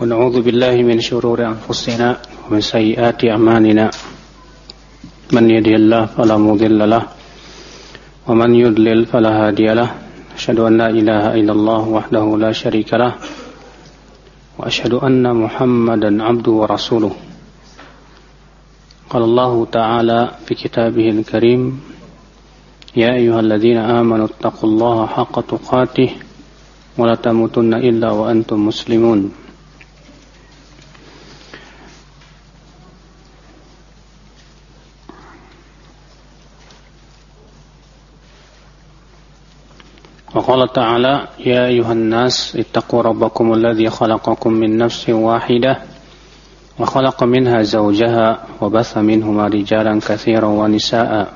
ونعوذ بالله من شرور أنفسنا ومن سيئات أعمالنا من يهده الله فلا مضل له ومن يضلل فلا هادي له أشهد أن لا إله إلا الله وحده لا شريك له وأشهد أن محمدا عبده ورسوله قال الله تعالى في كتابه الكريم يا أيها الذين آمنوا اتقوا الله حق تقاته ولا تموتن إلا وأنتم مسلمون وقال تعالى يا أيها الناس اتقوا ربكم الذي خلقكم من نفس واحدة وخلق منها زوجها وبث منهما رجالا كثيرا ونساء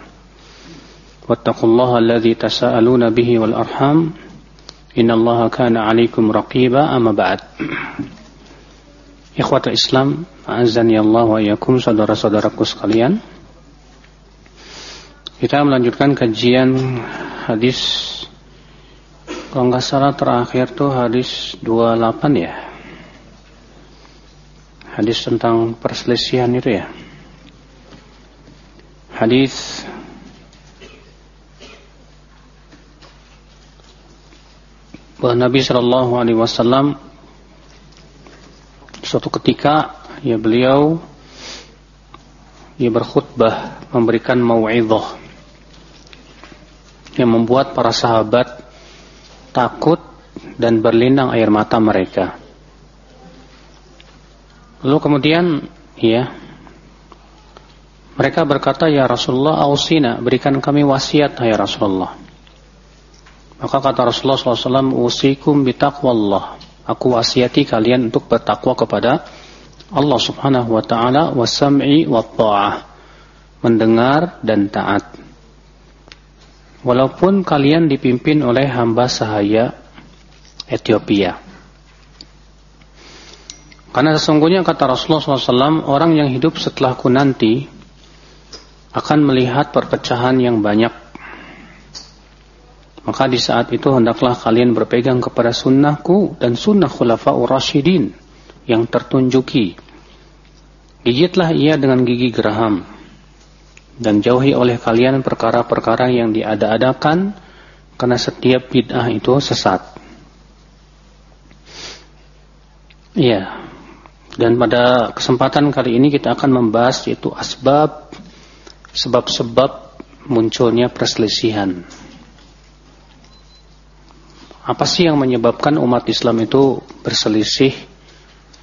واتقوا الله الذي تساءلون به والأرحام إن الله كان عليكم رقيبا أما بعد Ikhwata Islam, azani Allah wa iyakum saudara-saudaraku sekalian. Kita melanjutkan kajian hadis kalau nggak salah terakhir tuh hadis 28 ya. Hadis tentang perselisihan itu ya. Hadis bahwa Nabi Shallallahu Alaihi Wasallam suatu ketika ya beliau ia berkhutbah memberikan mau'idhah yang membuat para sahabat takut dan berlinang air mata mereka. Lalu kemudian ya mereka berkata ya Rasulullah ausina berikan kami wasiat ya Rasulullah. Maka kata Rasulullah SAW usikum bitaqwallah aku wasiati kalian untuk bertakwa kepada Allah Subhanahu wa taala wasam'i wa ta'ah mendengar dan taat walaupun kalian dipimpin oleh hamba sahaya Ethiopia karena sesungguhnya kata Rasulullah SAW orang yang hidup setelahku nanti akan melihat perpecahan yang banyak maka di saat itu hendaklah kalian berpegang kepada sunnahku dan sunnah khulafa'ur rasyidin yang tertunjuki. Gigitlah ia dengan gigi geraham. Dan jauhi oleh kalian perkara-perkara yang diada-adakan karena setiap bid'ah itu sesat. Iya. Dan pada kesempatan kali ini kita akan membahas yaitu asbab sebab-sebab munculnya perselisihan. Apa sih yang menyebabkan umat Islam itu berselisih?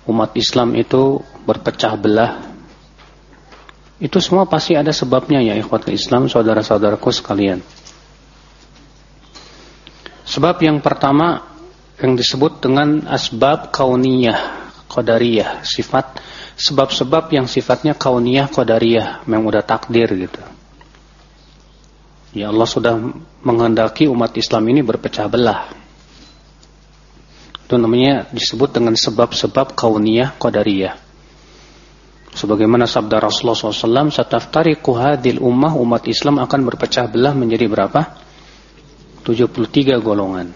Umat Islam itu berpecah belah? Itu semua pasti ada sebabnya ya ikhwat Islam, saudara-saudaraku sekalian. Sebab yang pertama yang disebut dengan asbab kauniyah, qadariyah, sifat sebab-sebab yang sifatnya kauniyah, qadariyah, yang udah takdir gitu. Ya Allah sudah menghendaki umat Islam ini berpecah belah. Itu namanya disebut dengan sebab-sebab kauniyah qadariyah. Sebagaimana sabda Rasulullah SAW, Sataftariku hadil ummah, umat Islam akan berpecah belah menjadi berapa? 73 golongan.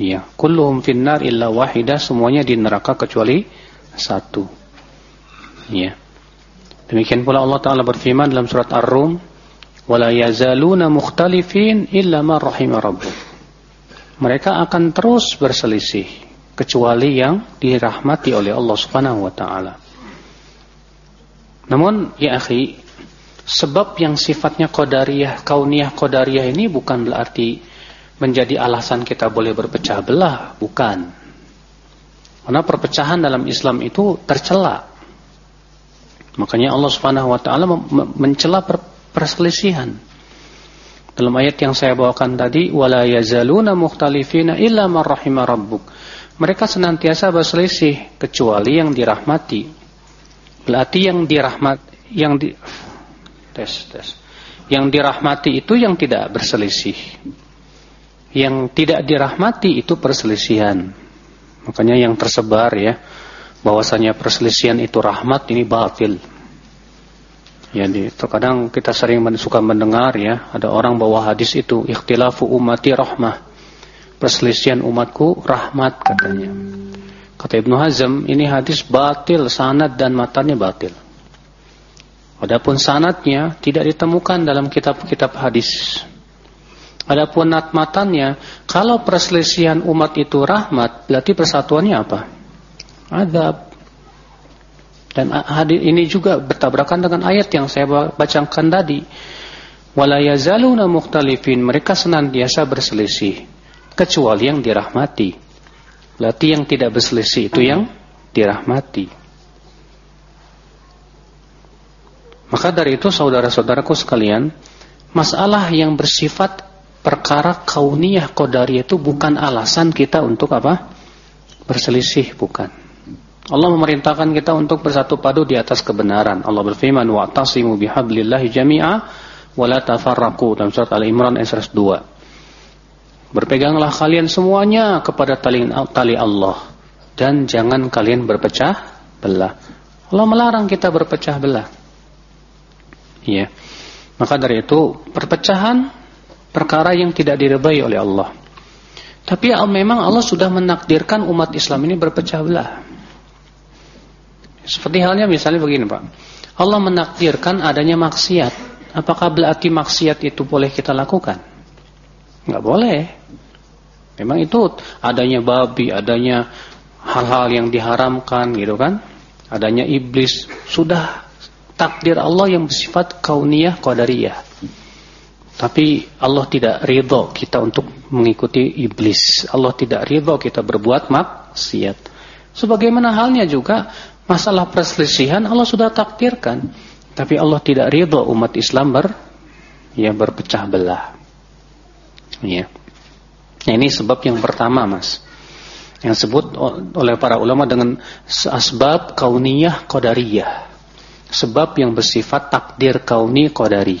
Ya, kulluhum finnar illa wahidah, semuanya di neraka kecuali satu. Ya. Demikian pula Allah Ta'ala berfirman dalam surat Ar-Rum, وَلَا يَزَالُونَ مُخْتَلِفِينَ إِلَّا مَا رَحِمَ رَبُّهُ mereka akan terus berselisih kecuali yang dirahmati oleh Allah Subhanahu wa taala. Namun ya akhi, sebab yang sifatnya qadariyah, kauniyah qadariyah ini bukan berarti menjadi alasan kita boleh berpecah belah, bukan. Karena perpecahan dalam Islam itu tercela. Makanya Allah Subhanahu wa taala mencela perselisihan. Dalam ayat yang saya bawakan tadi, wala yazaluna mukhtalifina illa man rabbuk. Mereka senantiasa berselisih kecuali yang dirahmati. Berarti yang dirahmat yang di tes tes. Yang dirahmati itu yang tidak berselisih. Yang tidak dirahmati itu perselisihan. Makanya yang tersebar ya bahwasanya perselisihan itu rahmat ini batil. Ya, di, terkadang kita sering suka mendengar ya, ada orang bawa hadis itu ikhtilafu ummati rahmah. Perselisihan umatku rahmat katanya. Kata Ibnu Hazm, ini hadis batil, sanad dan matanya batil. Adapun sanatnya tidak ditemukan dalam kitab-kitab hadis. Adapun matanya, kalau perselisihan umat itu rahmat, berarti persatuannya apa? Adab. Dan hadis ini juga bertabrakan dengan ayat yang saya bacakan tadi. Wala yazaluna mukhtalifin, mereka senantiasa berselisih kecuali yang dirahmati. Berarti yang tidak berselisih itu yang dirahmati. Maka dari itu saudara-saudaraku sekalian, masalah yang bersifat perkara kauniyah qadariyah itu bukan alasan kita untuk apa? Berselisih, bukan. Allah memerintahkan kita untuk bersatu padu di atas kebenaran. Allah berfirman, "Wa'tasimu bihablillahi jami'a wa la tafarraqu." Dalam surat Al-Imran ayat 102. Berpeganglah kalian semuanya kepada tali, tali Allah dan jangan kalian berpecah belah. Allah melarang kita berpecah belah. Ya. Maka dari itu perpecahan perkara yang tidak diridai oleh Allah. Tapi ya, memang Allah sudah menakdirkan umat Islam ini berpecah belah. Seperti halnya misalnya begini Pak. Allah menakdirkan adanya maksiat. Apakah berarti maksiat itu boleh kita lakukan? Enggak boleh. Memang itu adanya babi, adanya hal-hal yang diharamkan gitu kan. Adanya iblis sudah takdir Allah yang bersifat kauniyah qadariyah. Tapi Allah tidak ridho kita untuk mengikuti iblis. Allah tidak ridho kita berbuat maksiat. Sebagaimana halnya juga masalah perselisihan Allah sudah takdirkan. Tapi Allah tidak ridho umat Islam ber ya berpecah belah. Ya. Nah, ini sebab yang pertama, Mas. Yang sebut oleh para ulama dengan asbab kauniyah qadariyah sebab yang bersifat takdir kauni qadari.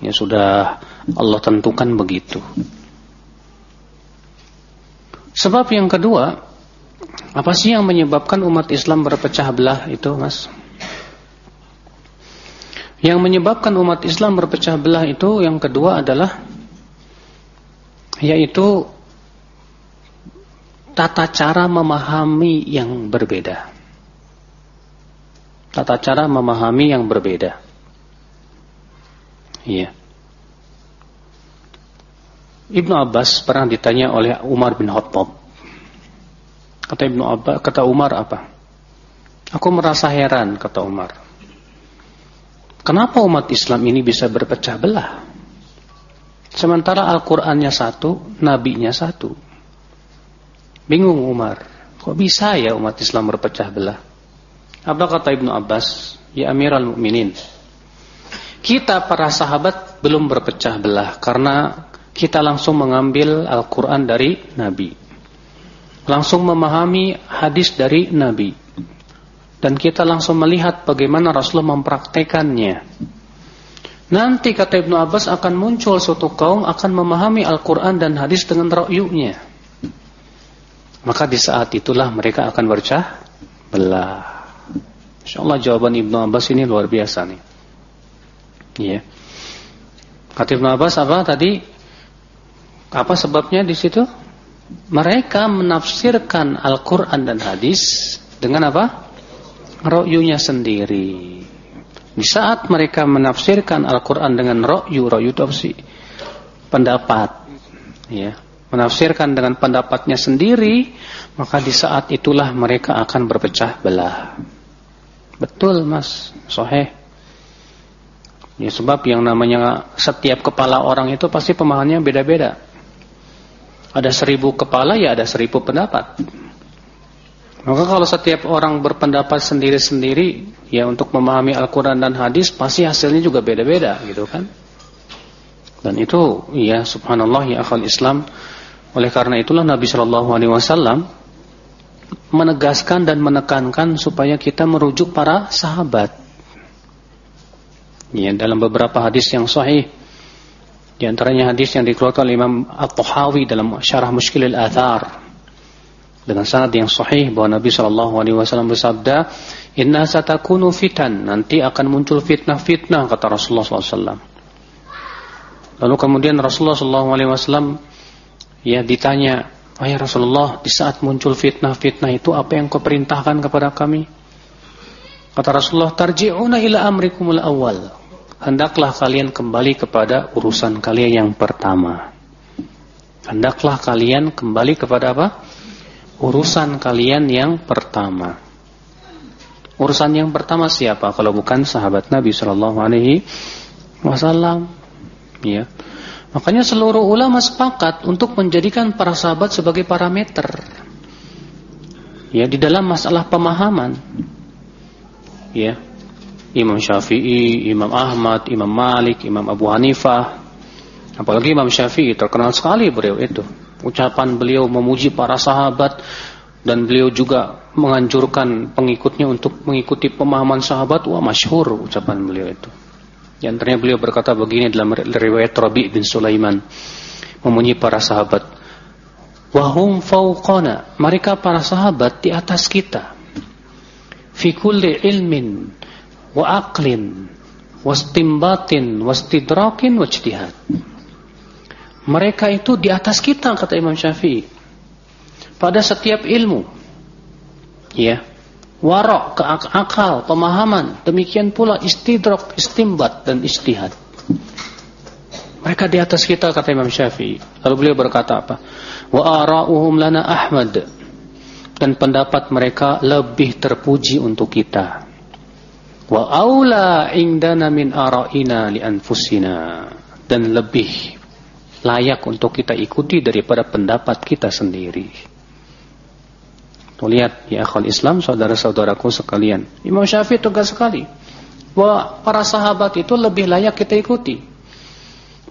Ya sudah Allah tentukan begitu. Sebab yang kedua, apa sih yang menyebabkan umat Islam berpecah belah itu, Mas? Yang menyebabkan umat Islam berpecah belah itu yang kedua adalah yaitu tata cara memahami yang berbeda tata cara memahami yang berbeda. Iya. Ibnu Abbas pernah ditanya oleh Umar bin Khattab. Kata Ibnu Abbas, kata Umar apa? Aku merasa heran, kata Umar. Kenapa umat Islam ini bisa berpecah belah? Sementara Al-Qur'annya satu, nabinya satu. Bingung Umar, kok bisa ya umat Islam berpecah belah? Apa kata Ibnu Abbas? Ya Amiral Mukminin. Kita para sahabat belum berpecah belah karena kita langsung mengambil Al-Qur'an dari Nabi. Langsung memahami hadis dari Nabi. Dan kita langsung melihat bagaimana Rasulullah mempraktekannya. Nanti kata Ibnu Abbas akan muncul suatu kaum akan memahami Al-Quran dan hadis dengan ra'yunya. Maka di saat itulah mereka akan bercah belah. InsyaAllah jawaban Ibnu Abbas ini luar biasa nih. Iya. Kata Ibnu Abbas apa tadi? Apa sebabnya di situ? Mereka menafsirkan Al-Quran dan hadis dengan apa? Ro'yunya sendiri. Di saat mereka menafsirkan Al-Quran dengan ro'yu, ro'yu itu apa sih? Pendapat. Ya. Menafsirkan dengan pendapatnya sendiri, maka di saat itulah mereka akan berpecah belah. Betul mas, soheh. Ya sebab yang namanya setiap kepala orang itu pasti pemahamannya beda-beda. Ada seribu kepala ya ada seribu pendapat. Maka kalau setiap orang berpendapat sendiri-sendiri ya untuk memahami Al-Quran dan hadis pasti hasilnya juga beda-beda gitu kan. Dan itu ya subhanallah ya akal Islam. Oleh karena itulah Nabi Shallallahu Alaihi Wasallam menegaskan dan menekankan supaya kita merujuk para sahabat. Ya, dalam beberapa hadis yang sahih di antaranya hadis yang dikeluarkan oleh Imam At-Tahawi dalam Syarah Mushkilil Athar dengan sanad yang sahih bahwa Nabi Shallallahu alaihi wasallam bersabda, "Inna satakunu fitan." Nanti akan muncul fitnah-fitnah kata Rasulullah SAW. Lalu kemudian Rasulullah SAW ya ditanya Wahai Rasulullah, di saat muncul fitnah-fitnah itu apa yang kau perintahkan kepada kami? Kata Rasulullah, tarji'una ila amrikumul awal. Hendaklah kalian kembali kepada urusan kalian yang pertama. Hendaklah kalian kembali kepada apa? Urusan kalian yang pertama. Urusan yang pertama siapa kalau bukan sahabat Nabi Shallallahu Alaihi Wasallam? Ya. Makanya seluruh ulama sepakat untuk menjadikan para sahabat sebagai parameter. Ya, di dalam masalah pemahaman. Ya. Imam Syafi'i, Imam Ahmad, Imam Malik, Imam Abu Hanifah. Apalagi Imam Syafi'i terkenal sekali beliau itu. Ucapan beliau memuji para sahabat dan beliau juga menganjurkan pengikutnya untuk mengikuti pemahaman sahabat wah masyhur ucapan beliau itu di antaranya beliau berkata begini dalam riwayat Rabi bin Sulaiman memuji para sahabat wahum fauqana mereka para sahabat di atas kita fi kulli ilmin wa aqlin wastimbatin wastidrakin wajtihad mereka itu di atas kita kata Imam Syafi'i pada setiap ilmu. Ya. Warok, akal, pemahaman. Demikian pula istidrok, istimbat dan istihad. Mereka di atas kita kata Imam Syafi'i. Lalu beliau berkata apa? Wa ara'uhum lana Ahmad. Dan pendapat mereka lebih terpuji untuk kita. Wa aula indana min ara'ina li anfusina. Dan lebih layak untuk kita ikuti daripada pendapat kita sendiri. Tuh lihat ya akhul Islam saudara-saudaraku sekalian. Imam Syafi'i tegas sekali bahwa para sahabat itu lebih layak kita ikuti.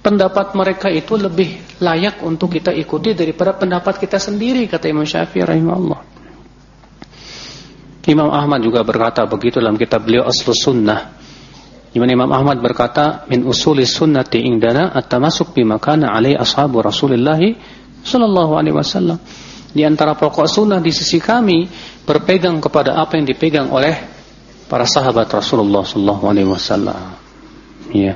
Pendapat mereka itu lebih layak untuk kita ikuti daripada pendapat kita sendiri kata Imam Syafi'i rahimahullah. Imam Ahmad juga berkata begitu dalam kitab beliau Aslus Sunnah. Imam Imam Ahmad berkata min usuli sunnati indana at-tamassuk bima kana alai ashabu Rasulillah sallallahu alaihi wasallam di antara pokok sunnah di sisi kami berpegang kepada apa yang dipegang oleh para sahabat Rasulullah sallallahu alaihi wasallam. Ya.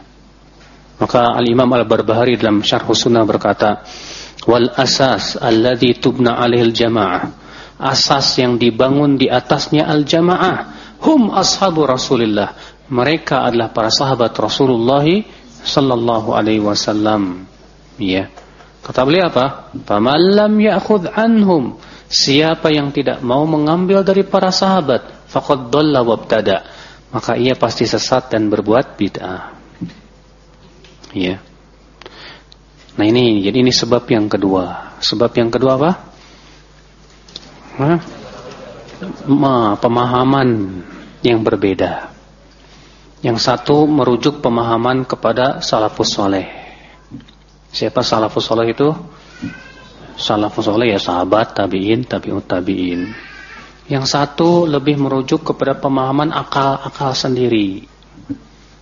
Maka Al-Imam Al-Barbahari dalam Syarh Sunnah berkata, "Wal asas alladhi tubna alaihi al-jamaah." Asas yang dibangun di atasnya al-jamaah, hum ashabu Rasulillah. Mereka adalah para sahabat Rasulullah sallallahu alaihi wasallam. Ya. Kata beliau apa? Faman ya'khudh anhum. Siapa yang tidak mau mengambil dari para sahabat, faqad dhalla wabtada. Maka ia pasti sesat dan berbuat bid'ah. Ya. Nah ini jadi ini sebab yang kedua. Sebab yang kedua apa? Ma, pemahaman yang berbeda. Yang satu merujuk pemahaman kepada salafus soleh. Siapa salafus soleh itu? Salafus soleh ya sahabat, tabi'in, tabi'ut tabi'in. Yang satu lebih merujuk kepada pemahaman akal-akal sendiri.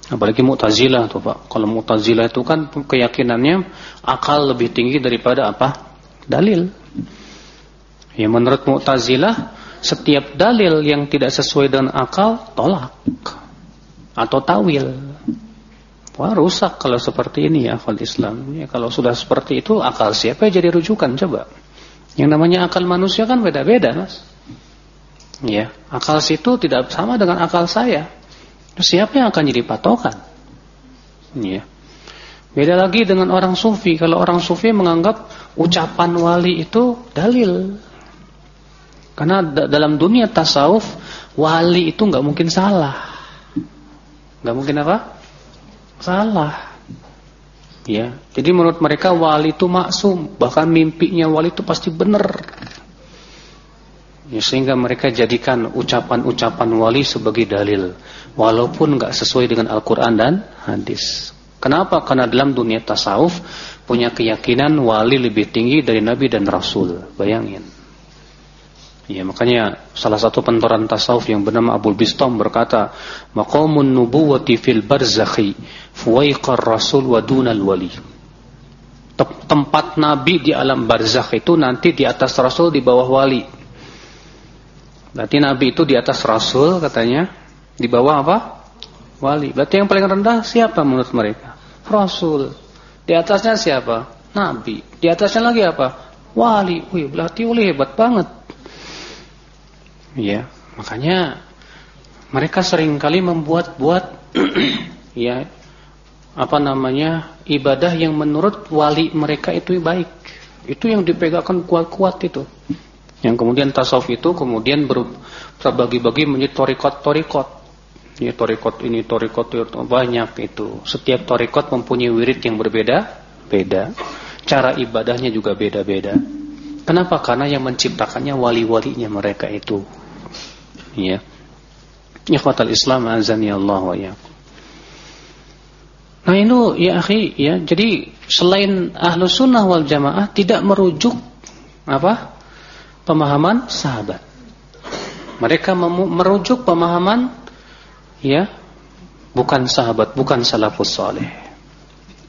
Apalagi Mu'tazilah tuh Pak. Kalau Mu'tazilah itu kan keyakinannya akal lebih tinggi daripada apa? Dalil. Ya menurut Mu'tazilah setiap dalil yang tidak sesuai dengan akal tolak atau tawil. Wah rusak kalau seperti ini ya akal Islam. Ya, kalau sudah seperti itu akal siapa yang jadi rujukan coba? Yang namanya akal manusia kan beda-beda mas. Ya, akal situ tidak sama dengan akal saya. Siapa yang akan jadi patokan? Ya. Beda lagi dengan orang sufi. Kalau orang sufi menganggap ucapan wali itu dalil. Karena dalam dunia tasawuf wali itu nggak mungkin salah. Nggak mungkin apa? Salah. Ya, jadi menurut mereka wali itu maksum, bahkan mimpinya wali itu pasti benar. Ya, sehingga mereka jadikan ucapan-ucapan wali sebagai dalil, walaupun nggak sesuai dengan Al-Quran dan hadis. Kenapa? Karena dalam dunia tasawuf punya keyakinan wali lebih tinggi dari Nabi dan Rasul. Bayangin. Ya, makanya salah satu pentoran tasawuf yang bernama Abu Bistam berkata, "Maqamun nubuwati fil barzakhi fuwaiqar rasul wa dunal wali." Tempat nabi di alam barzakh itu nanti di atas rasul di bawah wali. Berarti nabi itu di atas rasul katanya, di bawah apa? Wali. Berarti yang paling rendah siapa menurut mereka? Rasul. Di atasnya siapa? Nabi. Di atasnya lagi apa? wali, wih berarti wali hebat banget. Ya, makanya mereka sering kali membuat-buat ya apa namanya ibadah yang menurut wali mereka itu baik. Itu yang dipegangkan kuat-kuat itu. Yang kemudian tasawuf itu kemudian terbagi-bagi menjadi torikot-torikot. Ini torikot ini, torikot banyak itu. Setiap torikot mempunyai wirid yang berbeda, beda. Cara ibadahnya juga beda-beda. Kenapa? Karena yang menciptakannya wali-walinya mereka itu. Ya. Ikhwatal Islam azani Allah wa ya. Nah ini ya akhi ya. Jadi selain ahlu sunnah wal jamaah tidak merujuk apa pemahaman sahabat. Mereka merujuk pemahaman ya bukan sahabat, bukan salafus soleh.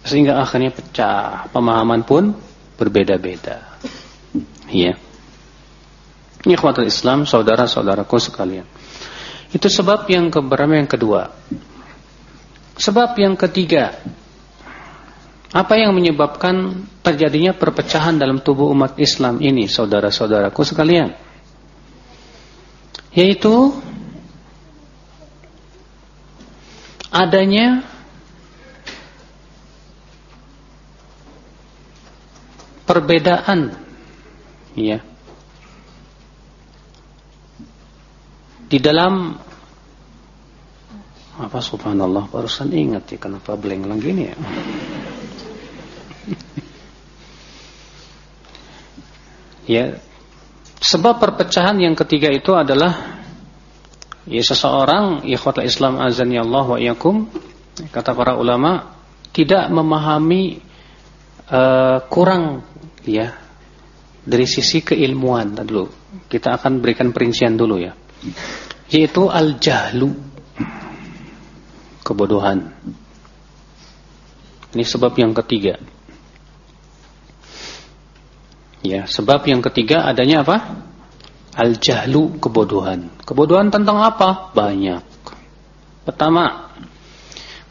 Sehingga akhirnya pecah, pemahaman pun berbeda-beda. Ya. Ini khawatir Islam, saudara-saudaraku sekalian. Itu sebab yang keberapa yang kedua. Sebab yang ketiga, apa yang menyebabkan terjadinya perpecahan dalam tubuh umat Islam ini, saudara-saudaraku sekalian? Yaitu adanya perbedaan ya di dalam apa subhanallah barusan ingat ya kenapa belenglang gini ya ya sebab perpecahan yang ketiga itu adalah Ya seseorang ikhwatul Islam azan ya Allah wa iyakum kata para ulama tidak memahami uh, kurang ya dari sisi keilmuan dulu. Kita akan berikan perincian dulu ya. Yaitu al-jahlu kebodohan. Ini sebab yang ketiga. Ya, sebab yang ketiga adanya apa? Al-jahlu kebodohan. Kebodohan tentang apa? Banyak. Pertama,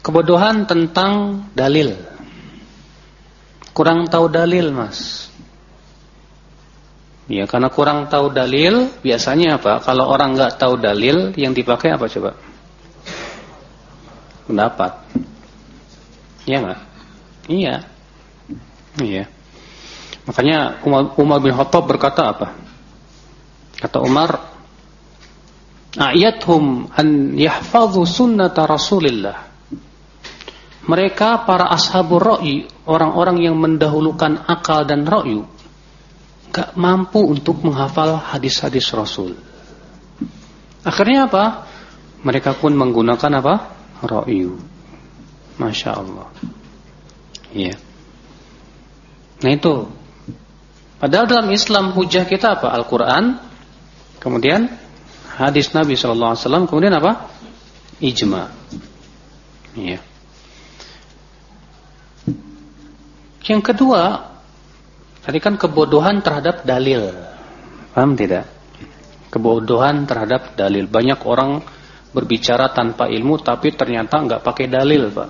kebodohan tentang dalil. Kurang tahu dalil, Mas. Ya, karena kurang tahu dalil, biasanya apa? Kalau orang nggak tahu dalil, yang dipakai apa coba? Pendapat. Iya nggak? Iya. Iya. Makanya Umar, Umar bin Khattab berkata apa? Kata Umar, "Ayathum an yahfazu sunnata Rasulillah." Mereka para ashabur ra'i, orang-orang yang mendahulukan akal dan ra'yu, gak mampu untuk menghafal hadis-hadis Rasul. Akhirnya apa? Mereka pun menggunakan apa? Ra'yu. Masya Allah. Iya. Nah itu. Padahal dalam Islam hujah kita apa? Al-Quran Kemudian hadis Nabi wasallam, kemudian apa? Ijma. Iya. Yang kedua, tadi kan kebodohan terhadap dalil. Paham tidak? Kebodohan terhadap dalil. Banyak orang berbicara tanpa ilmu tapi ternyata nggak pakai dalil, Pak.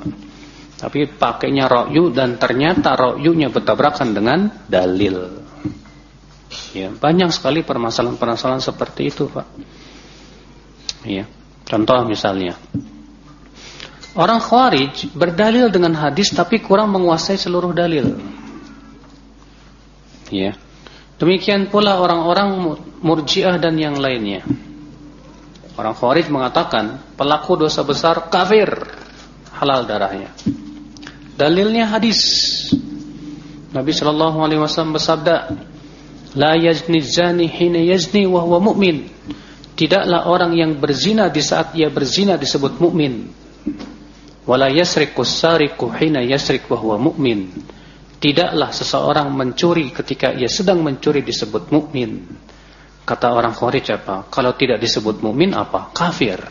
Tapi pakainya rokyu dan ternyata rokyunya bertabrakan dengan dalil. Ya, banyak sekali permasalahan-permasalahan seperti itu, Pak. Ya. Contoh misalnya. Orang Khawarij berdalil dengan hadis tapi kurang menguasai seluruh dalil. Ya. Demikian pula orang-orang Murji'ah dan yang lainnya. Orang Khawarij mengatakan pelaku dosa besar kafir, halal darahnya. Dalilnya hadis. Nabi Shallallahu alaihi wasallam bersabda, La yazni zani hina yazni huwa mu'min. Tidaklah orang yang berzina di saat ia berzina disebut mukmin. Wala yasriku sariku hina wa huwa mu'min. Tidaklah seseorang mencuri ketika ia sedang mencuri disebut mukmin. Kata orang Khawarij apa? Kalau tidak disebut mukmin apa? Kafir.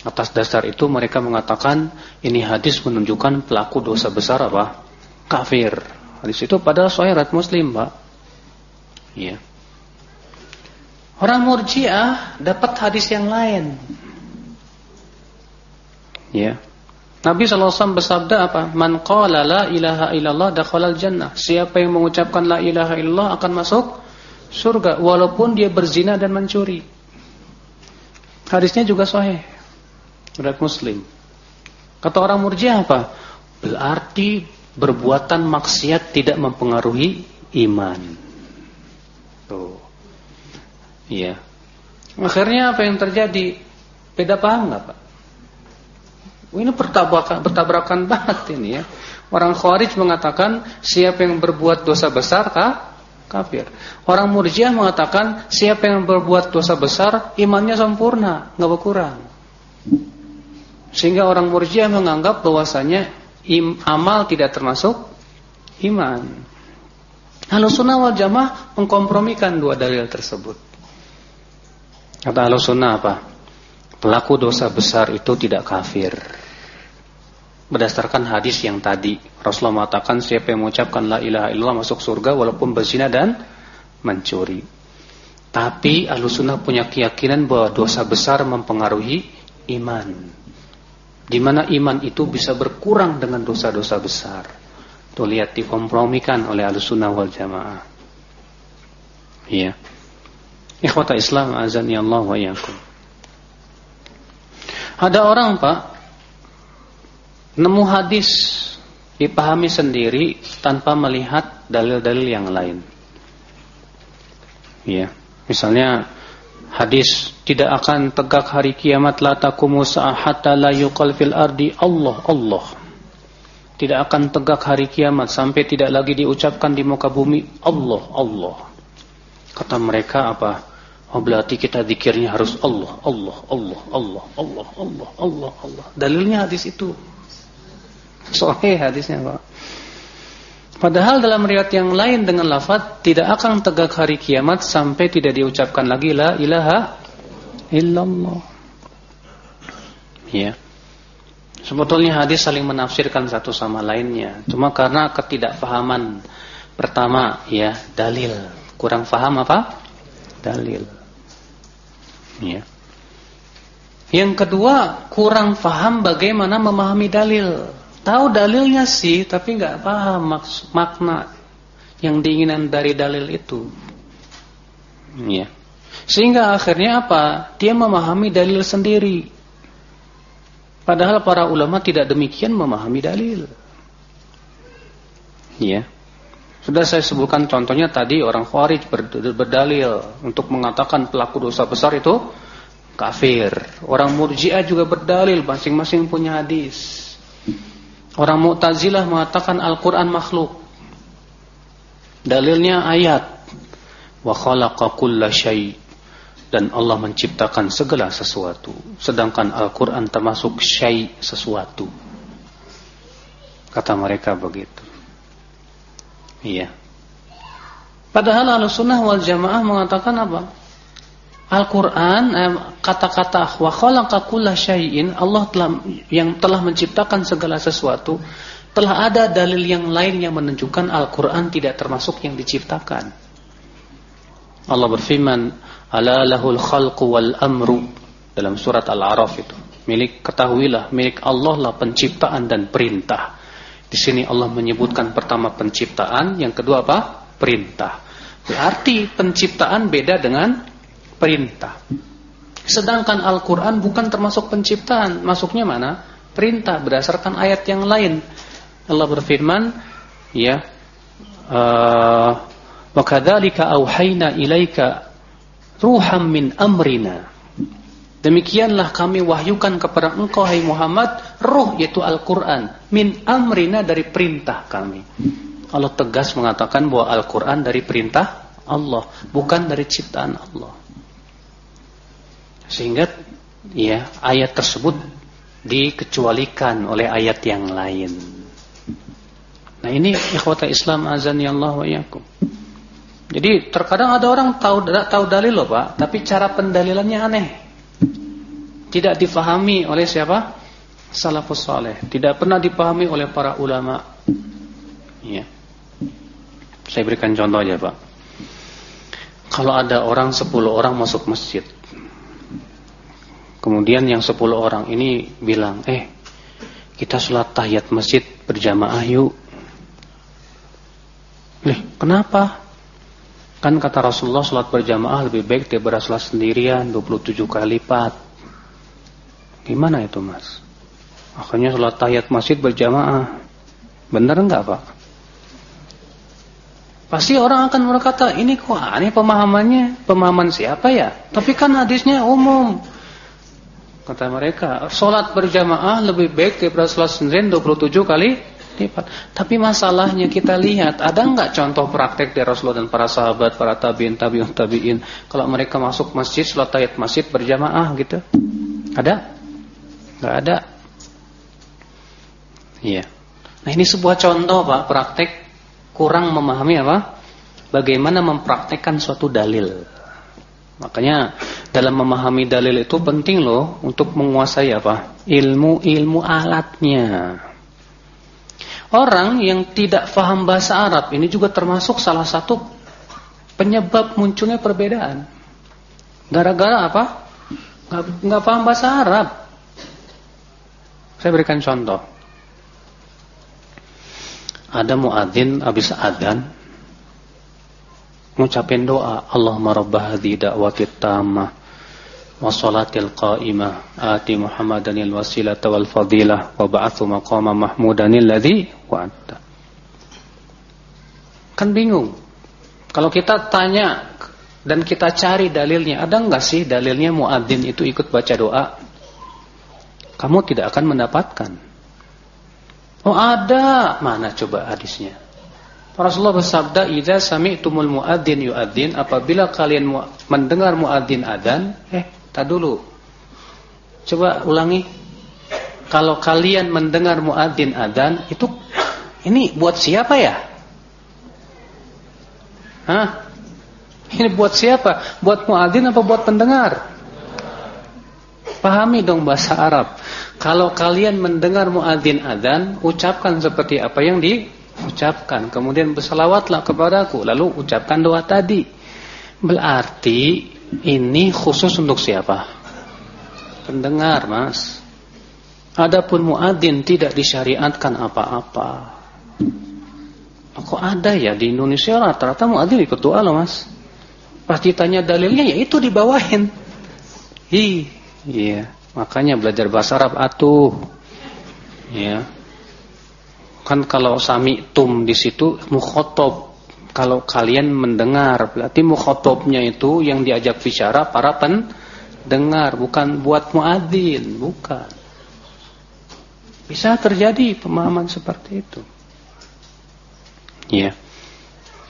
Atas dasar itu mereka mengatakan ini hadis menunjukkan pelaku dosa besar apa? Kafir. Hadis itu padahal sahih Muslim, Pak. Ya. Orang Murji'ah dapat hadis yang lain. Ya. Nabi SAW bersabda apa? Man qala la ilaha illallah dakhalal jannah. Siapa yang mengucapkan la ilaha illallah akan masuk surga walaupun dia berzina dan mencuri. Hadisnya juga sahih. Riwayat Muslim. Kata orang Murji'ah apa? Berarti berbuatan maksiat tidak mempengaruhi iman. Tuh. Iya. Akhirnya apa yang terjadi? Beda paham Pak? Ini bertabrakan, bertabrakan banget ini ya. Orang Khawarij mengatakan siapa yang berbuat dosa besar kah? kafir. Orang Murji'ah mengatakan siapa yang berbuat dosa besar imannya sempurna, nggak berkurang. Sehingga orang Murji'ah menganggap bahwasanya amal tidak termasuk iman. Lalu sunnah wal jamaah mengkompromikan dua dalil tersebut. Kata sunnah apa? Pelaku dosa besar itu tidak kafir berdasarkan hadis yang tadi Rasulullah mengatakan siapa yang mengucapkan la ilaha illallah masuk surga walaupun berzina dan mencuri. Tapi Ahlussunnah punya keyakinan bahwa dosa besar mempengaruhi iman. Di mana iman itu bisa berkurang dengan dosa-dosa besar. Tuh lihat dikompromikan oleh Ahlussunnah wal Jamaah. Iya. Ikhwata Islam azan ya Allah wa yakum. Ada orang Pak nemu hadis dipahami sendiri tanpa melihat dalil-dalil yang lain. Ya, misalnya hadis tidak akan tegak hari kiamat la taqumu hatta la yuqal fil ardi Allah Allah. Tidak akan tegak hari kiamat sampai tidak lagi diucapkan di muka bumi Allah Allah. Kata mereka apa? Oh berarti kita dikirnya harus Allah, Allah, Allah, Allah, Allah, Allah, Allah, Allah. Dalilnya hadis itu. Sahih hadisnya, Pak. Padahal dalam riwayat yang lain dengan lafaz tidak akan tegak hari kiamat sampai tidak diucapkan lagi la ilaha illallah. Ya. Sebetulnya hadis saling menafsirkan satu sama lainnya. Cuma karena ketidakpahaman pertama ya dalil, kurang paham apa? Dalil. Ya. Yang kedua, kurang faham bagaimana memahami dalil. Tahu dalilnya sih, tapi nggak paham maks makna yang diinginan dari dalil itu. Ya. Sehingga akhirnya apa? Dia memahami dalil sendiri. Padahal para ulama tidak demikian memahami dalil. Ya. Sudah saya sebutkan contohnya tadi orang Khawarij berdalil untuk mengatakan pelaku dosa besar itu kafir. Orang Murji'ah juga berdalil masing-masing punya hadis. Orang Mu'tazilah mengatakan Al-Quran makhluk. Dalilnya ayat. Wa khalaqa kulla syai' dan Allah menciptakan segala sesuatu. Sedangkan Al-Quran termasuk syai' sesuatu. Kata mereka begitu. Iya. Padahal Ahlussunnah wal Jamaah mengatakan apa? Al-Quran eh, kata-kata wa khalaqa syai'in Allah telah yang telah menciptakan segala sesuatu telah ada dalil yang lain yang menunjukkan Al-Quran tidak termasuk yang diciptakan. Allah berfirman, "Ala lahul khalqu wal amru" dalam surat Al-A'raf itu. Milik ketahuilah, milik Allah lah penciptaan dan perintah. Di sini Allah menyebutkan pertama penciptaan, yang kedua apa? Perintah. Berarti penciptaan beda dengan perintah. Sedangkan Al-Quran bukan termasuk penciptaan. Masuknya mana? Perintah berdasarkan ayat yang lain. Allah berfirman, ya, wa kadzalika auhayna ilaika ruham min amrina. Demikianlah kami wahyukan kepada engkau hai Muhammad ruh yaitu Al-Qur'an min amrina dari perintah kami. Allah tegas mengatakan bahwa Al-Qur'an dari perintah Allah, bukan dari ciptaan Allah. Sehingga ya ayat tersebut dikecualikan oleh ayat yang lain. Nah ini ikhwata Islam azan ya Allah wa yakum. Jadi terkadang ada orang tahu tahu dalil loh Pak, tapi cara pendalilannya aneh. Tidak difahami oleh siapa? Salafus saleh. Tidak pernah dipahami oleh para ulama. Ya. Saya berikan contoh aja Pak. Kalau ada orang 10 orang masuk masjid Kemudian yang 10 orang ini bilang, eh Kita sholat tahiyat masjid berjamaah yuk. Nih, kenapa? Kan kata Rasulullah sholat berjamaah lebih baik daripada sholat sendirian 27 kali lipat. Gimana itu mas? Akhirnya sholat tahiyat masjid berjamaah. Benar enggak pak? Pasti orang akan berkata, ini kok aneh pemahamannya. Pemahaman siapa ya? Tapi kan hadisnya umum. Kata mereka, sholat berjamaah lebih baik daripada sholat sendirian 27 kali lipat. Tapi masalahnya kita lihat, ada nggak contoh praktek dari Rasulullah dan para sahabat, para tabiin, tabiun, tabiin, kalau mereka masuk masjid, sholat masjid berjamaah gitu? Ada? Nggak ada. Iya. Nah ini sebuah contoh pak, praktek kurang memahami apa? Bagaimana mempraktekkan suatu dalil. Makanya dalam memahami dalil itu penting loh untuk menguasai apa? Ilmu-ilmu alatnya. Orang yang tidak faham bahasa Arab ini juga termasuk salah satu penyebab munculnya perbedaan. Gara-gara apa? Gak, gak paham bahasa Arab. Saya berikan contoh. Ada muadzin habis adzan ngucapin doa Allahumma rabb hadhihi da'watit tammah wa salatil qa'imah. Ati Muhammadanil wasilata wal fadilah. Wa ba'athu maqama mahmudanil wa'ata kan bingung. Kalau kita tanya dan kita cari dalilnya ada enggak sih dalilnya muadzin itu ikut baca doa? Kamu tidak akan mendapatkan. Oh ada. Mana coba hadisnya? Rasulullah bersabda, "Idza sami'tumul muadzin yuadzin," apabila kalian mendengar muadzin adzan, eh, tak dulu. Coba ulangi. Kalau kalian mendengar muadzin adzan, itu ini buat siapa ya? Hah? Ini buat siapa? Buat muadzin apa buat pendengar? Pahami dong bahasa Arab. Kalau kalian mendengar muadzin adzan, ucapkan seperti apa yang di ucapkan kemudian bersalawatlah kepadaku lalu ucapkan doa tadi berarti ini khusus untuk siapa? Pendengar mas. Adapun muadzin tidak disyariatkan apa-apa. Kok ada ya di Indonesia? Rata-rata muadzin ikut doa loh mas. Pasti tanya dalilnya ya itu dibawain hi iya. Makanya belajar bahasa Arab atuh. Ya Kan kalau sami tum di situ mukhotob. Kalau kalian mendengar, berarti mukhotobnya itu yang diajak bicara para pendengar, bukan buat muadzin, bukan. Bisa terjadi pemahaman seperti itu. Ya.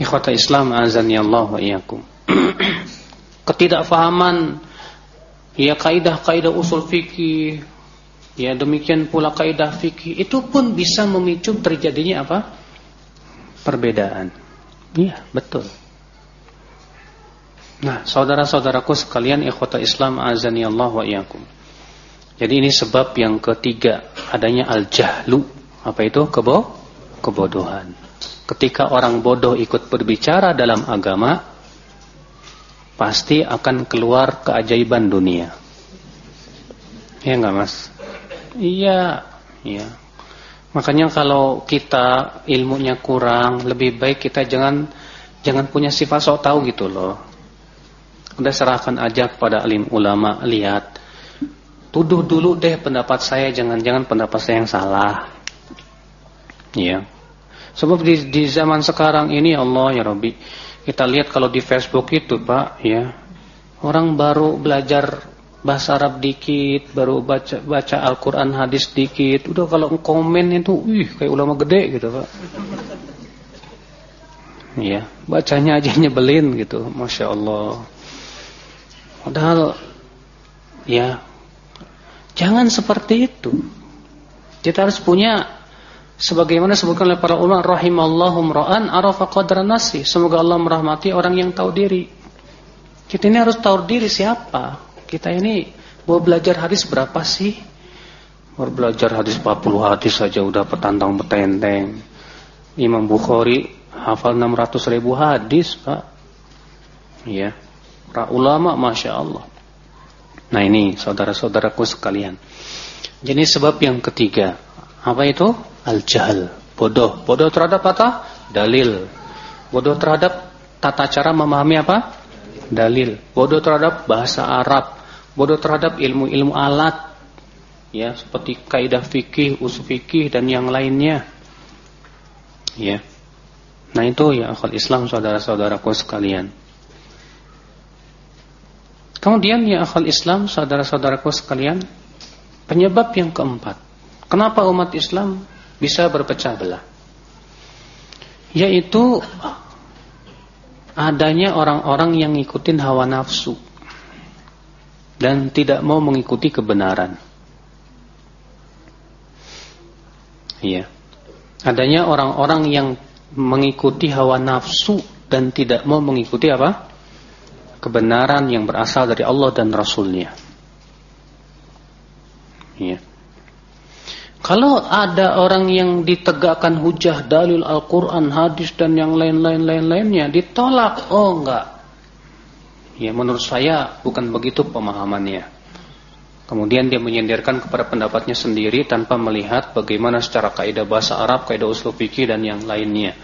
Ikhwata Islam azani Allah wa iyyakum. Ketidakfahaman ya kaidah-kaidah usul fikih Ya demikian pula kaidah fikih itu pun bisa memicu terjadinya apa? Perbedaan. Iya, betul. Nah, saudara-saudaraku sekalian ikhwata Islam azani Allah wa iyyakum. Jadi ini sebab yang ketiga adanya al-jahlu. Apa itu? Kebo kebodohan. Ketika orang bodoh ikut berbicara dalam agama, pasti akan keluar keajaiban dunia. Ya enggak, Mas? Iya, iya. Makanya kalau kita ilmunya kurang, lebih baik kita jangan jangan punya sifat sok tahu gitu loh. Udah serahkan aja kepada alim ulama, lihat. Tuduh dulu deh pendapat saya, jangan-jangan pendapat saya yang salah. Iya. Sebab di, di zaman sekarang ini Allah ya Rabbi, kita lihat kalau di Facebook itu Pak, ya. Orang baru belajar bahasa Arab dikit, baru baca baca Al-Qur'an hadis dikit. Udah kalau komen itu, ih kayak ulama gede gitu, Pak. Iya, bacanya aja nyebelin gitu, Masya Allah. Padahal ya jangan seperti itu. Kita harus punya sebagaimana sebutkan oleh para ulama rahimallahum ra'an arafa qadra nasi. Semoga Allah merahmati orang yang tahu diri. Kita ini harus tahu diri siapa. Kita ini mau belajar hadis berapa sih? Mau belajar hadis 40 hadis saja udah petantang petenteng. Imam Bukhari hafal 600 ribu hadis, Pak. Ya. Para ulama Masya Allah. Nah ini saudara-saudaraku sekalian. Jadi sebab yang ketiga Apa itu? Al-jahl. Bodoh. Bodoh terhadap apa? Dalil. Bodoh terhadap tata cara memahami apa? Dalil. Bodoh terhadap bahasa Arab. Bodoh terhadap ilmu-ilmu alat. Ya, seperti kaidah fikih, usul fikih dan yang lainnya. Ya. Nah, itu ya akal Islam saudara-saudaraku sekalian. Kemudian ya akal Islam saudara-saudaraku sekalian, penyebab yang keempat. Kenapa umat Islam bisa berpecah belah? Yaitu adanya orang-orang yang ngikutin hawa nafsu dan tidak mau mengikuti kebenaran. Iya. Adanya orang-orang yang mengikuti hawa nafsu dan tidak mau mengikuti apa? Kebenaran yang berasal dari Allah dan Rasulnya. Iya. Kalau ada orang yang ditegakkan hujah dalil Al-Quran, hadis dan yang lain-lain lain-lainnya ditolak, oh enggak. Ya menurut saya bukan begitu pemahamannya. Kemudian dia menyendirkan kepada pendapatnya sendiri tanpa melihat bagaimana secara kaidah bahasa Arab, kaidah usul fikih dan yang lainnya.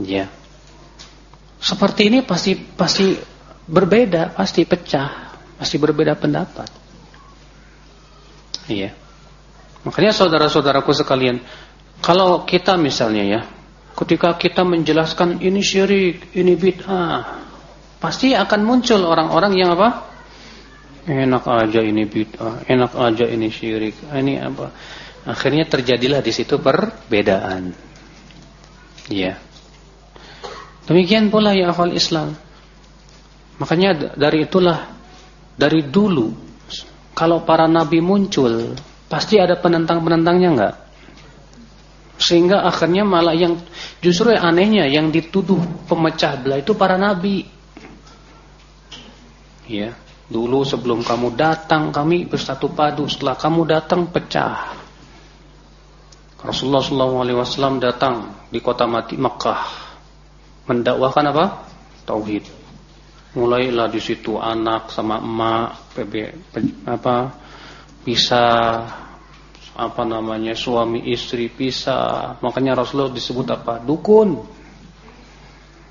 Ya. Seperti ini pasti pasti berbeda, pasti pecah, pasti berbeda pendapat. Iya. Makanya saudara-saudaraku sekalian, kalau kita misalnya ya, ketika kita menjelaskan ini syirik, ini bid'ah, pasti akan muncul orang-orang yang apa? Enak aja ini bid'ah, enak aja ini syirik, ini apa? Akhirnya terjadilah di situ perbedaan. Ya. Demikian pula ya akal Islam. Makanya dari itulah dari dulu kalau para nabi muncul Pasti ada penentang-penentangnya enggak? Sehingga akhirnya malah yang justru anehnya yang dituduh pemecah belah itu para nabi. Ya, dulu sebelum kamu datang kami bersatu padu, setelah kamu datang pecah. Rasulullah SAW datang di kota mati Makkah mendakwahkan apa? Tauhid. Mulailah di situ anak sama emak, PB, apa pisah apa namanya suami istri pisah makanya Rasulullah disebut apa dukun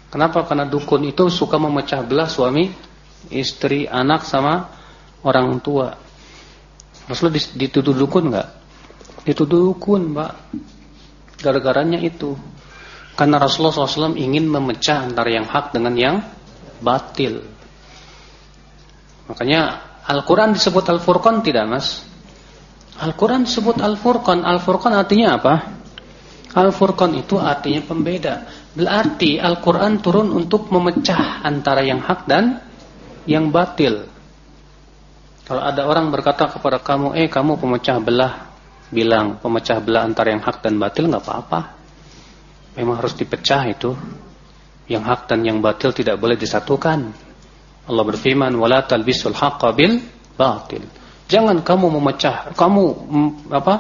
kenapa karena dukun itu suka memecah belah suami istri anak sama orang tua Rasulullah dituduh dukun nggak dituduh dukun mbak gara-garanya itu karena Rasulullah SAW ingin memecah antara yang hak dengan yang batil makanya Al-Quran disebut Al-Furqan tidak mas? Al-Quran disebut Al-Furqan. Al-Furqan artinya apa? Al-Furqan itu artinya pembeda. Berarti Al-Quran turun untuk memecah antara yang hak dan yang batil. Kalau ada orang berkata kepada kamu, eh kamu pemecah belah. Bilang pemecah belah antara yang hak dan batil nggak apa-apa. Memang harus dipecah itu. Yang hak dan yang batil tidak boleh disatukan. Allah berfirman wala talbisul haqqo bil batil. Jangan kamu memecah, kamu mm, apa?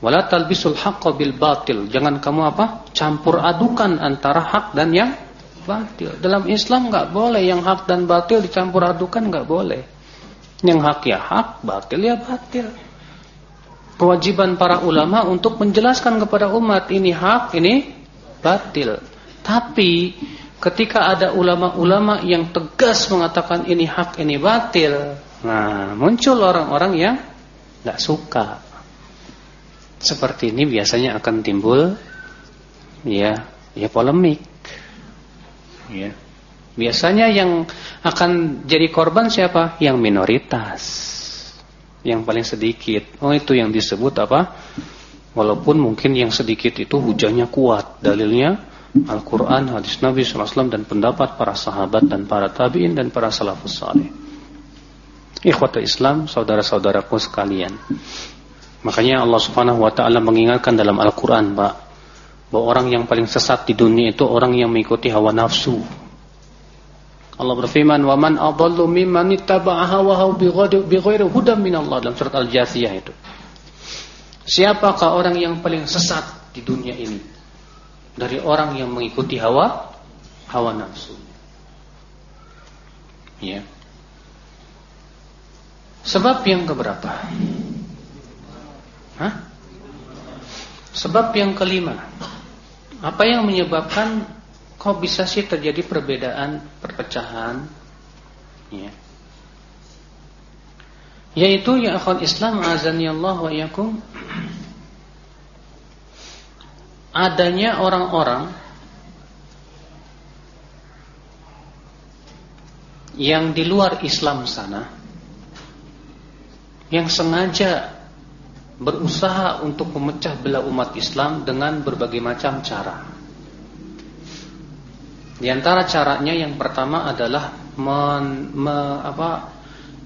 Wala talbisul haqqo bil batil. Jangan kamu apa? campur adukan antara hak dan yang batil. Dalam Islam enggak boleh yang hak dan batil dicampur adukan enggak boleh. Yang hak ya hak, batil ya batil. Kewajiban para ulama untuk menjelaskan kepada umat ini hak, ini batil. Tapi ketika ada ulama-ulama yang tegas mengatakan ini hak ini batil, nah muncul orang-orang yang nggak suka. Seperti ini biasanya akan timbul ya ya polemik. Ya. Biasanya yang akan jadi korban siapa? Yang minoritas. Yang paling sedikit. Oh itu yang disebut apa? Walaupun mungkin yang sedikit itu hujannya kuat, dalilnya Al-Quran, hadis Nabi SAW dan pendapat para sahabat dan para tabi'in dan para salafus salih. Ikhwata Islam, saudara-saudaraku sekalian. Makanya Allah Subhanahu wa taala mengingatkan dalam Al-Qur'an, Pak, bahwa orang yang paling sesat di dunia itu orang yang mengikuti hawa nafsu. Allah berfirman, "Wa man adallu mimman ittaba'a hawahu bighairi hudan min Allah" dalam surat Al-Jathiyah itu. Siapakah orang yang paling sesat di dunia ini? dari orang yang mengikuti hawa hawa nafsu. Ya. Sebab yang keberapa? Hah? Sebab yang kelima, apa yang menyebabkan kok bisa sih terjadi perbedaan, perpecahan? Ya. Yaitu ya akhwat Islam azani Allah wa yakum adanya orang-orang yang di luar Islam sana yang sengaja berusaha untuk memecah belah umat Islam dengan berbagai macam cara. Di antara caranya yang pertama adalah men, me, apa,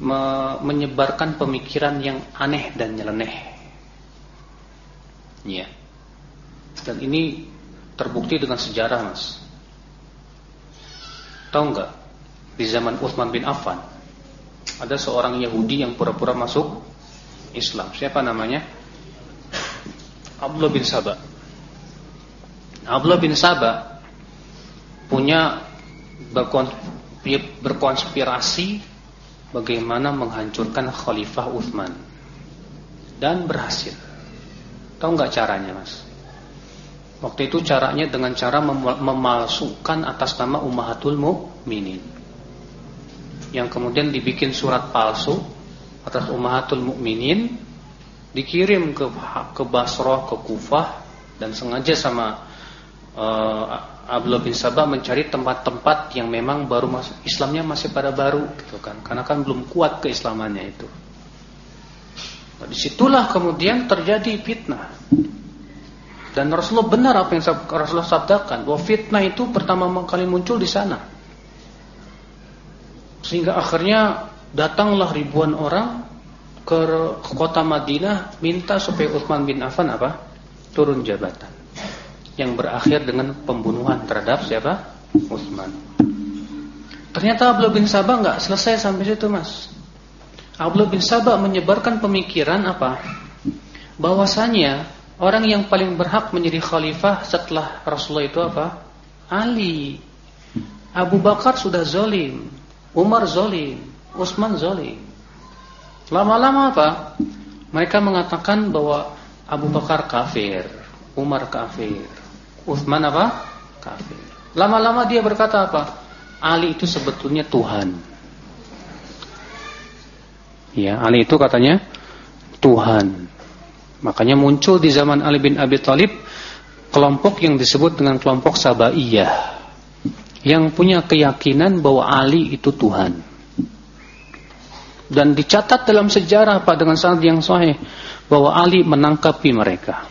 me, menyebarkan pemikiran yang aneh dan nyeleneh. Ya. Dan ini terbukti dengan sejarah, Mas. Tahu enggak? Di zaman Utsman bin Affan ada seorang Yahudi yang pura-pura masuk Islam. Siapa namanya? Abdullah bin Sabah. Abdullah bin Sabah punya berkonspirasi bagaimana menghancurkan Khalifah Uthman dan berhasil. Tahu nggak caranya, Mas? Waktu itu caranya dengan cara memalsukan atas nama Ummahatul Mukminin. Yang kemudian dibikin surat palsu atas Ummahatul Mukminin dikirim ke ke Basrah, ke Kufah dan sengaja sama uh, Abdullah bin Sabah mencari tempat-tempat yang memang baru masuk Islamnya masih pada baru gitu kan. Karena kan belum kuat keislamannya itu. Nah, di situlah kemudian terjadi fitnah. Dan Rasulullah benar apa yang Rasulullah sabdakan bahwa fitnah itu pertama kali muncul di sana. Sehingga akhirnya datanglah ribuan orang ke kota Madinah minta supaya Utsman bin Affan apa? turun jabatan. Yang berakhir dengan pembunuhan terhadap siapa? Utsman. Ternyata Abdullah bin Sabah nggak selesai sampai situ, Mas. Abdullah bin Sabah menyebarkan pemikiran apa? Bahwasanya Orang yang paling berhak menjadi khalifah setelah Rasulullah itu apa? Ali. Abu Bakar sudah zolim. Umar zolim. Utsman zolim. Lama-lama apa? Mereka mengatakan bahwa Abu Bakar kafir. Umar kafir. Utsman apa? Kafir. Lama-lama dia berkata apa? Ali itu sebetulnya Tuhan. Ya, Ali itu katanya Tuhan. Makanya muncul di zaman Ali bin Abi Thalib kelompok yang disebut dengan kelompok Sabaiyah yang punya keyakinan bahwa Ali itu Tuhan. Dan dicatat dalam sejarah Pak dengan sanad yang sahih bahwa Ali menangkapi mereka.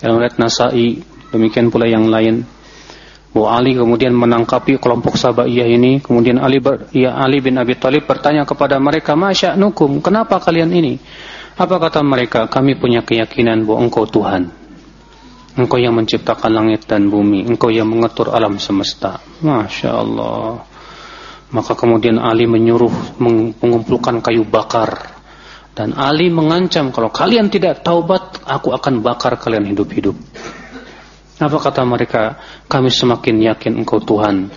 Dalam riwayat Nasai demikian pula yang lain bahwa Ali kemudian menangkapi kelompok Sabaiyah ini, kemudian Ali ber, ya Ali bin Abi Thalib bertanya kepada mereka, "Masya'nukum? Kenapa kalian ini?" Apa kata mereka? Kami punya keyakinan bahwa engkau Tuhan. Engkau yang menciptakan langit dan bumi. Engkau yang mengatur alam semesta. Masya Allah. Maka kemudian Ali menyuruh mengumpulkan kayu bakar. Dan Ali mengancam kalau kalian tidak taubat, aku akan bakar kalian hidup-hidup. Apa kata mereka? Kami semakin yakin engkau Tuhan.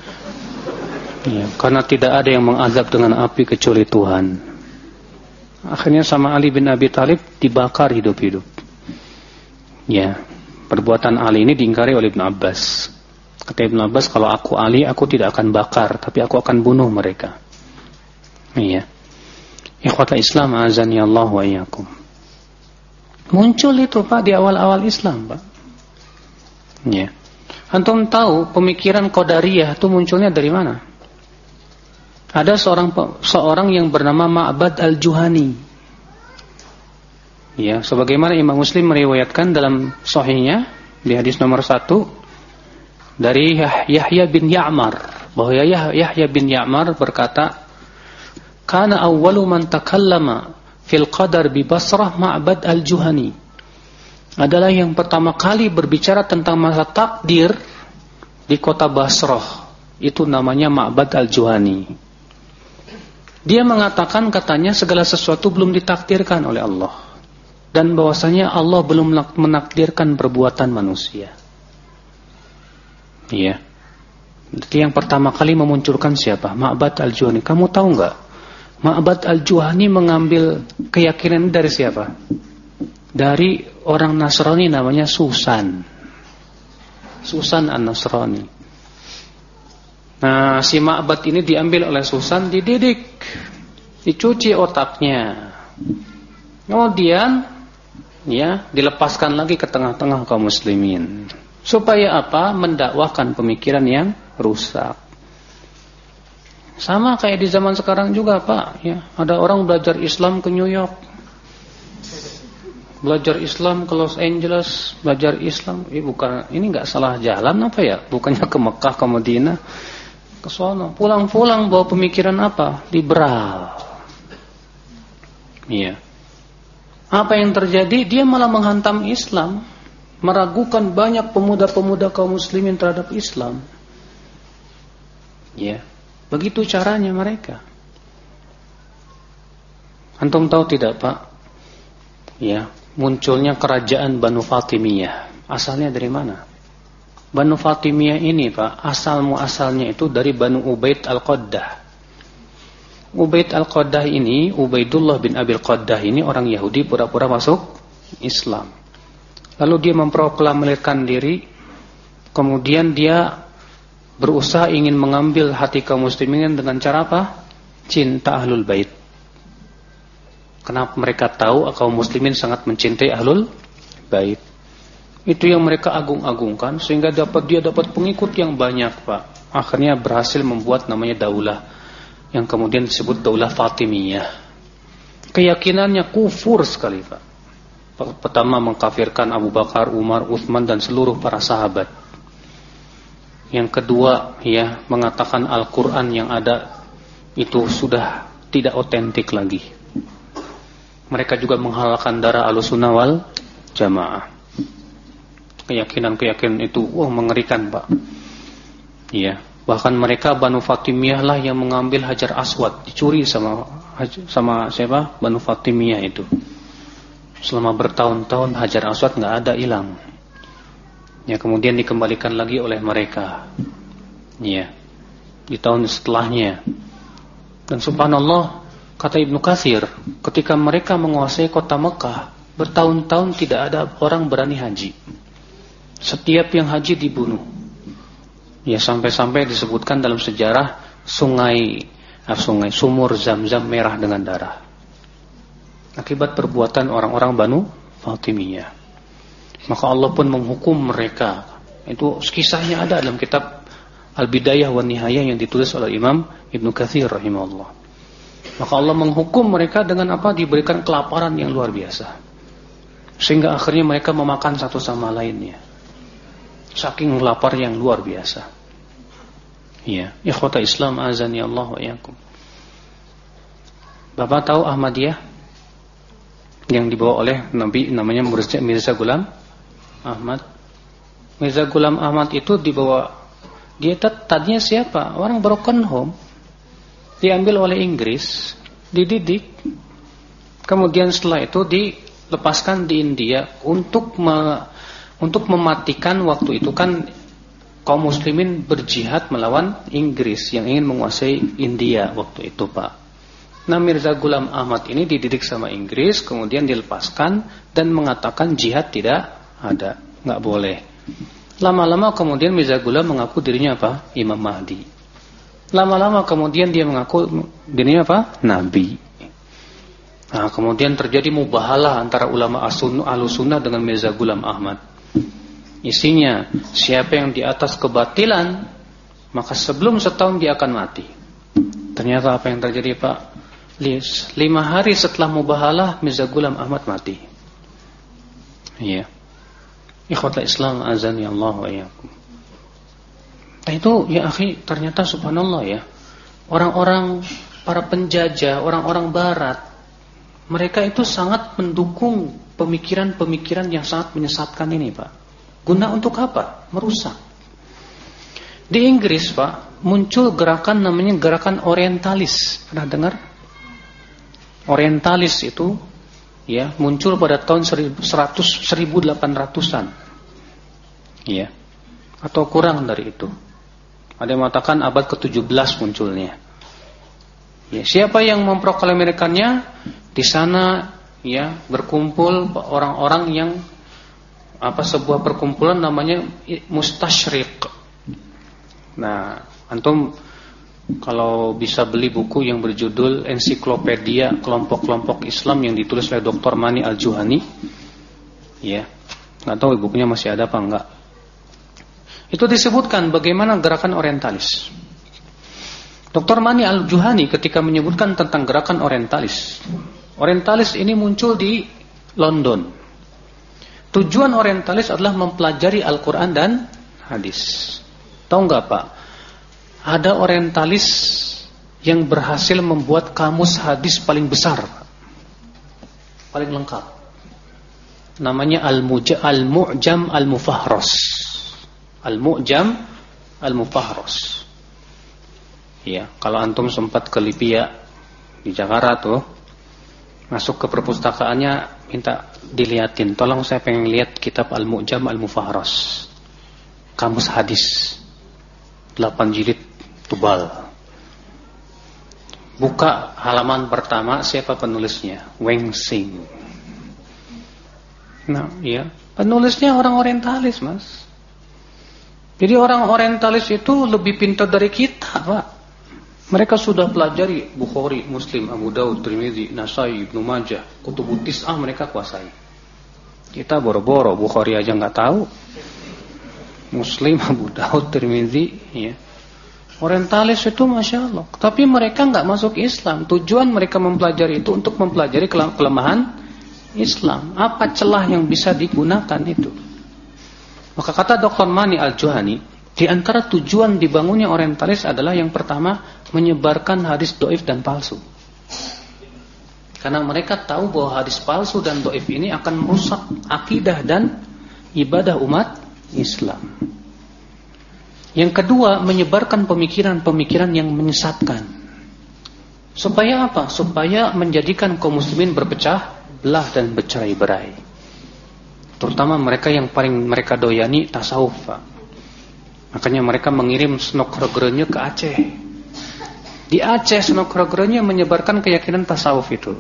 Ya, karena tidak ada yang mengazab dengan api kecuali Tuhan. Akhirnya sama Ali bin Abi Thalib dibakar hidup-hidup. Ya, perbuatan Ali ini diingkari oleh Ibn Abbas. Kata Ibn Abbas, kalau aku Ali, aku tidak akan bakar, tapi aku akan bunuh mereka. Iya. Ikhwata Islam azani Allah wa iyyakum. Muncul itu Pak di awal-awal Islam, Pak. Ya. Antum tahu pemikiran Qadariyah itu munculnya dari mana? Ada seorang seorang yang bernama Ma'bad Al-Juhani. Ya, sebagaimana Imam Muslim meriwayatkan dalam sahihnya di hadis nomor satu dari Yahya bin Ya'mar bahwa Yahya bin Ya'mar berkata, "Kana awwalu man takallama fil qadar bi Basrah Ma'bad Al-Juhani." Adalah yang pertama kali berbicara tentang masa takdir di kota Basrah. Itu namanya Ma'bad Al-Juhani. Dia mengatakan katanya segala sesuatu belum ditakdirkan oleh Allah. Dan bahwasanya Allah belum menakdirkan perbuatan manusia. Iya. Jadi yang pertama kali memunculkan siapa? Ma'bad al-Juhani. Kamu tahu nggak? Ma'bad al-Juhani mengambil keyakinan dari siapa? dari orang Nasrani namanya Susan. Susan An-Nasrani. Nah, si Ma'bad ini diambil oleh Susan, dididik, dicuci otaknya. Kemudian ya, dilepaskan lagi ke tengah-tengah kaum muslimin. Supaya apa? Mendakwahkan pemikiran yang rusak. Sama kayak di zaman sekarang juga, Pak, ya. Ada orang belajar Islam ke New York. Belajar Islam ke Los Angeles, belajar Islam, eh, bukan ini enggak salah jalan apa ya? Bukannya ke Mekah ke Madinah, ke sana. Pulang-pulang bawa pemikiran apa? Liberal. Iya. Apa yang terjadi? Dia malah menghantam Islam meragukan banyak pemuda-pemuda kaum muslimin terhadap Islam. Ya, begitu caranya mereka. Antum tahu tidak, Pak? Ya, munculnya kerajaan Banu Fatimiyah. Asalnya dari mana? Banu Fatimiyah ini, Pak, asal muasalnya itu dari Banu Ubaid Al-Qaddah. Ubaid Al-Qaddah ini, Ubaidullah bin Abil Qaddah ini orang Yahudi pura-pura masuk Islam. Lalu dia memproklamirkan diri, kemudian dia berusaha ingin mengambil hati kaum muslimin dengan cara apa? Cinta ahlul bait. Kenapa mereka tahu kaum muslimin sangat mencintai ahlul bait? Itu yang mereka agung-agungkan sehingga dapat dia dapat pengikut yang banyak, Pak. Akhirnya berhasil membuat namanya daulah yang kemudian disebut daulah Fatimiyah. Keyakinannya kufur sekali, Pak. Pertama mengkafirkan Abu Bakar, Umar, Uthman dan seluruh para sahabat. Yang kedua ya mengatakan Al-Quran yang ada itu sudah tidak otentik lagi. Mereka juga menghalalkan darah al-sunnah wal jamaah. Keyakinan-keyakinan itu wah mengerikan pak. Iya. Bahkan mereka Banu Fatimiyah lah yang mengambil Hajar Aswad dicuri sama sama siapa Banu Fatimiyah itu. Selama bertahun-tahun Hajar Aswad nggak ada hilang. Ya kemudian dikembalikan lagi oleh mereka. Ya. Di tahun setelahnya. Dan subhanallah kata Ibnu Katsir, ketika mereka menguasai kota Mekah, bertahun-tahun tidak ada orang berani haji. Setiap yang haji dibunuh. Ya sampai-sampai disebutkan dalam sejarah sungai ah, sungai sumur Zam-Zam merah dengan darah akibat perbuatan orang-orang Banu Fatimiyah. Maka Allah pun menghukum mereka. Itu kisahnya ada dalam kitab Al-Bidayah wa Nihayah yang ditulis oleh Imam Ibnu Katsir rahimahullah. Maka Allah menghukum mereka dengan apa? Diberikan kelaparan yang luar biasa. Sehingga akhirnya mereka memakan satu sama lainnya. Saking lapar yang luar biasa. Iya, ikhwata Islam azani Allah wa yakum. Bapak tahu Ahmadiyah? Yang dibawa oleh Nabi namanya Mirza Gulam Ahmad. Mirza Gulam Ahmad itu dibawa dia tadinya siapa? Orang broken home. Diambil oleh Inggris, dididik. Kemudian setelah itu dilepaskan di India untuk me, untuk mematikan waktu itu kan kaum muslimin berjihad melawan Inggris yang ingin menguasai India waktu itu, Pak. Nah Mirza Gulam Ahmad ini dididik sama Inggris, kemudian dilepaskan dan mengatakan jihad tidak ada, nggak boleh. Lama-lama kemudian Mirza Gulam mengaku dirinya apa? Imam Mahdi. Lama-lama kemudian dia mengaku dirinya apa? Nabi. Nah, kemudian terjadi mubahalah antara ulama Ahlussunnah dengan Mirza Gulam Ahmad. Isinya, siapa yang di atas kebatilan, maka sebelum setahun dia akan mati. Ternyata apa yang terjadi Pak? Lima hari setelah mubahalah Mirza Gulam Ahmad mati. Iya. Ikhwata Islam azan ya Allah wa iyyakum. Nah itu ya akhi ternyata subhanallah ya. Orang-orang para penjajah, orang-orang barat mereka itu sangat mendukung pemikiran-pemikiran yang sangat menyesatkan ini, Pak. Guna untuk apa? Merusak. Di Inggris, Pak, muncul gerakan namanya gerakan orientalis. Pernah dengar? Orientalis itu ya muncul pada tahun 100 1800-an. Ya. Atau kurang dari itu. Ada yang mengatakan abad ke-17 munculnya. Ya, siapa yang memproklamirkannya? Di sana ya berkumpul orang-orang yang apa sebuah perkumpulan namanya mustasyriq. Nah, antum kalau bisa beli buku yang berjudul Ensiklopedia Kelompok-kelompok Islam yang ditulis oleh Dr. Mani Al-Juhani, ya, nggak tahu bukunya masih ada apa enggak. Itu disebutkan bagaimana gerakan orientalis. Dr. Mani Al-Juhani ketika menyebutkan tentang gerakan orientalis. Orientalis ini muncul di London. Tujuan orientalis adalah mempelajari Al-Quran dan hadis. Tahu nggak Pak? Ada orientalis yang berhasil membuat kamus hadis paling besar. Paling lengkap. Namanya Al-Mu'jam Al-Mufahros. Al-Mu'jam Al-Mufahros. Ya, kalau antum sempat ke Libya di Jakarta tuh, masuk ke perpustakaannya minta diliatin. Tolong saya pengen lihat kitab Al-Mu'jam Al-Mufahras. Kamus hadis. 8 jilid tebal. Buka halaman pertama siapa penulisnya? Weng Sing. Nah, iya. Penulisnya orang orientalis, Mas. Jadi orang orientalis itu lebih pintar dari kita, Pak. Mereka sudah pelajari Bukhari, Muslim, Abu Daud, Tirmidzi, Nasai, Ibnu Majah, Kutubut Tis'ah mereka kuasai. Kita boro-boro Bukhari aja nggak tahu. Muslim, Abu Daud, Tirmidzi, ya. Orientalis itu masya Allah. Tapi mereka nggak masuk Islam. Tujuan mereka mempelajari itu untuk mempelajari kelemahan Islam. Apa celah yang bisa digunakan itu? Maka kata Dr. Mani Al-Juhani, di antara tujuan dibangunnya orientalis adalah yang pertama menyebarkan hadis doif dan palsu. Karena mereka tahu bahwa hadis palsu dan doif ini akan merusak akidah dan ibadah umat Islam. Yang kedua, menyebarkan pemikiran-pemikiran yang menyesatkan. Supaya apa? Supaya menjadikan kaum muslimin berpecah belah dan bercerai-berai. Terutama mereka yang paling mereka doyani tasawuf, Makanya mereka mengirim snokrogernya ke Aceh. Di Aceh snokrogernya menyebarkan keyakinan tasawuf itu.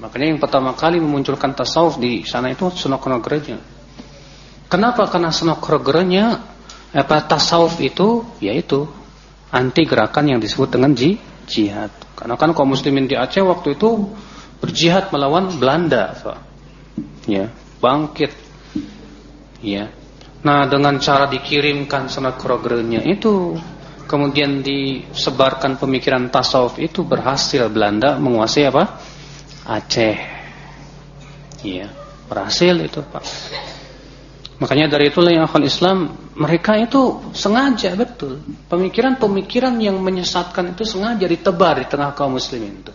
Makanya yang pertama kali memunculkan tasawuf di sana itu snokrogernya. Kenapa? Karena snokrogernya apa tasawuf itu yaitu anti gerakan yang disebut dengan jihad. Karena kan kaum muslimin di Aceh waktu itu berjihad melawan Belanda, Ya, bangkit. Ya, Nah dengan cara dikirimkan senat krogernya itu Kemudian disebarkan pemikiran tasawuf itu berhasil Belanda menguasai apa? Aceh Iya berhasil itu Pak Makanya dari itulah yang akan Islam Mereka itu sengaja betul Pemikiran-pemikiran yang menyesatkan itu sengaja ditebar di tengah kaum muslimin itu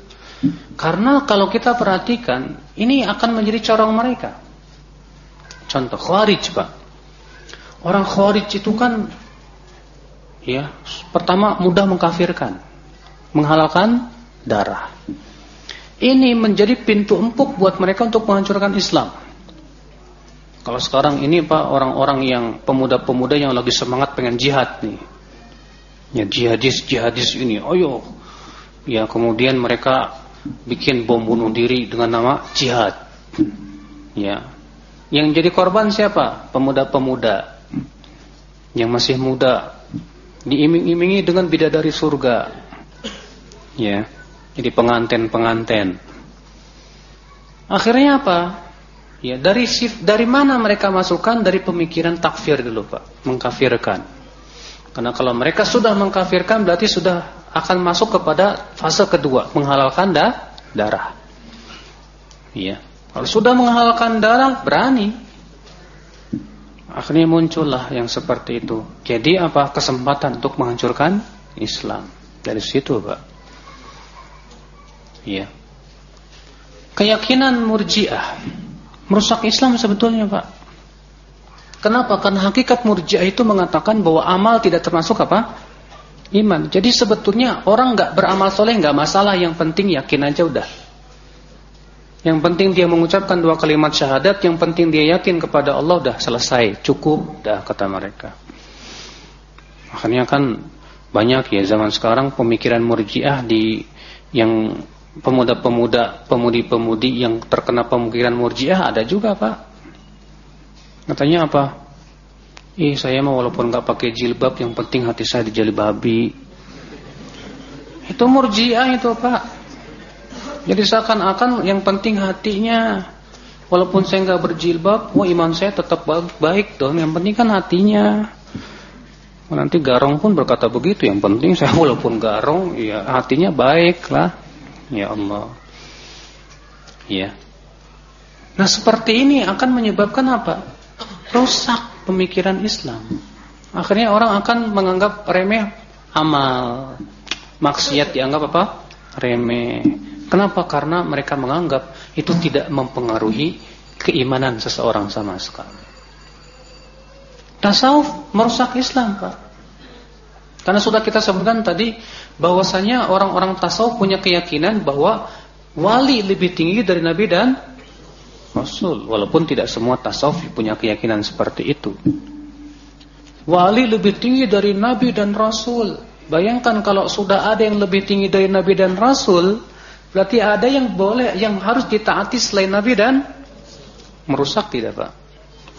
Karena kalau kita perhatikan Ini akan menjadi corong mereka Contoh Khawarij Pak Orang Khawarij itu kan ya, pertama mudah mengkafirkan, menghalalkan darah. Ini menjadi pintu empuk buat mereka untuk menghancurkan Islam. Kalau sekarang ini Pak orang-orang yang pemuda-pemuda yang lagi semangat pengen jihad nih. Ya jihadis jihadis ini, ayo. Ya kemudian mereka bikin bom bunuh diri dengan nama jihad. Ya. Yang jadi korban siapa? Pemuda-pemuda yang masih muda diiming-imingi dengan bidadari surga. Ya. Jadi pengantin-pengantin. Akhirnya apa? Ya, dari dari mana mereka masukkan dari pemikiran takfir dulu, Pak, mengkafirkan. Karena kalau mereka sudah mengkafirkan berarti sudah akan masuk kepada fase kedua, menghalalkan da, darah. Ya. Kalau sudah menghalalkan darah, berani Akhirnya muncullah yang seperti itu. Jadi apa kesempatan untuk menghancurkan Islam dari situ, Pak. Iya. Keyakinan Murji'ah merusak Islam sebetulnya, Pak. Kenapa? Karena hakikat Murji'ah itu mengatakan bahwa amal tidak termasuk apa? Iman. Jadi sebetulnya orang nggak beramal soleh nggak masalah, yang penting yakin aja udah. Yang penting dia mengucapkan dua kalimat syahadat, yang penting dia yakin kepada Allah dah selesai, cukup dah kata mereka. Makanya kan banyak ya zaman sekarang pemikiran murjiah di yang pemuda-pemuda, pemudi-pemudi yang terkena pemikiran murjiah ada juga pak. Katanya apa? Ih saya mau walaupun nggak pakai jilbab, yang penting hati saya dijilbabi. Itu murjiah itu pak. Jadi seakan-akan yang penting hatinya. Walaupun saya nggak berjilbab, wah iman saya tetap baik dong. Yang penting kan hatinya. Nanti garong pun berkata begitu. Yang penting saya walaupun garong, ya hatinya baik lah. Ya Allah. Ya. Nah seperti ini akan menyebabkan apa? Rusak pemikiran Islam. Akhirnya orang akan menganggap remeh amal. Maksiat dianggap apa? Remeh. Kenapa? Karena mereka menganggap itu tidak mempengaruhi keimanan seseorang sama sekali. Tasawuf merusak Islam, Pak. Karena sudah kita sebutkan tadi bahwasanya orang-orang tasawuf punya keyakinan bahwa wali lebih tinggi dari nabi dan rasul walaupun tidak semua tasawuf punya keyakinan seperti itu. Wali lebih tinggi dari nabi dan rasul. Bayangkan kalau sudah ada yang lebih tinggi dari nabi dan rasul berarti ada yang boleh yang harus ditaati selain nabi dan merusak tidak Pak?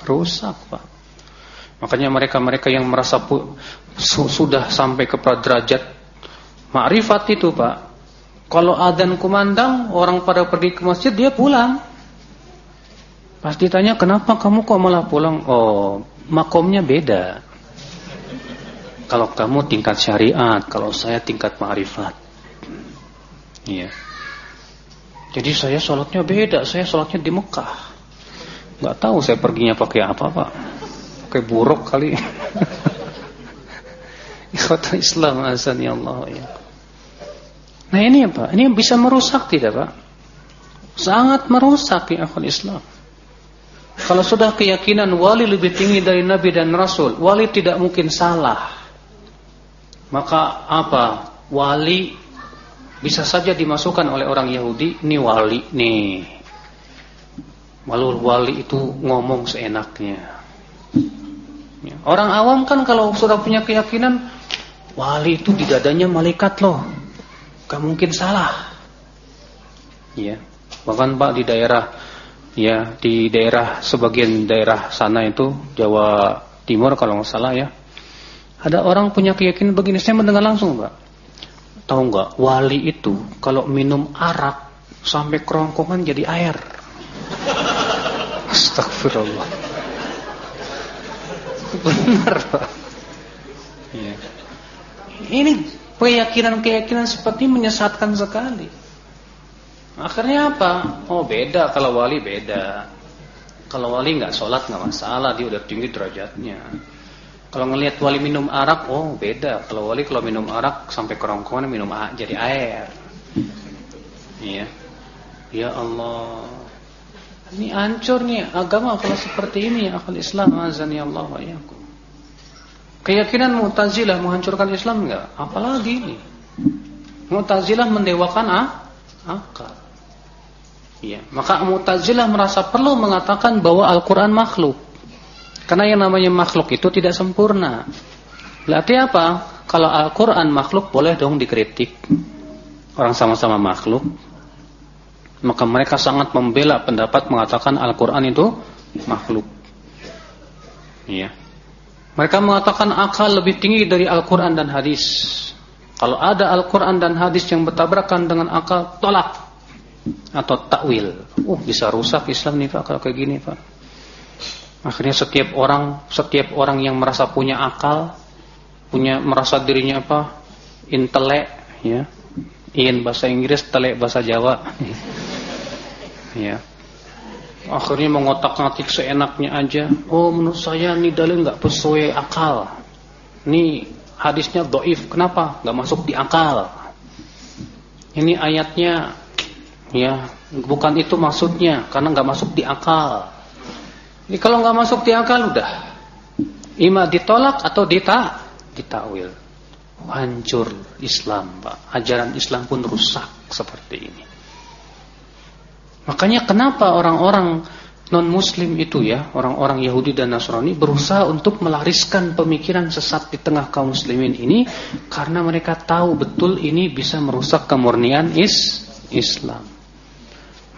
Rusak Pak makanya mereka-mereka yang merasa sudah sampai kepada derajat Ma'rifat itu pak. Kalau adzan kumandang Orang pada pergi ke masjid dia pulang. Pas ditanya kenapa kamu kok malah pulang? Oh makomnya beda. Kalau kamu tingkat syariat Kalau saya tingkat ma'rifat Iya. Jadi saya sholatnya beda Saya sholatnya di Mekah. Gak tahu saya perginya pakai apa pak Pakai buruk kali Ikhwata Islam azan ya Allah ya. Nah ini apa? Ini bisa merusak tidak Pak? Sangat merusak ya akhul Islam. Kalau sudah keyakinan wali lebih tinggi dari Nabi dan Rasul, wali tidak mungkin salah. Maka apa? Wali bisa saja dimasukkan oleh orang Yahudi, ini wali nih. Lalu wali itu ngomong seenaknya. Ya. Orang awam kan kalau sudah punya keyakinan Wali itu di dadanya malaikat loh. Gak mungkin salah. Ya. Bahkan Pak di daerah ya di daerah sebagian daerah sana itu Jawa Timur kalau nggak salah ya. Ada orang punya keyakinan begini, saya mendengar langsung, Pak. Tahu nggak, wali itu kalau minum arak sampai kerongkongan jadi air. Astagfirullah. Benar, Pak. Ya. Ini keyakinan-keyakinan seperti menyesatkan sekali. Akhirnya apa? Oh beda kalau wali beda. Kalau wali nggak sholat nggak masalah, dia udah tinggi derajatnya. Kalau ngelihat wali minum arak, oh beda. Kalau wali kalau minum arak sampai kerongkongan minum jadi air. Iya. Ya Allah. Ini hancur nih agama kalau seperti ini akal Islam azan ya Allah wa Keyakinan Mu'tazilah menghancurkan Islam enggak? Apalagi ini. Mu'tazilah mendewakan ah, akal. Ya, maka Mu'tazilah merasa perlu mengatakan bahwa Al-Qur'an makhluk. Karena yang namanya makhluk itu tidak sempurna. Berarti apa? Kalau Al-Qur'an makhluk boleh dong dikritik. Orang sama-sama makhluk. Maka mereka sangat membela pendapat mengatakan Al-Qur'an itu makhluk. Iya. Mereka mengatakan akal lebih tinggi dari Al-Quran dan hadis. Kalau ada Al-Quran dan hadis yang bertabrakan dengan akal, tolak. Atau takwil. Uh, bisa rusak Islam nih Pak, kalau kayak gini Pak. Akhirnya setiap orang, setiap orang yang merasa punya akal, punya merasa dirinya apa? Intelek, ya. In bahasa Inggris, telek bahasa Jawa. ya akhirnya mengotak-ngatik seenaknya aja. Oh, menurut saya ini dalil nggak sesuai akal. Ini hadisnya doif. Kenapa? Nggak masuk di akal. Ini ayatnya, ya, bukan itu maksudnya, karena nggak masuk di akal. Ini kalau nggak masuk di akal udah, ima ditolak atau dita, ditakwil. Hancur Islam, Pak. Ajaran Islam pun rusak seperti ini. Makanya kenapa orang-orang non-muslim itu ya, orang-orang Yahudi dan Nasrani berusaha untuk melariskan pemikiran sesat di tengah kaum muslimin ini karena mereka tahu betul ini bisa merusak kemurnian is Islam.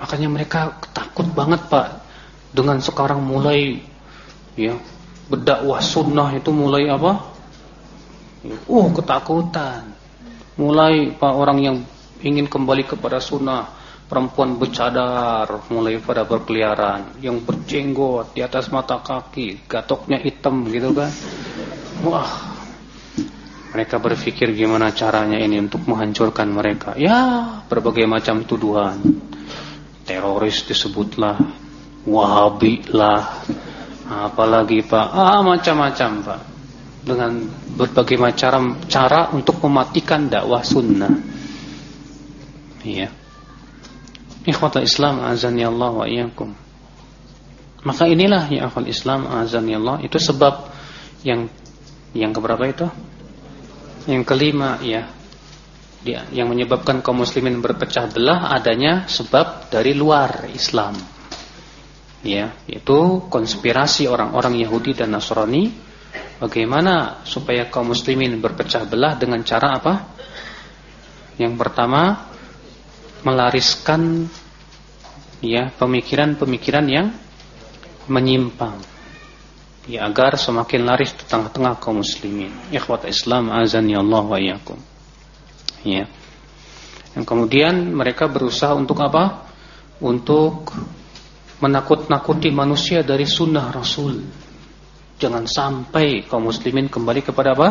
Makanya mereka takut banget Pak dengan sekarang mulai ya berdakwah sunnah itu mulai apa? Uh ketakutan. Mulai Pak orang yang ingin kembali kepada sunnah perempuan bercadar mulai pada berkeliaran. Yang berjenggot di atas mata kaki gatoknya hitam gitu kan. Wah. Mereka berpikir gimana caranya ini untuk menghancurkan mereka. Ya berbagai macam tuduhan. Teroris disebutlah. Wahabi lah. Apalagi pak? Ah macam-macam pak. Dengan berbagai macam cara untuk mematikan dakwah sunnah. Iya Ikhwatul Islam azani Allah wa iyyakum. Maka inilah ya akhwal Islam azani Allah itu sebab yang yang keberapa itu? Yang kelima ya. Dia, yang menyebabkan kaum muslimin berpecah belah adanya sebab dari luar Islam. Ya, yaitu konspirasi orang-orang Yahudi dan Nasrani bagaimana supaya kaum muslimin berpecah belah dengan cara apa? Yang pertama melariskan ya pemikiran-pemikiran yang menyimpang. Ya agar semakin laris di tengah-tengah kaum muslimin. Ikhwat Islam azan ya Allah wa ya. Yang kemudian mereka berusaha untuk apa? Untuk menakut-nakuti manusia dari sunnah Rasul. Jangan sampai kaum muslimin kembali kepada apa?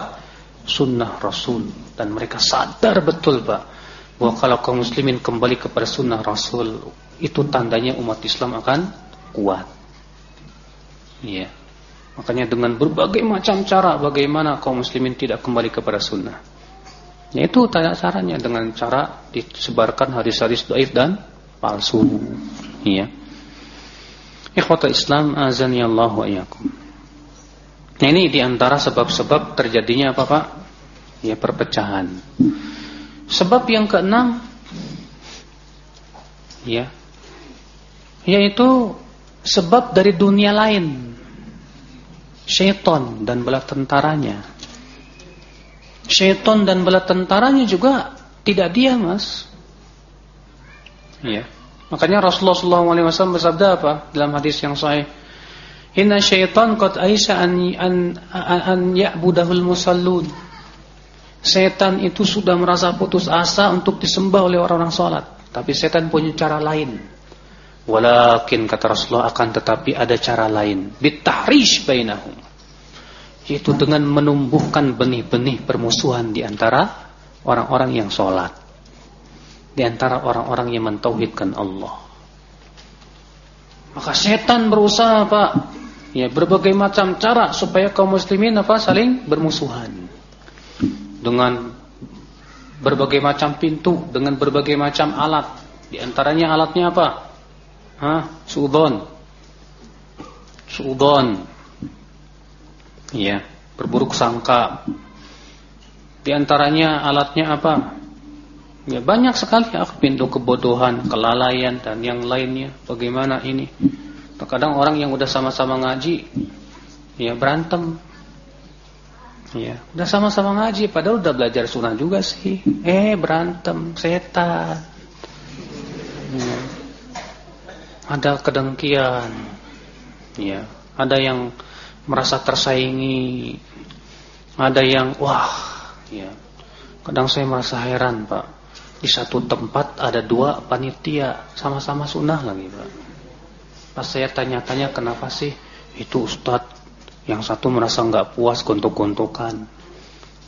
Sunnah Rasul. Dan mereka sadar betul Pak bahwa kalau kaum muslimin kembali kepada sunnah Rasul itu tandanya umat Islam akan kuat. Iya. Makanya dengan berbagai macam cara bagaimana kaum muslimin tidak kembali kepada sunnah. Yaitu tanda caranya dengan cara disebarkan hadis-hadis dhaif dan palsu. Iya. Ikhwata Islam azani Allah wa iyyakum. Nah ini di antara sebab-sebab terjadinya apa Pak? Ya perpecahan. Sebab yang keenam ya yaitu sebab dari dunia lain. Syaitan dan bala tentaranya. Syaitan dan bala tentaranya juga tidak diam, Mas. Ya. Makanya Rasulullah SAW bersabda apa dalam hadis yang sahih? Inna syaitan qad aisha an an, an ya'budahul musallun. Setan itu sudah merasa putus asa untuk disembah oleh orang-orang sholat. Tapi setan punya cara lain. Walakin kata Rasulullah akan tetapi ada cara lain. Bitahrish bainahum. Yaitu dengan menumbuhkan benih-benih permusuhan di antara orang-orang yang sholat. Di antara orang-orang yang mentauhidkan Allah. Maka setan berusaha Pak. Ya berbagai macam cara supaya kaum muslimin apa saling bermusuhan dengan berbagai macam pintu, dengan berbagai macam alat. Di antaranya alatnya apa? Hah? Suudon. Suudon. Ya, berburuk sangka. Di antaranya alatnya apa? Ya banyak sekali ya, pintu kebodohan, kelalaian dan yang lainnya. Bagaimana ini? Terkadang orang yang udah sama-sama ngaji ya berantem Ya, udah sama-sama ngaji, padahal udah belajar sunnah juga sih. Eh, berantem, setan. Ya. Ada kedengkian. Ya, ada yang merasa tersaingi. Ada yang wah, ya. Kadang saya merasa heran, Pak. Di satu tempat ada dua panitia sama-sama sunnah lagi, Pak. Pas saya tanya-tanya kenapa sih itu Ustadz yang satu merasa nggak puas gontok-gontokan.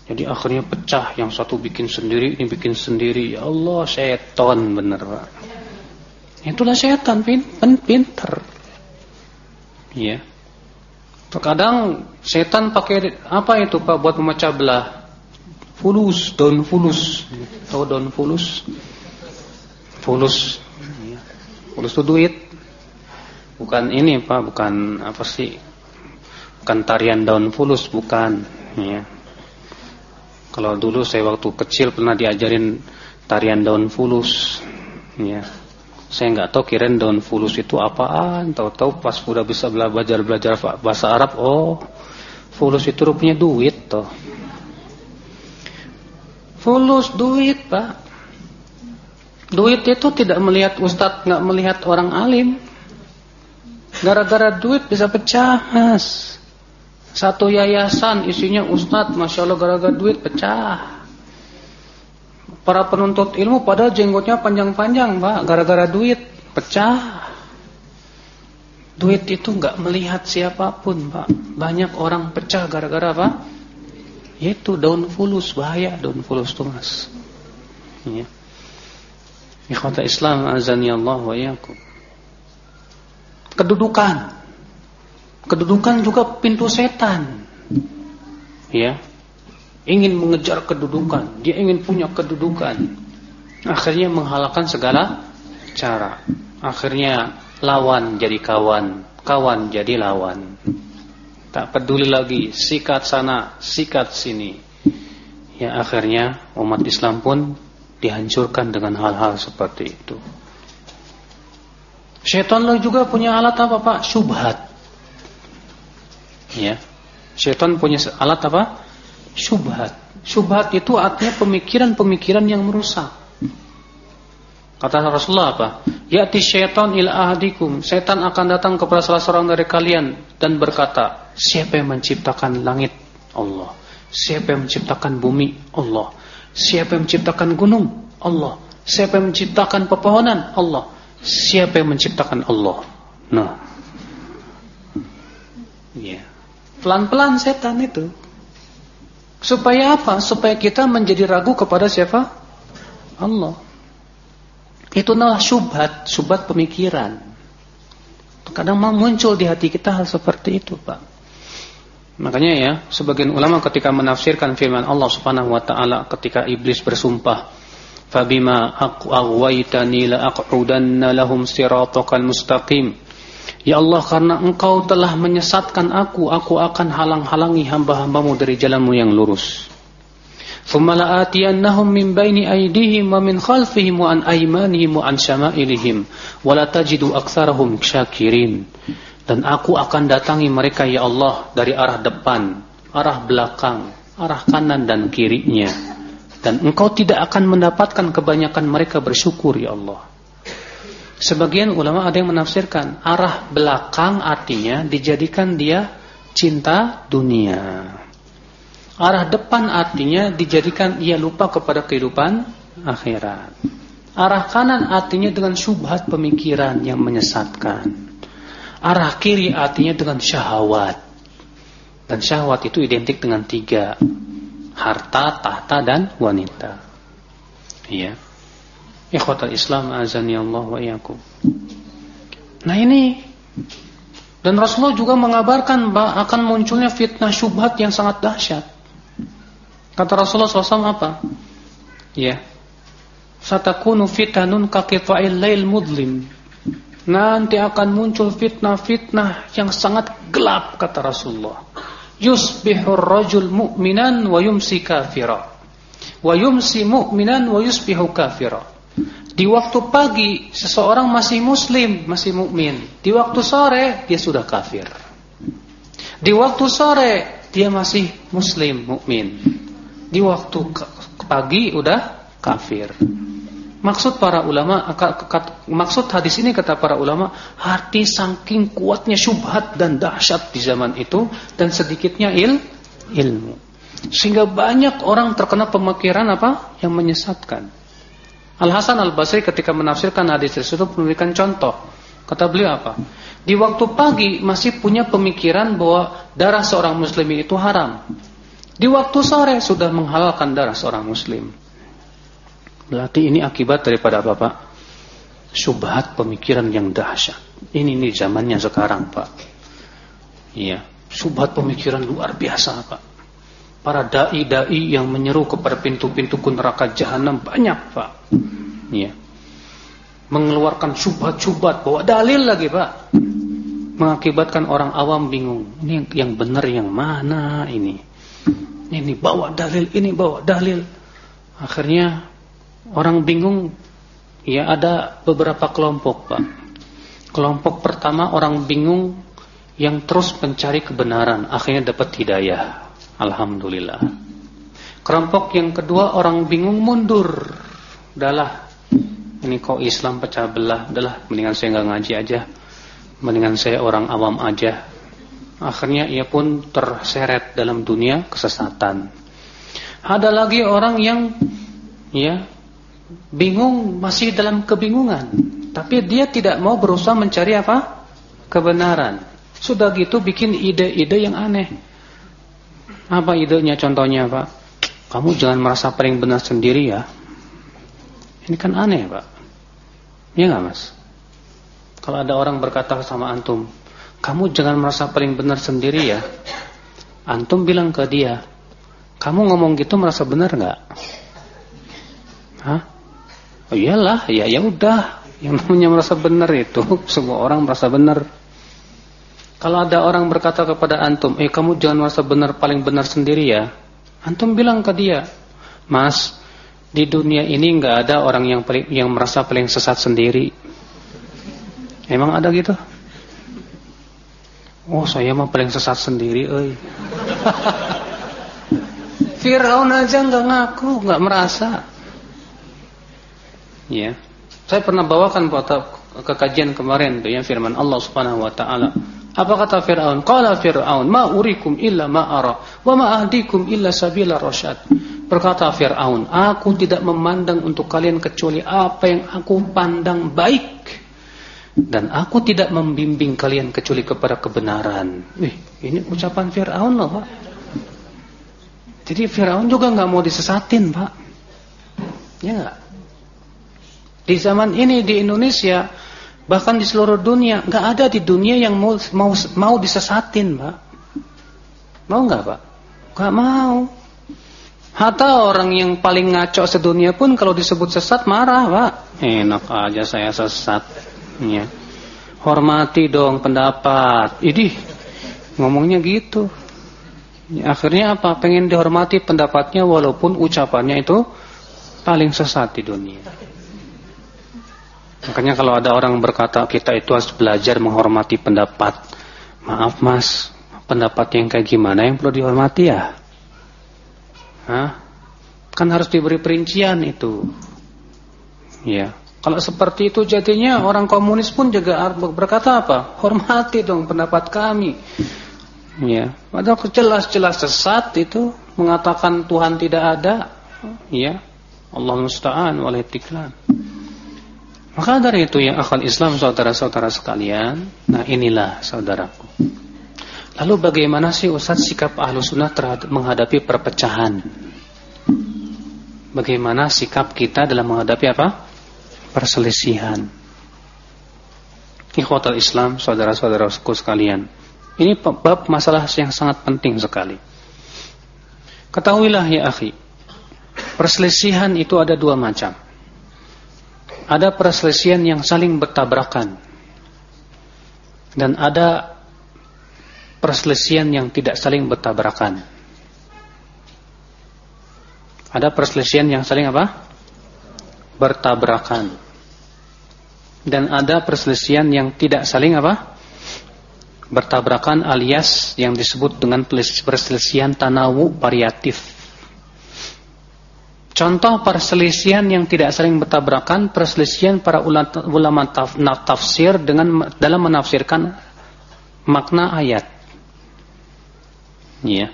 Jadi akhirnya pecah. Yang satu bikin sendiri, ini bikin sendiri. Ya Allah, setan bener Pak. Itulah setan, pin, pin, pinter. Ya. Terkadang setan pakai apa itu Pak buat memecah belah? Fulus, daun fulus. Tahu daun fulus? Fulus. Ya. Fulus itu duit. Bukan ini Pak, bukan apa sih? Bukan tarian daun fulus bukan ya. Kalau dulu saya waktu kecil pernah diajarin tarian daun fulus ya. Saya nggak tahu kirain daun fulus itu apaan. Tahu-tahu pas udah bisa belajar belajar bahasa Arab oh fulus itu rupanya duit toh. Fulus duit pak. Duit itu tidak melihat ustadz, nggak melihat orang alim. Gara-gara duit bisa pecah, mas. Satu yayasan isinya ustadz, masya Allah gara-gara duit pecah. Para penuntut ilmu pada jenggotnya panjang-panjang, pak. Gara-gara duit pecah. Duit itu nggak melihat siapa pun, pak. Banyak orang pecah gara-gara apa? Itu daun fulus bahaya daun fulus tuh mas. Ya. Ikhwata Islam azani Allah wa iyyakum. Kedudukan. Kedudukan juga pintu setan. Ya. Ingin mengejar kedudukan, dia ingin punya kedudukan. Akhirnya menghalalkan segala cara. Akhirnya lawan jadi kawan, kawan jadi lawan. Tak peduli lagi sikat sana, sikat sini. Ya akhirnya umat Islam pun dihancurkan dengan hal-hal seperti itu. Syaitan lo juga punya alat apa Pak? Subhat. Ya. Syaitan punya alat apa? Subhat. Subhat itu artinya pemikiran-pemikiran yang merusak. Kata Rasulullah apa? Ya'ti syaitan ila ahadikum. Syaitan akan datang kepada salah seorang dari kalian dan berkata, "Siapa yang menciptakan langit?" Allah. Siapa yang menciptakan bumi? Allah. Siapa yang menciptakan gunung? Allah. Siapa yang menciptakan pepohonan? Allah. Siapa yang menciptakan Allah? Nah. Ya. Pelan-pelan setan itu. Supaya apa? Supaya kita menjadi ragu kepada siapa? Allah. Itu adalah syubhat, syubhat pemikiran. Kadang muncul di hati kita hal seperti itu, Pak. Makanya ya, sebagian ulama ketika menafsirkan firman Allah Subhanahu wa taala ketika iblis bersumpah, "Fabima aghwaytani la aq'udanna lahum siratakal mustaqim." Ya Allah karena engkau telah menyesatkan aku Aku akan halang-halangi hamba-hambamu dari jalanmu yang lurus. Fumala'atiyannahum min baini aydihim wa min khalfihim wa an aymanihim wa an syama'ilihim Wa la tajidu aksarahum syakirin. Dan aku akan datangi mereka ya Allah dari arah depan Arah belakang, arah kanan dan kirinya. Dan engkau tidak akan mendapatkan kebanyakan mereka bersyukur ya Allah. Sebagian ulama ada yang menafsirkan arah belakang artinya dijadikan dia cinta dunia. Arah depan artinya dijadikan ia lupa kepada kehidupan akhirat. Arah kanan artinya dengan syubhat pemikiran yang menyesatkan. Arah kiri artinya dengan syahwat. Dan syahwat itu identik dengan tiga. Harta, tahta, dan wanita. Iya. Ikhwatal Islam azani Allah wa iyakum. Nah ini dan Rasulullah juga mengabarkan bahwa akan munculnya fitnah syubhat yang sangat dahsyat. Kata Rasulullah SAW apa? Ya. Satakunu fitanun kaqita'il lail mudlim. Nanti akan muncul fitnah-fitnah yang sangat gelap kata Rasulullah. Yusbihur rajul mu'minan wa yumsi kafira. Wa yumsi mu'minan wa yusbihu kafira. Di waktu pagi seseorang masih muslim, masih mukmin. Di waktu sore dia sudah kafir. Di waktu sore dia masih muslim, mukmin. Di waktu pagi udah kafir. Maksud para ulama, maksud hadis ini kata para ulama, hati saking kuatnya syubhat dan dahsyat di zaman itu dan sedikitnya il, ilmu. Sehingga banyak orang terkena pemikiran apa? Yang menyesatkan. Al Hasan Al Basri ketika menafsirkan hadis tersebut memberikan contoh. Kata beliau apa? Di waktu pagi masih punya pemikiran bahwa darah seorang muslim itu haram. Di waktu sore sudah menghalalkan darah seorang muslim. Berarti ini akibat daripada apa Pak? Subhat pemikiran yang dahsyat. Ini nih zamannya sekarang Pak. Iya, subhat pemikiran luar biasa Pak. Para dai-dai yang menyeru kepada pintu-pintu neraka jahanam banyak Pak. Iya. Mengeluarkan subhat-subhat bawa dalil lagi Pak. Mengakibatkan orang awam bingung. Ini yang benar yang mana ini? Ini bawa dalil, ini bawa dalil. Akhirnya Orang bingung ya ada beberapa kelompok, Pak. Kelompok pertama orang bingung yang terus mencari kebenaran, akhirnya dapat hidayah. Alhamdulillah. Kelompok yang kedua orang bingung mundur. Adalah ini kok Islam pecah belah, adalah mendingan saya nggak ngaji aja, mendingan saya orang awam aja. Akhirnya ia pun terseret dalam dunia kesesatan. Ada lagi orang yang ya bingung masih dalam kebingungan, tapi dia tidak mau berusaha mencari apa? kebenaran. Sudah gitu bikin ide-ide yang aneh. Apa idenya contohnya, Pak? Kamu jangan merasa paling benar sendiri ya. Ini kan aneh, Pak. Iya nggak, Mas? Kalau ada orang berkata sama antum, kamu jangan merasa paling benar sendiri ya. Antum bilang ke dia, kamu ngomong gitu merasa benar nggak? Hah? Oh iyalah, ya ya udah. Yang namanya merasa benar itu semua orang merasa benar. Kalau ada orang berkata kepada antum, "Eh, kamu jangan merasa benar paling benar sendiri ya." Antum bilang ke dia, "Mas, di dunia ini nggak ada orang yang paling yang merasa paling sesat sendiri." Emang ada gitu? Oh, saya mah paling sesat sendiri, euy. Firaun aja nggak ngaku, nggak merasa. Ya. Saya pernah bawakan ke kajian kemarin tuh ya firman Allah Subhanahu wa taala. Apa kata Firaun? Qala Firaun, "Ma urikum illa ma ara wa ma ahdikum illa sabila rasyad." Berkata Firaun, "Aku tidak memandang untuk kalian kecuali apa yang aku pandang baik dan aku tidak membimbing kalian kecuali kepada kebenaran." Wih, ini ucapan Firaun loh, Pak. Jadi Firaun juga nggak mau disesatin, Pak. Ya enggak? Di zaman ini di Indonesia Bahkan di seluruh dunia, nggak ada di dunia yang mau mau mau disesatin, Pak. Mau nggak, Pak? Nggak mau. Hatta orang yang paling ngaco sedunia pun kalau disebut sesat marah, Pak. Enak aja saya sesat. Ya. Hormati dong pendapat. Idih, ngomongnya gitu. Ya, akhirnya apa? Pengen dihormati pendapatnya walaupun ucapannya itu paling sesat di dunia. Makanya kalau ada orang berkata kita itu harus belajar menghormati pendapat. Maaf mas, pendapat yang kayak gimana yang perlu dihormati ya? Hah? Kan harus diberi perincian itu. Ya. Kalau seperti itu jadinya orang komunis pun juga berkata apa? Hormati dong pendapat kami. Ya. Padahal jelas-jelas sesat itu mengatakan Tuhan tidak ada. Ya. Allah musta'an wal maka dari itu yang akal Islam saudara-saudara sekalian, nah inilah saudaraku. Lalu bagaimana sih Ustaz sikap ahlu sunnah terhadap menghadapi perpecahan? Bagaimana sikap kita dalam menghadapi apa? Perselisihan. Ikhwatal Islam, saudara-saudaraku sekalian. Ini bab masalah yang sangat penting sekali. Ketahuilah ya akhi, perselisihan itu ada dua macam ada perselisihan yang saling bertabrakan dan ada perselisihan yang tidak saling bertabrakan. Ada perselisihan yang saling apa? Bertabrakan. Dan ada perselisihan yang tidak saling apa? Bertabrakan alias yang disebut dengan perselisihan tanawu variatif. Contoh perselisihan yang tidak saling bertabrakan, perselisihan para ulama tafsir dengan dalam menafsirkan makna ayat. Ya.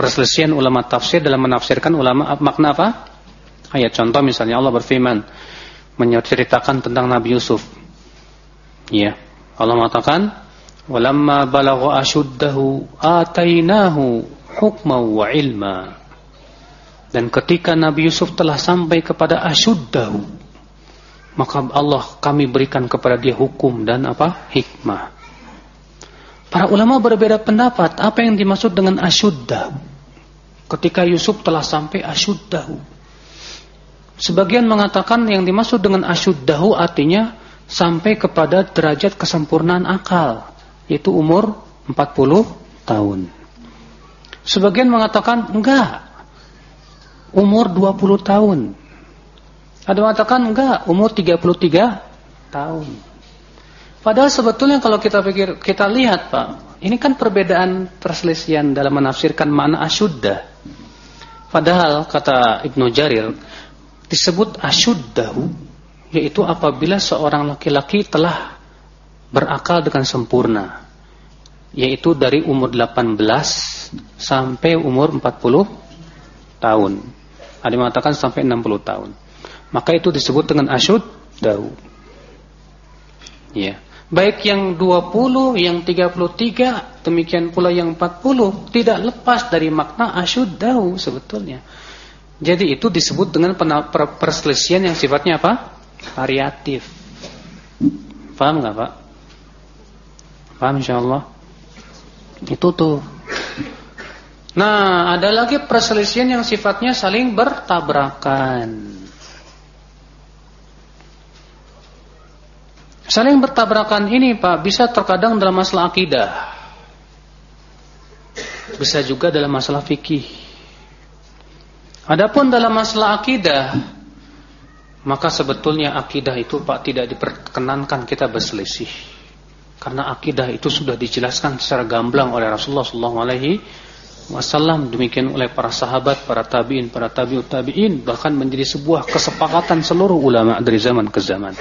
Perselisihan ulama tafsir dalam menafsirkan ulama makna apa? Ayat contoh misalnya Allah berfirman menceritakan tentang Nabi Yusuf. Ya. Allah mengatakan, "Walamma balagha ashuddahu atainahu hukman wa ilma." Dan ketika Nabi Yusuf telah sampai kepada asyuddahu, maka Allah kami berikan kepada dia hukum dan apa? Hikmah. Para ulama berbeda pendapat, apa yang dimaksud dengan asyuddahu? Ketika Yusuf telah sampai asyuddahu. Sebagian mengatakan yang dimaksud dengan asyuddahu artinya sampai kepada derajat kesempurnaan akal, yaitu umur 40 tahun. Sebagian mengatakan enggak, umur 20 tahun. Ada mengatakan enggak, umur 33 tahun. Padahal sebetulnya kalau kita pikir kita lihat Pak, ini kan perbedaan perselisihan dalam menafsirkan makna asyudda. Padahal kata Ibnu Jarir, disebut asyuddahu yaitu apabila seorang laki-laki telah berakal dengan sempurna yaitu dari umur 18 sampai umur 40 tahun. Ada yang mengatakan sampai 60 tahun. Maka itu disebut dengan asyuddahu. Ya. Baik yang 20, yang 33, demikian pula yang 40 tidak lepas dari makna asyuddahu sebetulnya. Jadi itu disebut dengan perselisihan yang sifatnya apa? Variatif. Paham nggak Pak? Paham insyaallah? Itu tuh. Nah, ada lagi perselisihan yang sifatnya saling bertabrakan. Saling bertabrakan ini Pak bisa terkadang dalam masalah akidah. Bisa juga dalam masalah fikih. Adapun dalam masalah akidah, maka sebetulnya akidah itu Pak tidak diperkenankan kita berselisih. Karena akidah itu sudah dijelaskan secara gamblang oleh Rasulullah sallallahu alaihi wasallam, demikian oleh para sahabat, para tabi'in, para tabi'ut tabi'in, bahkan menjadi sebuah kesepakatan seluruh ulama dari zaman ke zaman.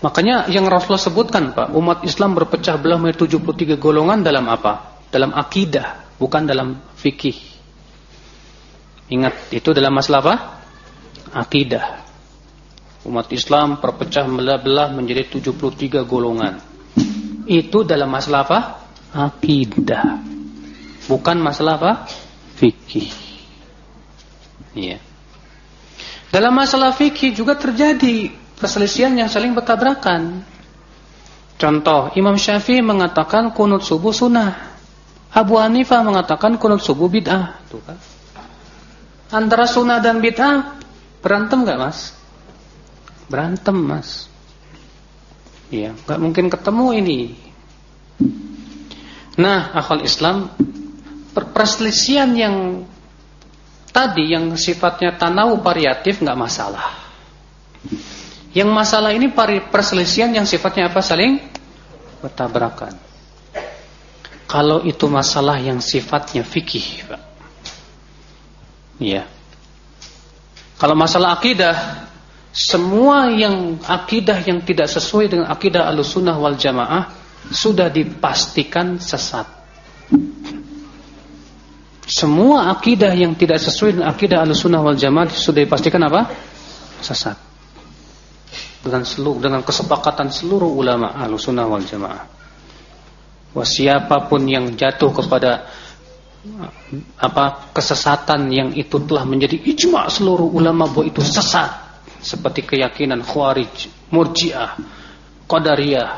Makanya yang Rasulullah sebutkan Pak, umat Islam berpecah belah menjadi 73 golongan dalam apa? Dalam akidah, bukan dalam fikih. Ingat, itu dalam masalah apa? Akidah. Umat Islam berpecah belah menjadi 73 golongan. Itu dalam masalah apa? Akidah. Bukan masalah apa? Fikih. Iya. Dalam masalah fikih juga terjadi perselisihan yang saling bertabrakan. Contoh, Imam Syafi'i mengatakan kunut subuh sunnah. Abu Hanifah mengatakan kunut subuh bid'ah. Tuh kan. Antara sunnah dan bid'ah berantem gak mas? Berantem mas. Iya, gak mungkin ketemu ini. Nah, akal Islam perselisihan yang tadi yang sifatnya tanau variatif nggak masalah. Yang masalah ini perselisihan yang sifatnya apa? Saling bertabrakan. Kalau itu masalah yang sifatnya fikih, Pak. Iya. Kalau masalah akidah, semua yang akidah yang tidak sesuai dengan akidah Ahlussunnah wal Jamaah sudah dipastikan sesat. Semua akidah yang tidak sesuai dengan akidah Ahlussunnah wal Jamaah sudah dipastikan apa? Sesat dengan seluruh dengan kesepakatan seluruh ulama Ahlussunnah wal Jamaah. Wah siapa pun yang jatuh kepada apa kesesatan yang itu telah menjadi ijma seluruh ulama bahwa itu sesat seperti keyakinan Khawarij, Murji'ah, Qadariyah,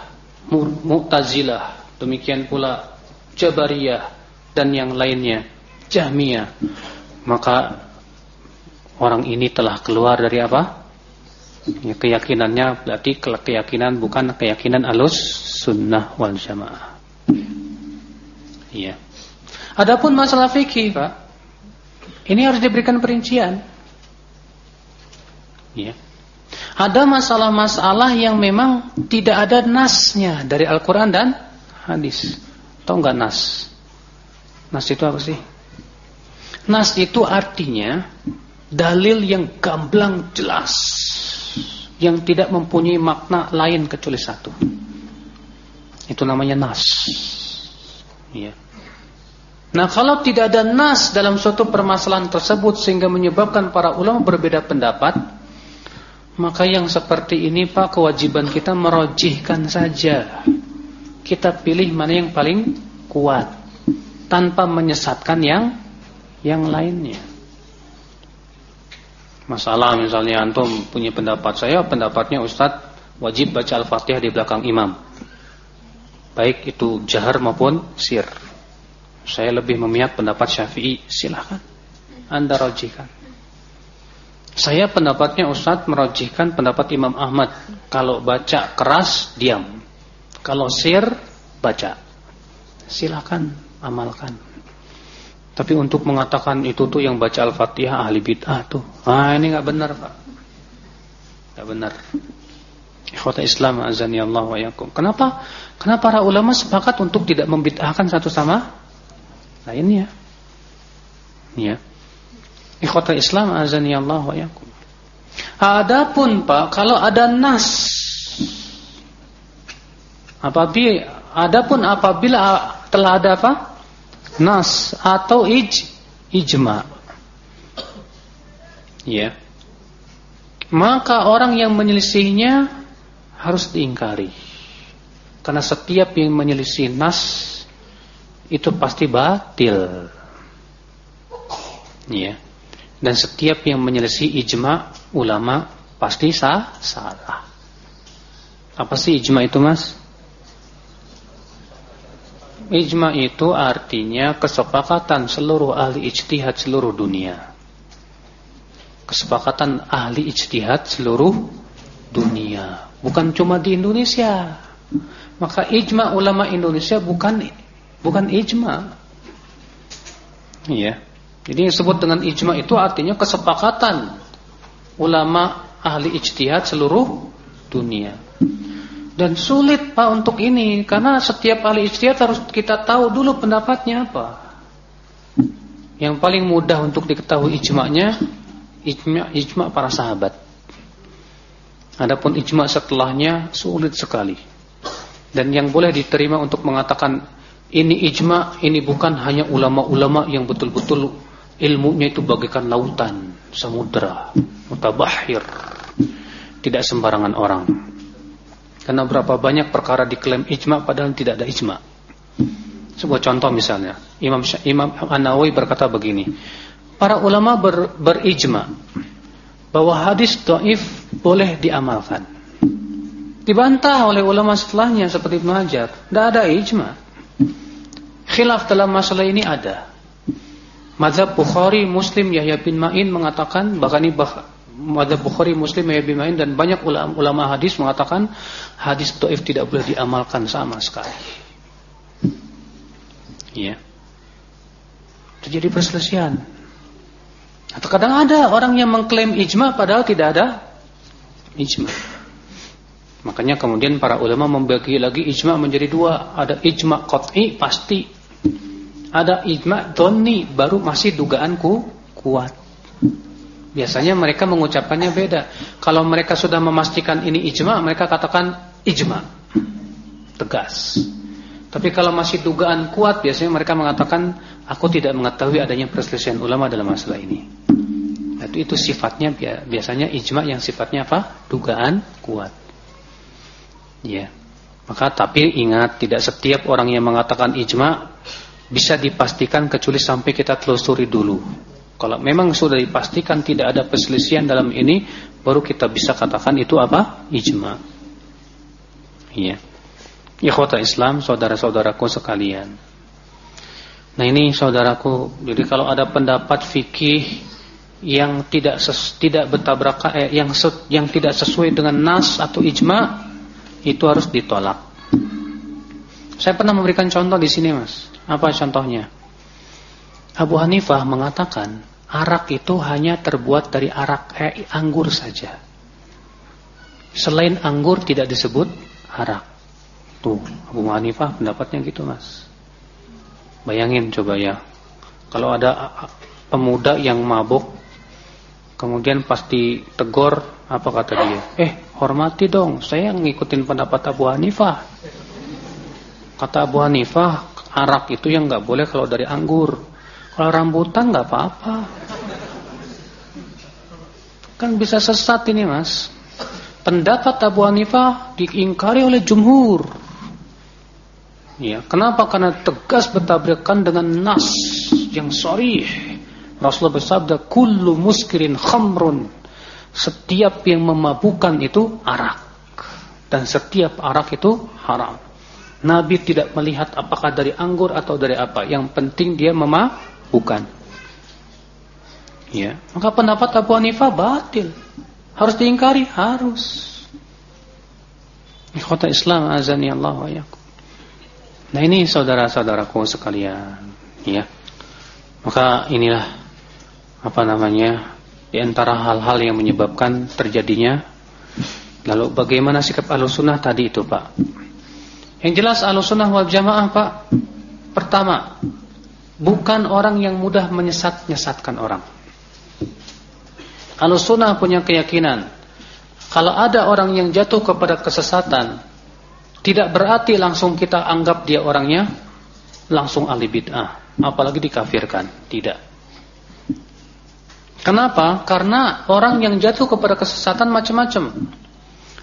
Mu'tazilah, demikian pula Jabariyah dan yang lainnya, Jahmiyah. Maka orang ini telah keluar dari apa? Ya, keyakinannya berarti keyakinan bukan keyakinan alus sunnah wal jamaah. Iya. Adapun masalah fikih, Pak, ini harus diberikan perincian. Iya. Ada masalah-masalah yang memang tidak ada nasnya dari Al-Quran dan hadis. Tahu nggak nas? Nas itu apa sih? Nas itu artinya dalil yang gamblang jelas yang tidak mempunyai makna lain kecuali satu. Itu namanya nas. Ya. Nah, kalau tidak ada nas dalam suatu permasalahan tersebut sehingga menyebabkan para ulama berbeda pendapat, maka yang seperti ini Pak kewajiban kita merojihkan saja. Kita pilih mana yang paling kuat tanpa menyesatkan yang yang lainnya. Masalah misalnya antum punya pendapat saya, pendapatnya Ustadz wajib baca Al-Fatihah di belakang imam. Baik itu jahar maupun sir. Saya lebih memihak pendapat Syafi'i, silahkan. Anda rojihkan. Saya pendapatnya Ustadz merojihkan pendapat Imam Ahmad. Kalau baca keras, diam. Kalau sir, baca. Silahkan amalkan. Tapi untuk mengatakan itu tuh yang baca Al-Fatihah ahli bid'ah tuh. Ah ini nggak benar, Pak. Enggak benar. Ikhwata Islam azani Allah wa yakum. Kenapa? Karena para ulama sepakat untuk tidak membid'ahkan satu sama lainnya. Ya. Ikhwatul Islam azani Allah wa yakum. Adapun Pak, kalau ada nas apabila adapun apabila telah ada apa? Nas atau ij ijma. Ya. Maka orang yang menyelisihinya harus diingkari. Karena setiap yang menyelisih nas itu pasti batil. Ya. Dan setiap yang menyelisih ijma ulama pasti sah, salah. Apa sih ijma itu, Mas? Ijma itu artinya kesepakatan seluruh ahli ijtihad seluruh dunia. Kesepakatan ahli ijtihad seluruh dunia, bukan cuma di Indonesia. Maka ijma ulama Indonesia bukan bukan ijma. Iya. Jadi disebut dengan ijma itu artinya kesepakatan ulama ahli ijtihad seluruh dunia. Dan sulit Pak untuk ini karena setiap ahli ijtihad harus kita tahu dulu pendapatnya apa. Yang paling mudah untuk diketahui ijma'nya ijma' ijma' para sahabat. Adapun ijma' setelahnya sulit sekali. Dan yang boleh diterima untuk mengatakan ini ijma', ini bukan hanya ulama-ulama yang betul-betul ilmunya itu bagaikan lautan, samudra, mutabahir. Tidak sembarangan orang. Karena berapa banyak perkara diklaim ijma padahal tidak ada ijma. Sebuah contoh misalnya, Imam Imam An-Nawawi berkata begini, para ulama ber, berijma bahwa hadis dhaif boleh diamalkan. Dibantah oleh ulama setelahnya seperti Ibnu Hajar, tidak ada ijma. Khilaf dalam masalah ini ada. Mazhab Bukhari, Muslim, Yahya bin Ma'in mengatakan bahkan ini Mazhab Bukhari, Muslim, Ma'in dan banyak ulama, ulama hadis mengatakan hadis dhaif tidak boleh diamalkan sama sekali. Ya. Terjadi perselisihan. Atau kadang ada orang yang mengklaim ijma padahal tidak ada ijma. Makanya kemudian para ulama membagi lagi ijma menjadi dua. Ada ijma qat'i pasti ada ijma doni baru masih dugaanku kuat. Biasanya mereka mengucapkannya beda. Kalau mereka sudah memastikan ini ijma, mereka katakan ijma. Tegas. Tapi kalau masih dugaan kuat, biasanya mereka mengatakan aku tidak mengetahui adanya perselisihan ulama dalam masalah ini. Itu itu sifatnya biasanya ijma yang sifatnya apa? Dugaan kuat. Ya. Maka tapi ingat tidak setiap orang yang mengatakan ijma bisa dipastikan kecuali sampai kita telusuri dulu. Kalau memang sudah dipastikan tidak ada perselisihan dalam ini, baru kita bisa katakan itu apa? Ijma. Iya. Ikhwata Islam, saudara-saudaraku sekalian. Nah ini saudaraku, jadi kalau ada pendapat fikih yang tidak ses, tidak bertabrakan eh, yang ses, yang tidak sesuai dengan nas atau ijma itu harus ditolak. Saya pernah memberikan contoh di sini, Mas. Apa contohnya? Abu Hanifah mengatakan arak itu hanya terbuat dari arak eh, anggur saja. Selain anggur tidak disebut arak. Tuh, Abu Hanifah pendapatnya gitu, Mas. Bayangin coba ya. Kalau ada pemuda yang mabuk kemudian pasti tegur apa kata dia? Eh, hormati dong, saya ngikutin pendapat Abu Hanifah. Kata Abu Hanifah, arak itu yang nggak boleh kalau dari anggur. Kalau rambutan nggak apa-apa. Kan bisa sesat ini mas. Pendapat Abu Hanifah diingkari oleh jumhur. Ya, kenapa? Karena tegas bertabrakan dengan nas yang sorry. Rasulullah bersabda, "Kullu muskirin khamrun." Setiap yang memabukkan itu arak. Dan setiap arak itu haram. Nabi tidak melihat apakah dari anggur atau dari apa. Yang penting dia memabukkan. Ya, maka pendapat Abu Hanifah batil. Harus diingkari, harus. Ikhwata Islam azani Allah wa. Nah ini saudara-saudaraku sekalian, ya. Maka inilah apa namanya di antara hal-hal yang menyebabkan terjadinya. Lalu bagaimana sikap Ahlussunnah tadi itu, Pak? Yang jelas Ahlussunnah wal Jamaah, Pak, pertama, bukan orang yang mudah menyesat-nyesatkan orang. Al-Sunnah punya keyakinan kalau ada orang yang jatuh kepada kesesatan tidak berarti langsung kita anggap dia orangnya langsung ahli bid'ah, apalagi dikafirkan. Tidak. Kenapa? Karena orang yang jatuh kepada kesesatan macam-macam.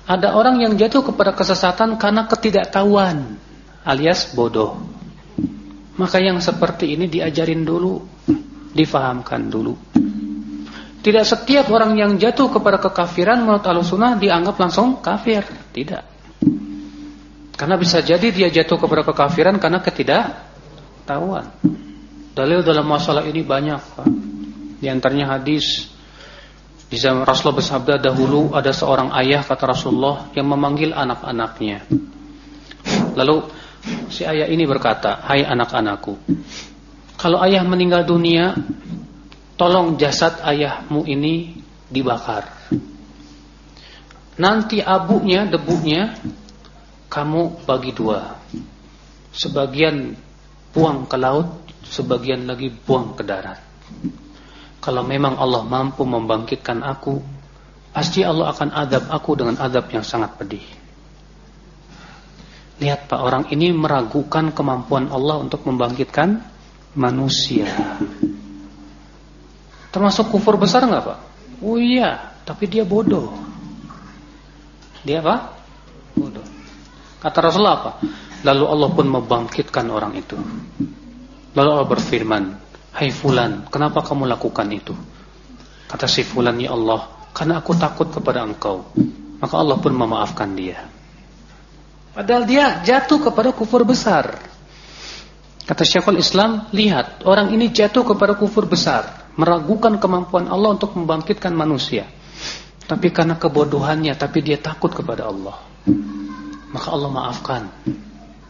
Ada orang yang jatuh kepada kesesatan karena ketidaktahuan alias bodoh. Maka yang seperti ini diajarin dulu, difahamkan dulu. Tidak setiap orang yang jatuh kepada kekafiran menurut Ahlussunnah dianggap langsung kafir, tidak. Karena bisa jadi dia jatuh kepada kekafiran karena ketidaktahuan. Dalil dalam masalah ini banyak, Pak. Di antaranya hadis di zaman Rasulullah bersabda dahulu ada seorang ayah kata Rasulullah yang memanggil anak-anaknya. Lalu si ayah ini berkata, "Hai anak-anakku, kalau ayah meninggal dunia, tolong jasad ayahmu ini dibakar. Nanti abunya, debunya kamu bagi dua. Sebagian buang ke laut, sebagian lagi buang ke darat." Kalau memang Allah mampu membangkitkan aku, pasti Allah akan adab aku dengan adab yang sangat pedih. Lihat Pak, orang ini meragukan kemampuan Allah untuk membangkitkan manusia. Termasuk kufur besar nggak Pak? Oh iya, tapi dia bodoh. Dia apa? Bodoh. Kata Rasulullah apa? Lalu Allah pun membangkitkan orang itu. Lalu Allah berfirman, Hai fulan, kenapa kamu lakukan itu? Kata si fulan, ya Allah, karena aku takut kepada engkau. Maka Allah pun memaafkan dia. Padahal dia jatuh kepada kufur besar. Kata Syekhul Islam, lihat, orang ini jatuh kepada kufur besar. Meragukan kemampuan Allah untuk membangkitkan manusia. Tapi karena kebodohannya, tapi dia takut kepada Allah. Maka Allah maafkan.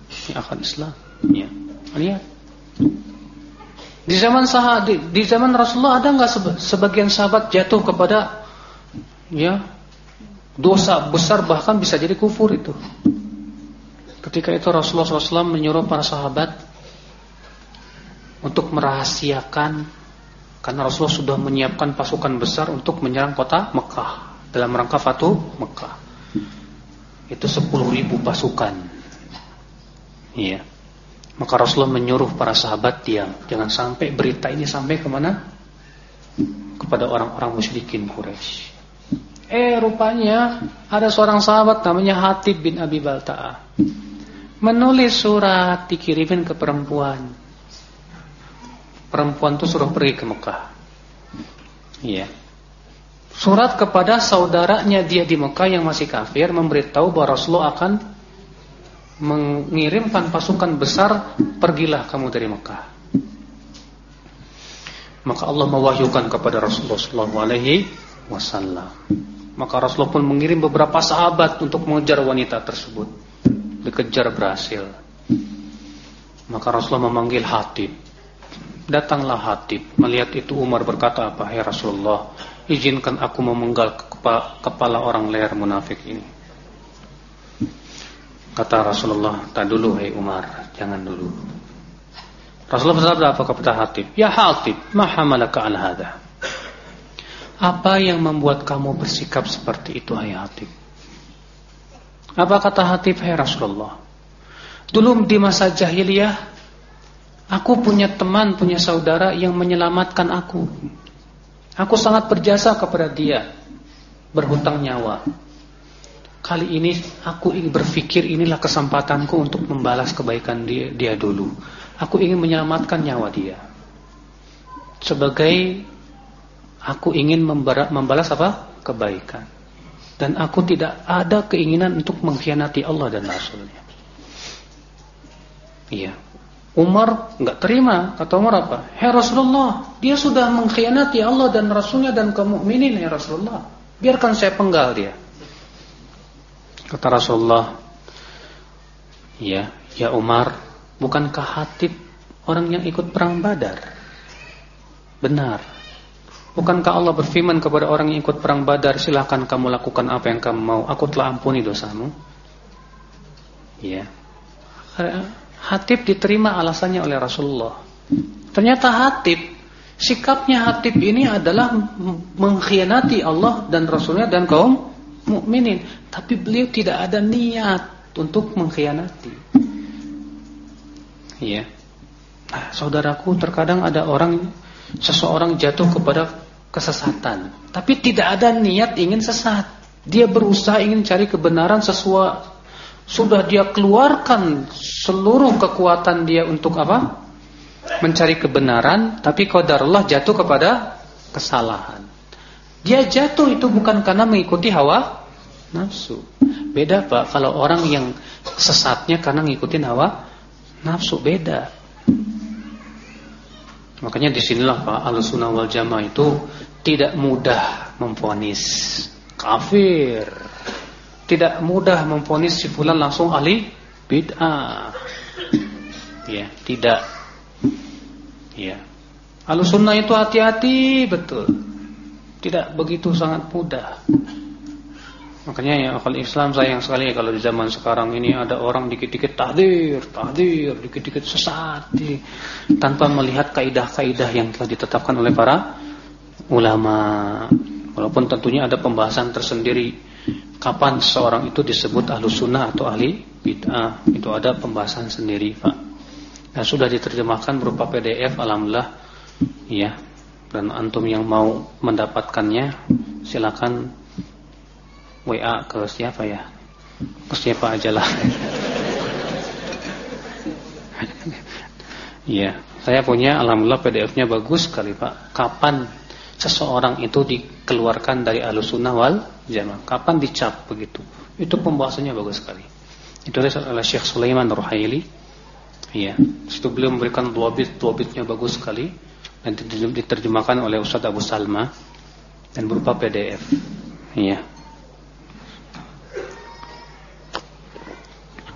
Ini akan Islam. Ya. Lihat. Di zaman sahabat, di, di zaman Rasulullah ada nggak sebagian sahabat jatuh kepada ya dosa besar bahkan bisa jadi kufur itu. Ketika itu Rasulullah SAW menyuruh para sahabat untuk merahasiakan karena Rasulullah sudah menyiapkan pasukan besar untuk menyerang kota Mekah dalam rangka Fatu Mekah. Itu 10.000 pasukan. Iya. Maka Rasulullah menyuruh para sahabat diam. Jangan sampai berita ini sampai ke mana? Kepada orang-orang musyrikin Quraisy. Eh rupanya ada seorang sahabat namanya Hatib bin Abi Balta'a. Menulis surat dikirimin ke perempuan. Perempuan itu suruh pergi ke Mekah. Iya. Surat kepada saudaranya dia di Mekah yang masih kafir memberitahu bahwa Rasulullah akan mengirimkan pasukan besar, pergilah kamu dari Mekah. Maka Allah mewahyukan kepada Rasulullah SAW. Maka Rasulullah pun mengirim beberapa sahabat untuk mengejar wanita tersebut. Dikejar berhasil. Maka Rasulullah memanggil Hatib. Datanglah Hatib. Melihat itu Umar berkata apa? Ya Rasulullah, izinkan aku memenggal kepala orang leher munafik ini. Kata Rasulullah, tak dulu hai Umar, jangan dulu. Rasulullah bersabda apa kepada Hatib? Ya Hatib, ma hamalaka al hadha? Apa yang membuat kamu bersikap seperti itu hai Hatib? Apa kata Hatib hai Rasulullah? Dulu di masa jahiliyah aku punya teman, punya saudara yang menyelamatkan aku. Aku sangat berjasa kepada dia, berhutang nyawa. Kali ini aku ingin berpikir inilah kesempatanku untuk membalas kebaikan dia, dia dulu. Aku ingin menyelamatkan nyawa dia. Sebagai aku ingin membalas apa? Kebaikan. Dan aku tidak ada keinginan untuk mengkhianati Allah dan Rasulnya. Iya. Umar nggak terima. Kata Umar apa? Hei Rasulullah, dia sudah mengkhianati Allah dan Rasulnya dan kaum mukminin ya Rasulullah. Biarkan saya penggal dia. Kata Rasulullah, "Ya, ya Umar, bukankah Hatib orang yang ikut perang Badar?" Benar. Bukankah Allah berfirman kepada orang yang ikut perang Badar, "Silahkan kamu lakukan apa yang kamu mau, aku telah ampuni dosamu." Ya. Hatib diterima alasannya oleh Rasulullah. Ternyata Hatib Sikapnya Hatib ini adalah mengkhianati Allah dan Rasulnya dan kaum mukminin, tapi beliau tidak ada niat untuk mengkhianati. Iya. Nah, saudaraku, terkadang ada orang seseorang jatuh kepada kesesatan, tapi tidak ada niat ingin sesat. Dia berusaha ingin cari kebenaran sesuai sudah dia keluarkan seluruh kekuatan dia untuk apa? mencari kebenaran, tapi Allah jatuh kepada kesalahan. Dia jatuh itu bukan karena mengikuti hawa nafsu. Beda Pak, kalau orang yang sesatnya karena ngikutin hawa nafsu beda. Makanya di sinilah Pak, Ahlussunnah wal Jamaah itu tidak mudah memfonis kafir. Tidak mudah memfonis si fulan langsung ahli bid'ah. Ya, tidak Ya. Alusunnah itu hati-hati betul. Tidak begitu sangat mudah. Makanya ya kalau Islam sayang sekali kalau di zaman sekarang ini ada orang dikit-dikit tahdir, tahdir, dikit-dikit sesat tanpa melihat kaidah-kaidah yang telah ditetapkan oleh para ulama. Walaupun tentunya ada pembahasan tersendiri kapan seorang itu disebut ahlu sunnah atau ahli bid'ah. Itu ada pembahasan sendiri, Pak. Dan sudah diterjemahkan berupa PDF alhamdulillah ya. Dan antum yang mau mendapatkannya silakan WA ke siapa ya? Ke siapa aja lah. Ya, saya punya alhamdulillah PDF-nya bagus sekali Pak. Kapan seseorang itu dikeluarkan dari Ahlussunnah wal Jamaah? Kapan dicap begitu? Itu pembahasannya bagus sekali. Itu oleh Syekh Sulaiman Ruhaili Iya, situ beliau memberikan dua bit, dua bitnya bagus sekali dan diterjemahkan oleh Ustaz Abu Salma dan berupa PDF. Iya.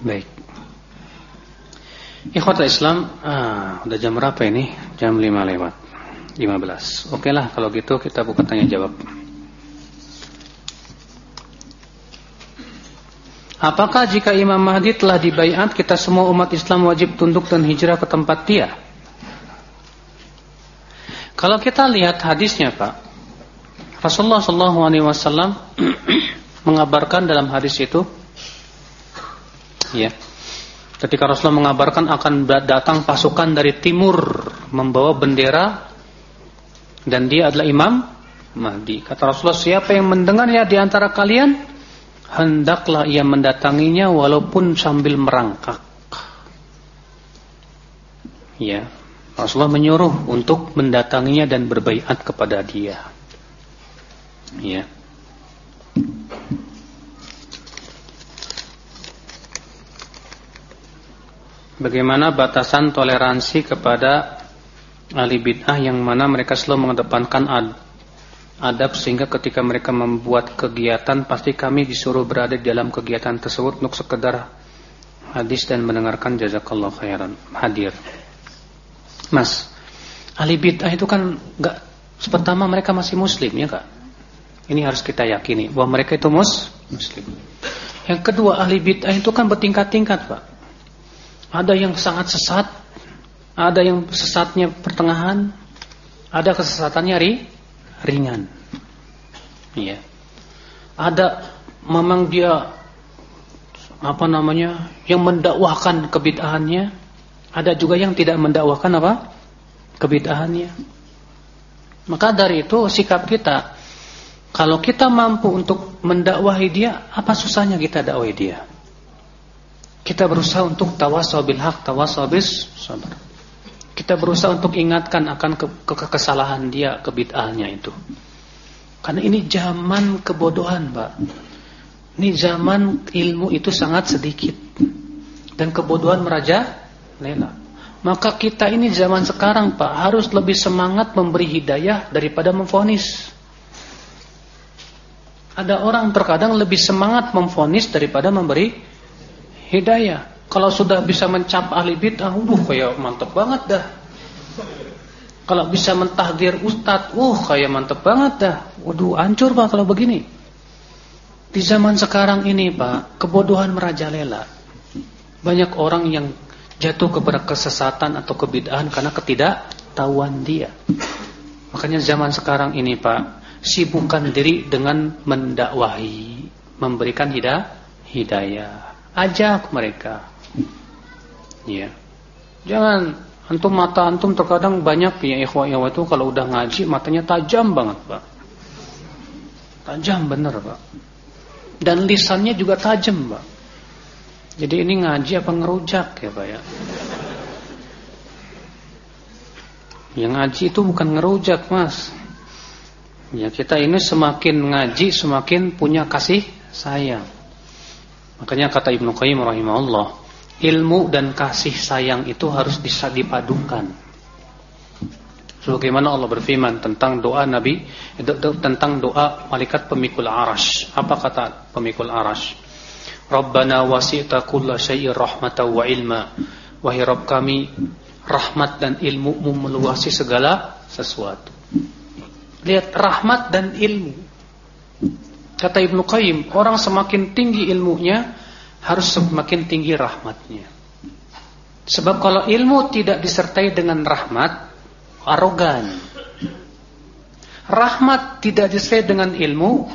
Baik. Ikhwatul Islam, ah, udah jam berapa ini? Jam 5 lewat 15. Oke lah kalau gitu kita buka tanya jawab. Apakah jika Imam Mahdi telah dibaiat kita semua umat Islam wajib tunduk dan hijrah ke tempat dia? Kalau kita lihat hadisnya Pak, Rasulullah SAW mengabarkan dalam hadis itu, ya, ketika Rasulullah mengabarkan akan datang pasukan dari timur membawa bendera dan dia adalah Imam Mahdi. Kata Rasulullah, siapa yang mendengarnya di antara kalian? hendaklah ia mendatanginya walaupun sambil merangkak. Ya, Rasulullah menyuruh untuk mendatanginya dan berbaiat kepada dia. Ya. Bagaimana batasan toleransi kepada ahli bid'ah yang mana mereka selalu mengedepankan ad adab sehingga ketika mereka membuat kegiatan pasti kami disuruh berada di dalam kegiatan tersebut untuk sekedar hadis dan mendengarkan jazakallah khairan hadir. Mas, ahli bid'ah itu kan enggak pertama mereka masih muslim ya Kak. Ini harus kita yakini bahwa mereka itu mus muslim. Yang kedua ahli bid'ah itu kan bertingkat-tingkat Pak. Ada yang sangat sesat, ada yang sesatnya pertengahan, ada kesesatannya ri ringan. Iya. Ada memang dia apa namanya yang mendakwahkan kebid'ahannya, ada juga yang tidak mendakwahkan apa? kebid'ahannya. Maka dari itu sikap kita kalau kita mampu untuk mendakwahi dia, apa susahnya kita dakwahi dia? Kita berusaha untuk tawasau bil haq, bis sabar. Kita berusaha untuk ingatkan akan ke, ke kesalahan dia, kebid'ahnya itu. Karena ini zaman kebodohan, Pak. Ini zaman ilmu itu sangat sedikit. Dan kebodohan meraja lela. Maka kita ini zaman sekarang, Pak, harus lebih semangat memberi hidayah daripada memfonis. Ada orang terkadang lebih semangat memfonis daripada memberi hidayah. Kalau sudah bisa mencap ahli bid'ah, uh kayak mantep banget dah. Kalau bisa mentahdir ustadz, uh kayak mantep banget dah. Waduh, hancur Pak kalau begini. Di zaman sekarang ini Pak, kebodohan merajalela. Banyak orang yang jatuh kepada kesesatan atau kebid'ahan karena ketidaktahuan dia. Makanya zaman sekarang ini Pak, sibukkan diri dengan mendakwahi, memberikan hidayah. Ajak mereka. Ya. Jangan antum mata antum terkadang banyak ya ikhwah ikhwah itu kalau udah ngaji matanya tajam banget, Pak. Tajam bener, Pak. Dan lisannya juga tajam, Pak. Jadi ini ngaji apa ngerujak ya, Pak ya? Yang ngaji itu bukan ngerujak mas Ya kita ini semakin ngaji Semakin punya kasih sayang Makanya kata Ibnu Qayyim rahimahullah Ilmu dan kasih sayang itu harus dipadukan Sebagaimana Allah berfirman tentang doa Nabi Tentang doa malaikat pemikul arash Apa kata pemikul arash Rabbana wasi'ta kulla syai'ir rahmatan wa ilma Wahai Rabb kami rahmat dan ilmu meluasi segala sesuatu. Lihat rahmat dan ilmu. Kata Ibnu Qayyim, orang semakin tinggi ilmunya harus semakin tinggi rahmatnya. Sebab kalau ilmu tidak disertai dengan rahmat, arogan. Rahmat tidak disertai dengan ilmu,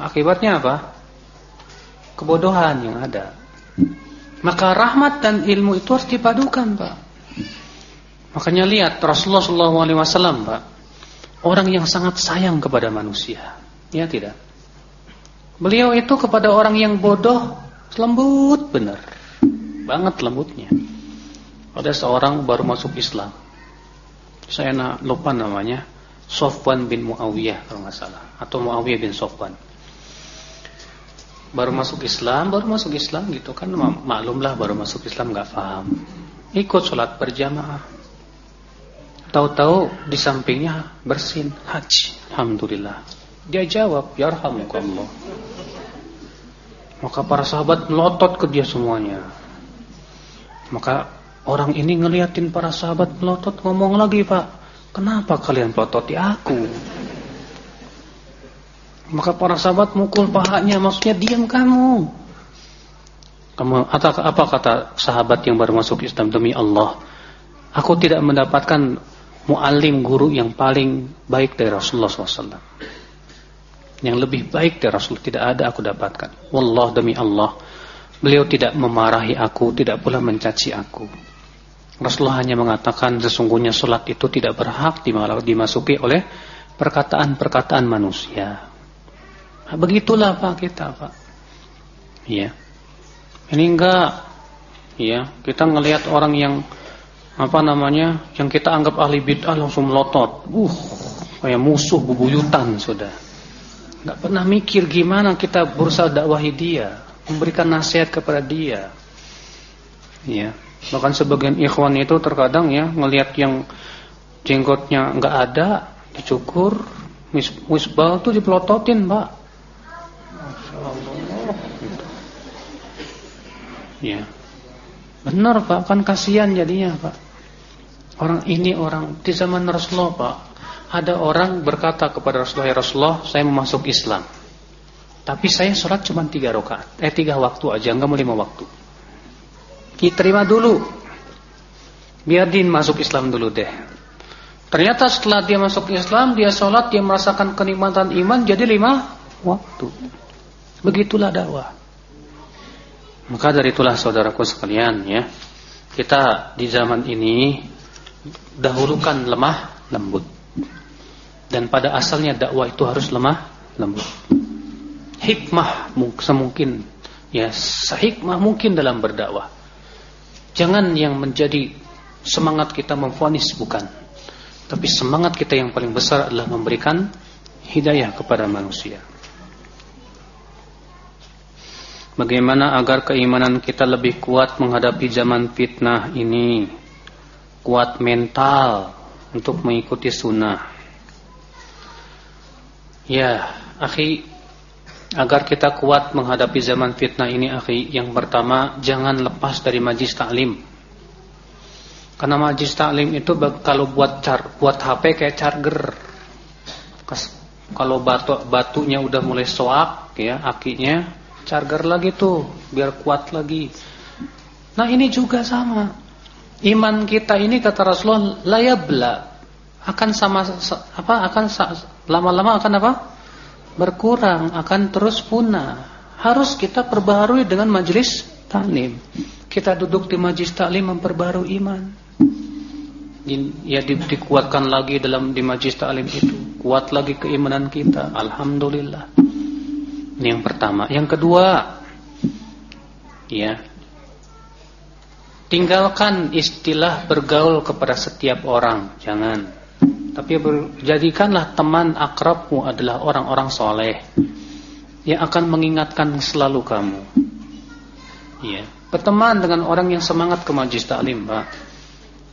akibatnya apa? Kebodohan yang ada. Maka rahmat dan ilmu itu harus dipadukan, Pak. Makanya lihat Rasulullah SAW, Pak, orang yang sangat sayang kepada manusia, ya tidak. Beliau itu kepada orang yang bodoh lembut benar, banget lembutnya. Ada seorang baru masuk Islam, saya nak lupa namanya, Sofwan bin Muawiyah kalau nggak salah, atau Muawiyah bin Sofwan. Baru masuk Islam, baru masuk Islam gitu kan, maklumlah baru masuk Islam nggak paham. Ikut sholat berjamaah Tahu-tahu di sampingnya bersin haji. Alhamdulillah. Dia jawab, "Ya Allah." Maka para sahabat melotot ke dia semuanya. Maka orang ini ngeliatin para sahabat melotot ngomong lagi, "Pak, kenapa kalian pelototi aku?" Maka para sahabat mukul pahanya, maksudnya diam kamu. Kamu apa kata sahabat yang baru masuk Islam demi Allah? Aku tidak mendapatkan muallim guru yang paling baik dari Rasulullah SAW. Yang lebih baik dari Rasul tidak ada aku dapatkan. Wallah demi Allah, beliau tidak memarahi aku, tidak pula mencaci aku. Rasulullah hanya mengatakan sesungguhnya solat itu tidak berhak dimasuki oleh perkataan-perkataan manusia. Nah, begitulah Pak kita, Pak. Ya. Ini enggak ya, kita ngelihat orang yang apa namanya yang kita anggap ahli bid'ah langsung melotot uh kayak musuh bubuyutan sudah nggak pernah mikir gimana kita berusaha dakwahi dia memberikan nasihat kepada dia. Ya bahkan sebagian ikhwan itu terkadang ya ngelihat yang jenggotnya nggak ada dicukur wisbal tuh dipelototin pak. Ya benar pak. Kan kasihan jadinya pak. Orang ini orang di zaman Rasulullah Pak Ada orang berkata kepada Rasulullah Ya Rasulullah saya mau masuk Islam. Tapi saya sholat cuma tiga rakaat. Eh tiga waktu aja Enggak mau lima waktu. Kita terima dulu. Biar din masuk Islam dulu deh. Ternyata setelah dia masuk Islam Dia sholat Dia merasakan kenikmatan iman Jadi lima waktu. Begitulah dakwah. Maka dari itulah saudaraku sekalian ya Kita di zaman ini dahulukan lemah lembut. Dan pada asalnya dakwah itu harus lemah lembut. Hikmah semungkin ya sehikmah mungkin dalam berdakwah. Jangan yang menjadi semangat kita memfonis bukan. Tapi semangat kita yang paling besar adalah memberikan hidayah kepada manusia. Bagaimana agar keimanan kita lebih kuat menghadapi zaman fitnah ini? kuat mental untuk mengikuti sunnah. Ya, akhi, agar kita kuat menghadapi zaman fitnah ini, akhi, yang pertama jangan lepas dari majlis taklim. Karena majlis taklim itu kalau buat car, buat HP kayak charger. Kalau batu batunya udah mulai soak, ya, akinya charger lagi tuh, biar kuat lagi. Nah ini juga sama Iman kita ini kata Rasulullah layabla akan sama apa akan lama-lama akan apa? berkurang, akan terus punah. Harus kita perbaharui dengan majelis taklim. Kita duduk di majelis taklim memperbarui iman. Ya di, dikuatkan lagi dalam di majelis taklim itu. Kuat lagi keimanan kita. Alhamdulillah. Ini yang pertama. Yang kedua, ya. Tinggalkan istilah bergaul kepada setiap orang. Jangan. Tapi jadikanlah teman akrabmu adalah orang-orang soleh yang akan mengingatkan selalu kamu. Ya, berteman dengan orang yang semangat ke majlis taklim, Pak.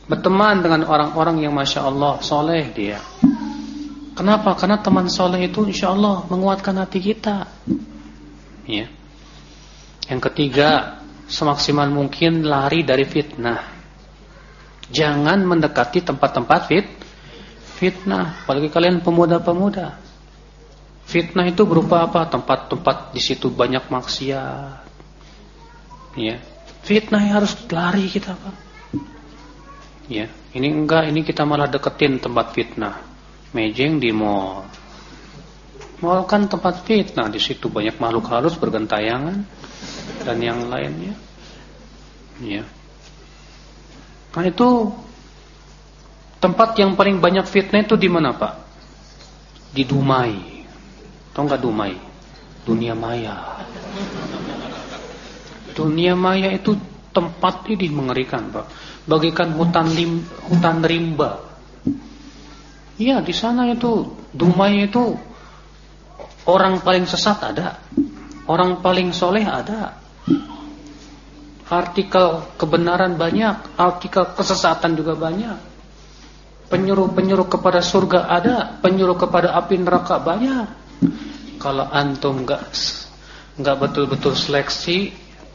Berteman dengan orang-orang yang masya Allah soleh dia. Kenapa? Karena teman soleh itu insya Allah menguatkan hati kita. Ya. Yang ketiga, semaksimal mungkin lari dari fitnah. Jangan mendekati tempat-tempat fit Fitnah, apalagi kalian pemuda-pemuda. Fitnah itu berupa apa? Tempat-tempat di situ banyak maksiat. Ya. Fitnah yang harus lari kita, Pak. Ya, ini enggak, ini kita malah deketin tempat fitnah. Mejeng di mall. Mall kan tempat fitnah, di situ banyak makhluk halus bergentayangan dan yang lainnya. Ya. Nah itu Tempat yang paling banyak fitnah itu di mana Pak? Di Dumai. Tahu nggak Dumai? Dunia maya. Dunia maya itu tempat ini mengerikan Pak. Bagikan hutan lim, hutan rimba. Iya di sana itu Dumai itu orang paling sesat ada, orang paling soleh ada. Artikel kebenaran banyak, artikel kesesatan juga banyak. Penyuruh-penyuruh kepada surga ada, penyuruh kepada api neraka banyak. Kalau antum enggak enggak betul-betul seleksi,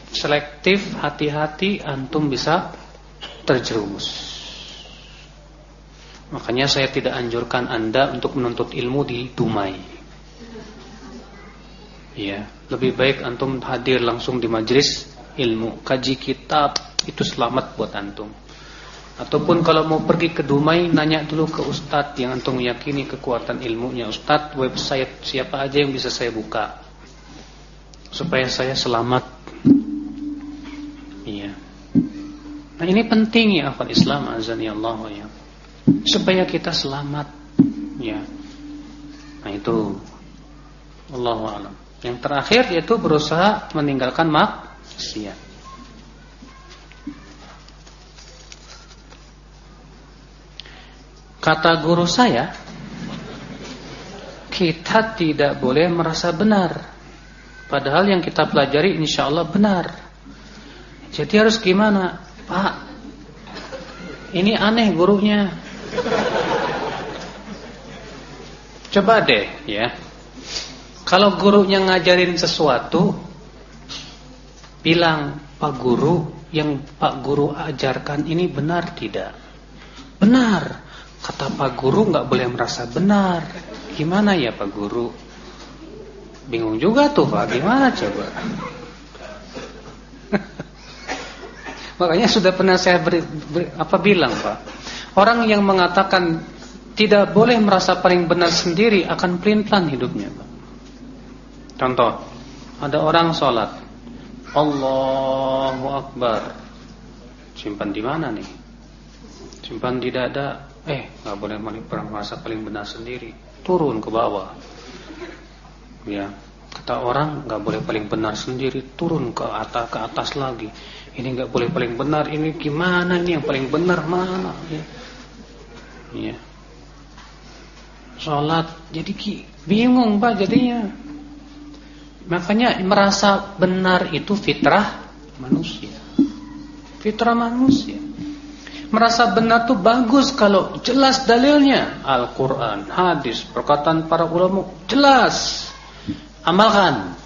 selektif, hati-hati, antum bisa terjerumus. Makanya saya tidak anjurkan Anda untuk menuntut ilmu di Dumai. Ya, lebih baik antum hadir langsung di majelis ilmu, kaji kitab, itu selamat buat antum. Ataupun kalau mau pergi ke Dumai Nanya dulu ke Ustadz yang antum meyakini kekuatan ilmunya. Ustadz website siapa aja yang bisa saya buka? Supaya saya selamat. Iya. Nah ini penting ya akal Islam azani Allah ya. Supaya kita selamat Ya. Nah itu. Allah Yang terakhir yaitu berusaha meninggalkan maksiat Kata guru saya, kita tidak boleh merasa benar. Padahal yang kita pelajari insya Allah benar. Jadi harus gimana? Pak, ini aneh gurunya. Coba deh ya. Kalau gurunya ngajarin sesuatu, bilang Pak Guru, yang Pak Guru ajarkan ini benar tidak? Benar. Kata Pak Guru nggak boleh merasa benar. Gimana ya Pak Guru? Bingung juga tuh Pak, gimana coba? Makanya sudah pernah saya beri, beri, apa bilang Pak. Orang yang mengatakan tidak boleh merasa paling benar sendiri akan pelin-pelan hidupnya Pak. Contoh, ada orang sholat. Allahu Akbar. Simpan di mana nih? Simpan di dada Eh, nggak boleh pernah merasa paling benar sendiri. Turun ke bawah. Ya, kata orang nggak boleh paling benar sendiri. Turun ke atas ke atas lagi. Ini nggak boleh paling benar. Ini gimana ini yang paling benar mana? Ya. ya. Sholat jadi bingung pak jadinya. Makanya merasa benar itu fitrah manusia. Fitrah manusia merasa benar tuh bagus kalau jelas dalilnya. Al-Quran, hadis, perkataan para ulama jelas. Amalkan.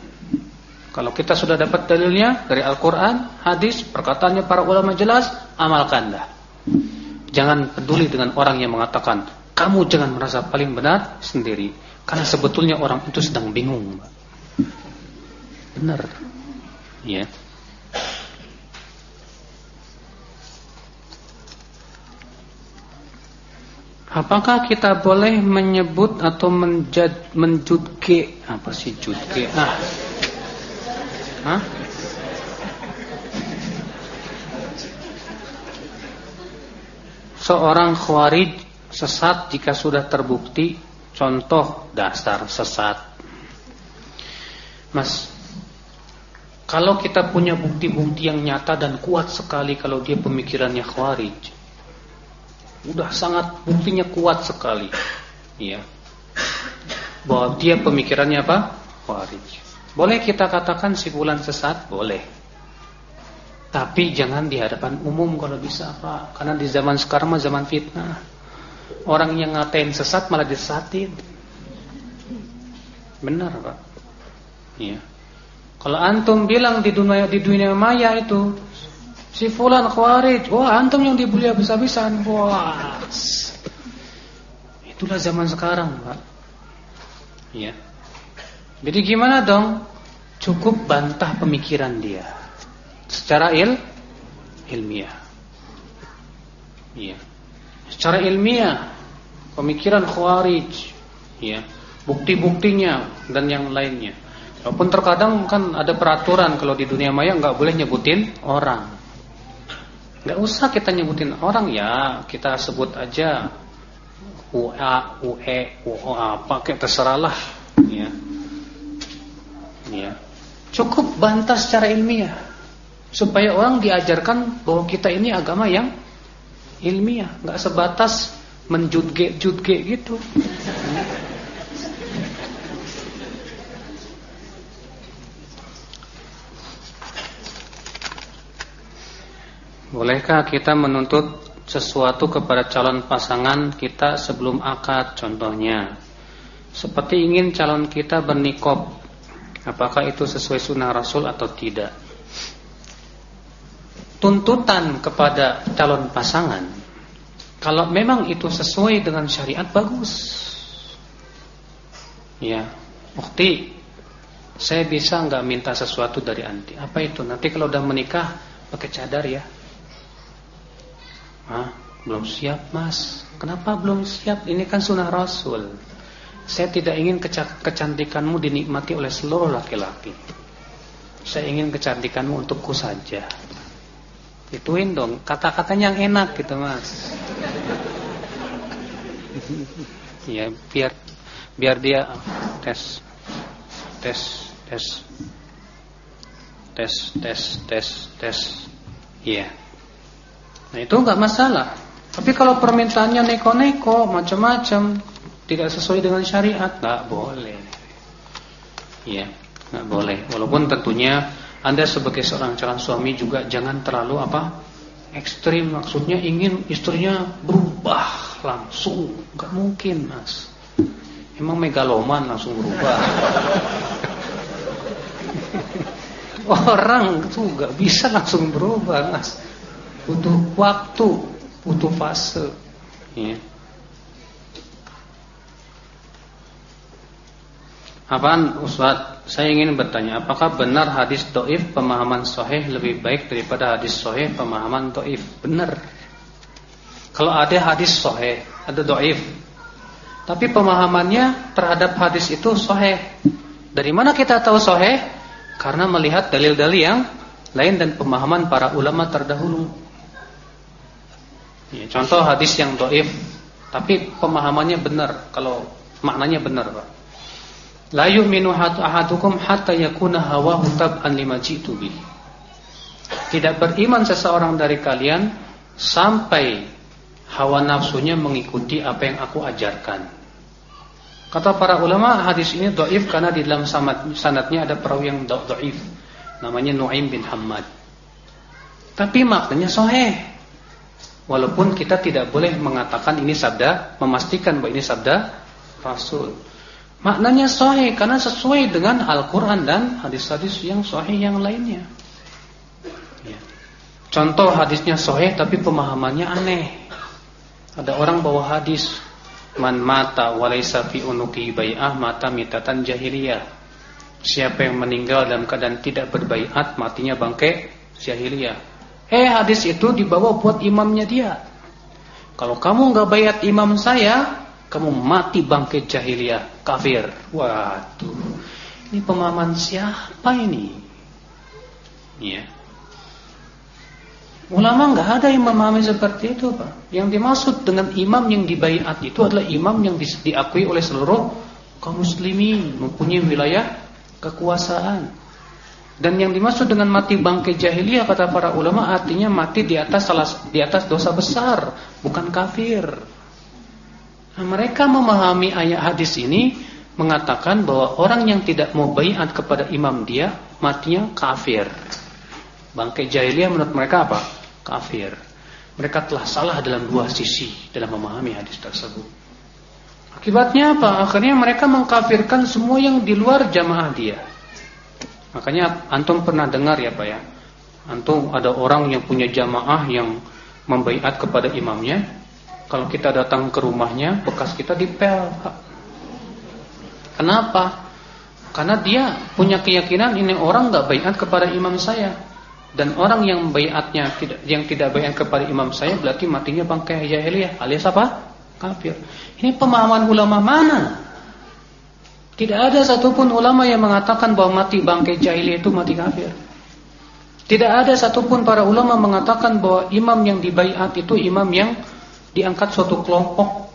Kalau kita sudah dapat dalilnya dari Al-Quran, hadis, perkataannya para ulama jelas amalkanlah jangan peduli dengan orang yang mengatakan kamu jangan merasa paling benar sendiri. Karena sebetulnya orang itu sedang bingung benar. Ya Apakah kita boleh menyebut atau menjad, menjudge apa sih judge? Ah. Hah? Seorang khawarij sesat jika sudah terbukti contoh dasar sesat. Mas, kalau kita punya bukti-bukti yang nyata dan kuat sekali kalau dia pemikirannya khawarij. Udah sangat buktinya kuat sekali. Ya. Bahwa dia pemikirannya apa? Khawarij. Boleh kita katakan si bulan sesat? Boleh. Tapi jangan di hadapan umum kalau bisa Pak. Karena di zaman sekarang mah zaman fitnah. Orang yang ngatain sesat malah disesatin. Benar Pak. Iya. Kalau antum bilang di dunia di dunia maya itu si fulan khawarij, wah antum yang dibully habis-habisan. Wah. Itulah zaman sekarang, Pak. Iya. Jadi gimana dong? Cukup bantah pemikiran dia secara il ilmiah. Iya. Secara ilmiah pemikiran khawarij, ya, bukti-buktinya dan yang lainnya. Walaupun terkadang kan ada peraturan kalau di dunia maya nggak boleh nyebutin orang. Nggak usah kita nyebutin orang ya, kita sebut aja UA, UE, UO apa kayak terserahlah, ya. Ya. Cukup bantah secara ilmiah supaya orang diajarkan bahwa kita ini agama yang ilmiah, nggak sebatas menjudge-judge gitu. Bolehkah kita menuntut sesuatu kepada calon pasangan kita sebelum akad contohnya? Seperti ingin calon kita bernikop, apakah itu sesuai sunnah Rasul atau tidak? tuntutan kepada calon pasangan kalau memang itu sesuai dengan syariat bagus. Ya bukti. Saya bisa nggak minta sesuatu dari anti? Apa itu? Nanti kalau udah menikah pakai cadar ya Hah? belum siap mas. Kenapa belum siap? Ini kan sunnah rasul. Saya tidak ingin kecantikanmu dinikmati oleh seluruh laki-laki. Saya ingin kecantikanmu untukku saja. Ituin dong, kata-katanya yang enak gitu mas. ya biar biar dia tes tes tes. Tes tes tes tes. Iya nah itu nggak masalah tapi kalau permintaannya neko-neko macam-macam tidak sesuai dengan syariat nggak boleh iya nggak boleh walaupun tentunya anda sebagai seorang calon suami juga jangan terlalu apa? ekstrim maksudnya ingin istrinya berubah langsung, nggak mungkin, Mas. Emang megaloman langsung berubah. Orang itu nggak bisa langsung berubah, Mas. Butuh waktu, butuh fase. Ya. Apaan Ustaz? Saya ingin bertanya, apakah benar hadis doif pemahaman sahih lebih baik daripada hadis sahih pemahaman doif? Benar. Kalau ada hadis sahih, ada doif. Tapi pemahamannya terhadap hadis itu sahih. Dari mana kita tahu sahih? Karena melihat dalil-dalil yang lain dan pemahaman para ulama terdahulu. Ya, contoh hadis yang doif, tapi pemahamannya benar. Kalau maknanya benar, Pak. La yu'minu ahadukum hatta yakuna hawahu tab'an lima jitu. Tidak beriman seseorang dari kalian sampai hawa nafsunya mengikuti apa yang aku ajarkan. Kata para ulama hadis ini doif karena di dalam sanadnya ada perawi yang doif namanya Nuaim bin Hamad. Tapi maknanya sahih. Walaupun kita tidak boleh mengatakan ini sabda, memastikan bahwa ini sabda Rasul. Maknanya sahih karena sesuai dengan Al-Quran dan hadis-hadis yang sahih yang lainnya. Ya. Contoh hadisnya sahih tapi pemahamannya aneh. Ada orang bawa hadis man mata walaysa fi unuki bai'ah mata mitatan jahiliyah. Siapa yang meninggal dalam keadaan tidak berbaiat matinya bangke jahiliyah. Eh hadis itu dibawa buat imamnya dia. Kalau kamu nggak bayat imam saya, kamu mati bangkit jahiliyah, kafir. Waduh. Ini pemahaman siapa ini? Ya. Ulama nggak ada yang memahami seperti itu, Pak. Yang dimaksud dengan imam yang dibaiat itu adalah imam yang diakui oleh seluruh kaum muslimin, mempunyai wilayah kekuasaan. Dan yang dimaksud dengan mati bangkai jahiliyah kata para ulama artinya mati di atas salah di atas dosa besar, bukan kafir. Nah, mereka memahami ayat hadis ini mengatakan bahwa orang yang tidak mau bayat kepada imam dia matinya kafir. Bangkai jahiliyah menurut mereka apa? Kafir. Mereka telah salah dalam dua sisi dalam memahami hadis tersebut. Akibatnya apa? Akhirnya mereka mengkafirkan semua yang di luar jamaah dia. Makanya antum pernah dengar ya Pak ya. Antum ada orang yang punya jamaah yang membaiat kepada imamnya. Kalau kita datang ke rumahnya, bekas kita dipel. Kenapa? Karena dia punya keyakinan ini orang nggak baiat kepada imam saya. Dan orang yang baiatnya tidak yang tidak baiat kepada imam saya berarti matinya bangkai jahiliyah alias apa? Kafir. Ini pemahaman ulama mana? Tidak ada satupun ulama yang mengatakan bahwa mati bangkai jahili itu mati kafir. Tidak ada satupun para ulama mengatakan bahwa imam yang dibaiat itu imam yang diangkat suatu kelompok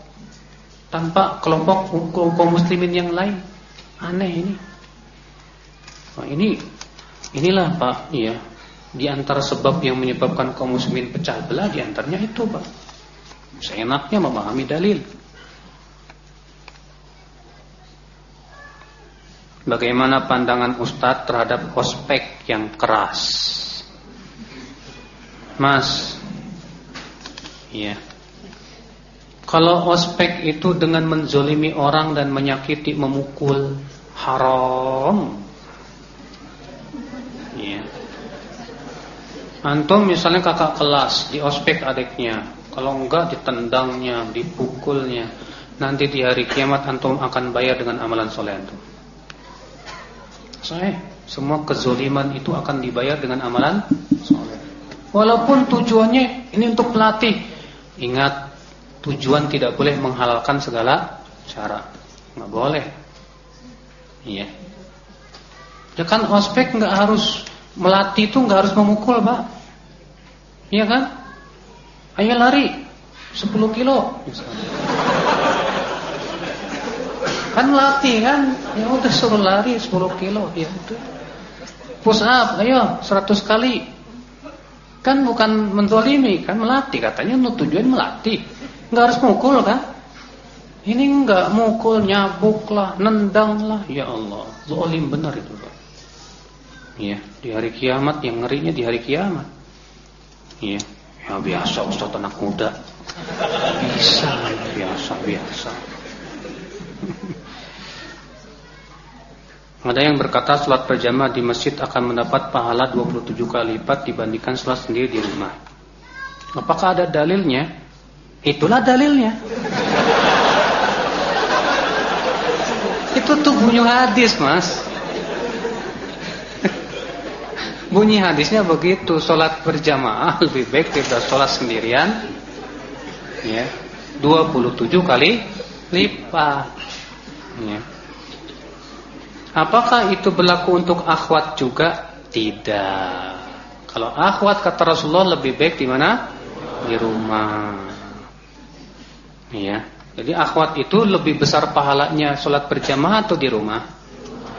tanpa kelompok kelompok muslimin yang lain. Aneh ini. Nah, ini inilah Pak, ya. Di antara sebab yang menyebabkan kaum muslimin pecah belah di antaranya itu, Pak. Seenaknya memahami dalil. Bagaimana pandangan Ustadz terhadap ospek yang keras? Mas, ya. Kalau ospek itu dengan menzolimi orang dan menyakiti, memukul, haram. Ya. Antum misalnya kakak kelas di ospek adiknya, kalau enggak ditendangnya, dipukulnya, nanti di hari kiamat antum akan bayar dengan amalan soleh antum. Sahih. Semua kezoliman itu akan dibayar dengan amalan soleh. Walaupun tujuannya ini untuk pelatih. Ingat, tujuan tidak boleh menghalalkan segala cara. Nggak boleh. Iya. Ya kan ospek nggak harus melatih itu nggak harus memukul, Pak. Iya kan? Ayo lari 10 kilo Kan latih kan, ya udah suruh lari 10 kilo, ya udah. Push up, ayo 100 kali. Kan bukan menzalimi, kan melatih katanya tujuan melatih. Enggak harus mukul kan? Ini enggak mukul, nyabuk lah, nendang lah, ya Allah. Zalim benar itu, Pak. Ya, di hari kiamat yang ngerinya di hari kiamat. Iya. Ya biasa Ustaz anak muda. Bisa, biasa, biasa. Ada yang berkata sholat berjamaah di masjid akan mendapat pahala 27 kali lipat dibandingkan sholat sendiri di rumah. Apakah ada dalilnya? Itulah dalilnya. Itu tuh bunyi hadis, Mas. Bunyi hadisnya begitu, sholat berjamaah lebih baik daripada sholat sendirian. Ya, 27 kali lipat. Ya. Apakah itu berlaku untuk akhwat juga? Tidak. Kalau akhwat kata Rasulullah lebih baik di mana? Di rumah. Ya. Jadi akhwat itu lebih besar pahalanya sholat berjamaah atau di rumah?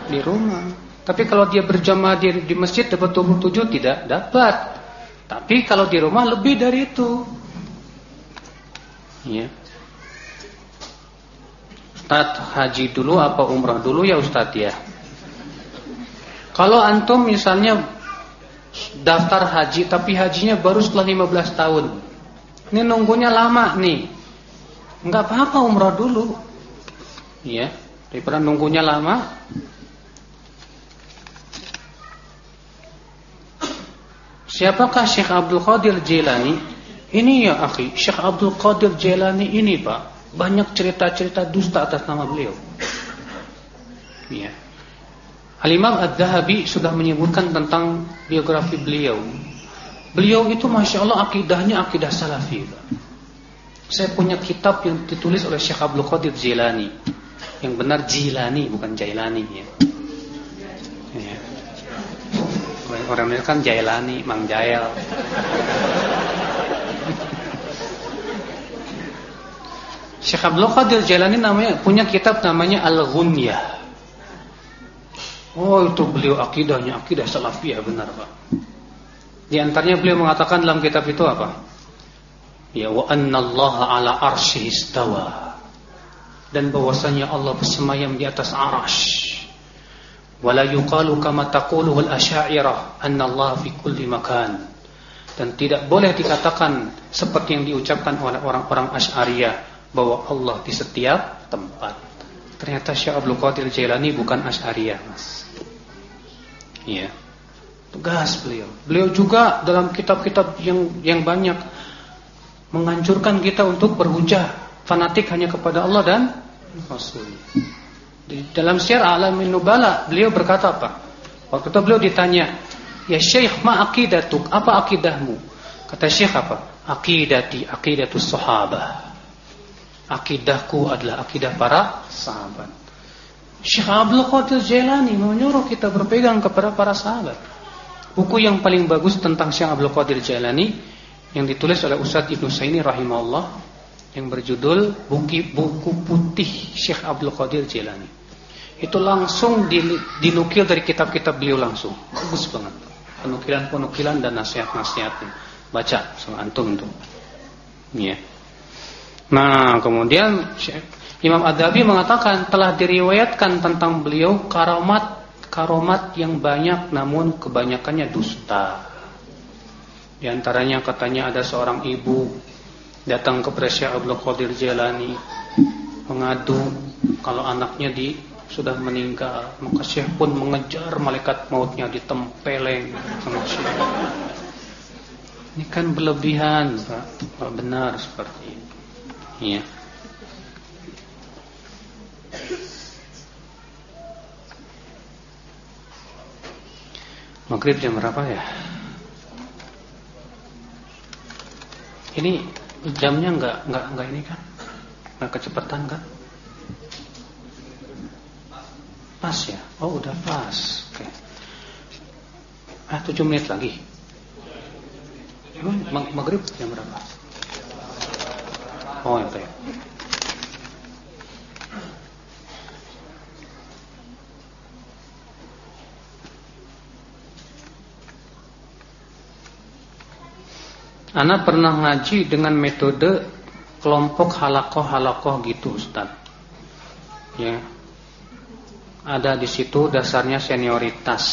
Di rumah. Tapi kalau dia berjamaah di, di masjid dapat 27 tidak dapat. Tapi kalau di rumah lebih dari itu. Ya. Ustaz haji dulu apa umrah dulu ya Ustaz ya? Kalau antum misalnya daftar haji tapi hajinya baru setelah 15 tahun. Ini nunggunya lama nih. Enggak apa-apa umrah dulu. Ya Daripada nunggunya lama. Siapakah Syekh Abdul Qadir Jilani? Ini ya akhi, Syekh Abdul Qadir Jilani ini pak banyak cerita-cerita dusta atas nama beliau. Ya. Al-Imam Ad-Dahabi sudah menyebutkan tentang biografi beliau. Beliau itu Masya Allah akidahnya akidah salafi. Saya punya kitab yang ditulis oleh Syekh Abdul Qadir Jilani. Yang benar Jilani bukan Jailani ya. ya. Orang ini kan Jailani, Mang Jail. Syekh Abdul Qadir Jailani namanya punya kitab namanya Al-Ghunyah. Oh itu beliau akidahnya akidah salafiyah benar Pak. Di antaranya beliau mengatakan dalam kitab itu apa? Ya wa annallaha ala arsy istawa. Dan bahwasanya Allah bersemayam di atas arasy. Wala yuqalu kama taquluhu al-asy'ariyah annallaha fi kulli makan. Dan tidak boleh dikatakan seperti yang diucapkan oleh orang-orang Asy'ariyah bahwa Allah di setiap tempat. Ternyata Syekh Abdul Qadir Jailani bukan Asy'ariyah, Mas. Iya. Tegas beliau. Beliau juga dalam kitab-kitab yang yang banyak menganjurkan kita untuk berhujah fanatik hanya kepada Allah dan Rasul. Di dalam syiar Alamin Nubala beliau berkata apa? Waktu itu beliau ditanya, "Ya Syekh, ma aqidatuk? Apa akidahmu?" Kata Syekh apa? Aqidati aqidatus sahabah. Akidahku adalah akidah para sahabat. Syekh Abdul Qadir Jailani menyuruh kita berpegang kepada para sahabat. Buku yang paling bagus tentang Syekh Abdul Qadir Jailani yang ditulis oleh Ustadz Ibnu Saini rahimahullah yang berjudul buku, buku putih Syekh Abdul Qadir Jilani. Itu langsung dinukil dari kitab-kitab beliau langsung. Bagus banget. Penukilan-penukilan dan nasihat-nasihatnya. Baca sama antum tuh. Ya. Nah, kemudian Imam Adabi mengatakan telah diriwayatkan tentang beliau karomat karomat yang banyak namun kebanyakannya dusta. Di antaranya katanya ada seorang ibu datang ke Syekh Abdul Qadir Jailani mengadu kalau anaknya di sudah meninggal, maka Syekh pun mengejar malaikat mautnya ditempeleng sama Syekh. Ini kan berlebihan, Pak. Benar seperti ini. Iya. Maghrib jam berapa ya? Ini jamnya nggak nggak nggak ini kan? Nggak kecepatan kan? Pas ya? Oh udah pas. Oke. Ah tujuh menit lagi. Maghrib jam berapa? Oh itu ya. Anak pernah ngaji dengan metode kelompok halakoh-halakoh gitu Ustaz. Ya. Ada di situ dasarnya senioritas.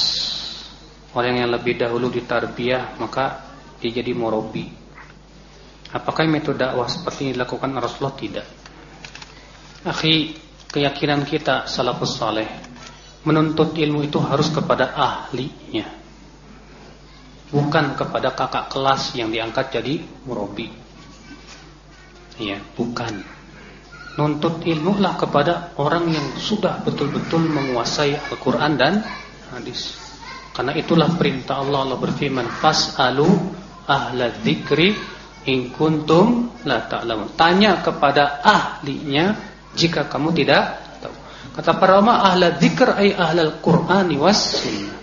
Orang yang lebih dahulu ditarbiyah maka dia jadi morobi. Apakah metode dakwah seperti ini dilakukan Rasulullah? Tidak. Akhi, keyakinan kita salafus saleh menuntut ilmu itu harus kepada ahlinya bukan kepada kakak kelas yang diangkat jadi murabi. Ya, bukan. Nuntut ilmu lah kepada orang yang sudah betul-betul menguasai Al-Qur'an dan hadis. Karena itulah perintah Allah Allah berfirman, "Fas'alu ahla dzikri in kuntum la ta'lamun." Tanya kepada ahlinya jika kamu tidak tahu. Kata para ulama, ahla dzikr ay ahlal Qur'ani was sunnah.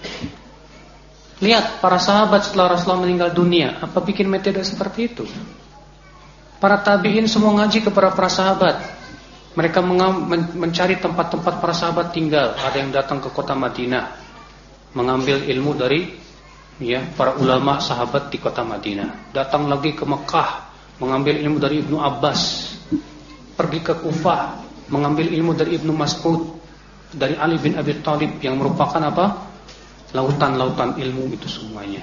Lihat para sahabat setelah Rasulullah meninggal dunia, apa bikin metode seperti itu? Para tabiin semua ngaji kepada para sahabat. Mereka mencari tempat-tempat para sahabat tinggal. Ada yang datang ke kota Madinah, mengambil ilmu dari ya para ulama sahabat di kota Madinah. Datang lagi ke Mekah, mengambil ilmu dari Ibnu Abbas. Pergi ke Kufah, mengambil ilmu dari Ibnu Mas'ud, dari Ali bin Abi Thalib yang merupakan apa? lautan-lautan ilmu itu semuanya.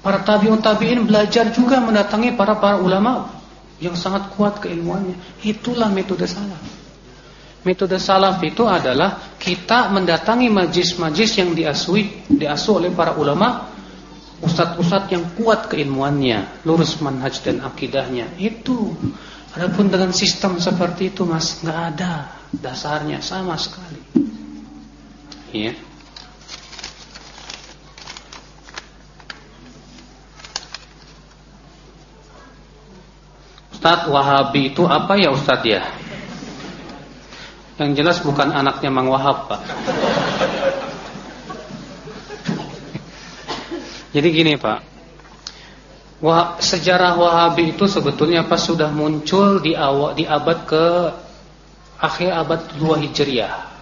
Para tabiun tabiin belajar juga mendatangi para para ulama yang sangat kuat keilmuannya. Itulah metode salaf. Metode salaf itu adalah kita mendatangi majlis-majlis yang diasui, diasuh oleh para ulama, ustadz-ustadz yang kuat keilmuannya, lurus manhaj dan akidahnya. Itu. Adapun dengan sistem seperti itu Mas, nggak ada dasarnya sama sekali. Ya. Ustadz Wahabi itu apa ya Ustadz ya? Yang jelas bukan anaknya Mang Wahab Pak. Jadi gini Pak. Wah, Sejarah Wahabi itu sebetulnya pas sudah muncul di awal di abad ke akhir abad 2 Hijriah.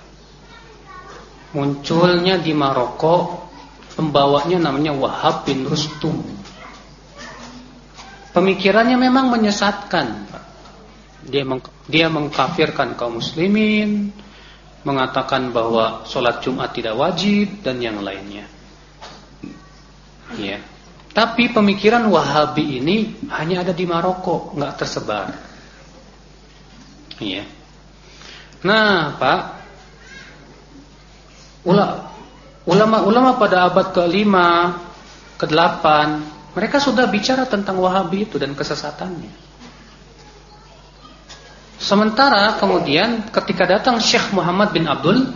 Munculnya di Maroko Pembawanya namanya Wahab bin Rustum. Pemikirannya memang menyesatkan Dia, meng, dia mengkafirkan kaum muslimin Mengatakan bahwa sholat Jumat tidak wajib Dan yang lainnya Ya. Tapi pemikiran Wahabi ini hanya ada di Maroko, nggak tersebar. Iya. Nah, Pak, ulama-ulama pada abad ke-5, ke-8, mereka sudah bicara tentang Wahabi itu dan kesesatannya. Sementara kemudian ketika datang Syekh Muhammad bin Abdul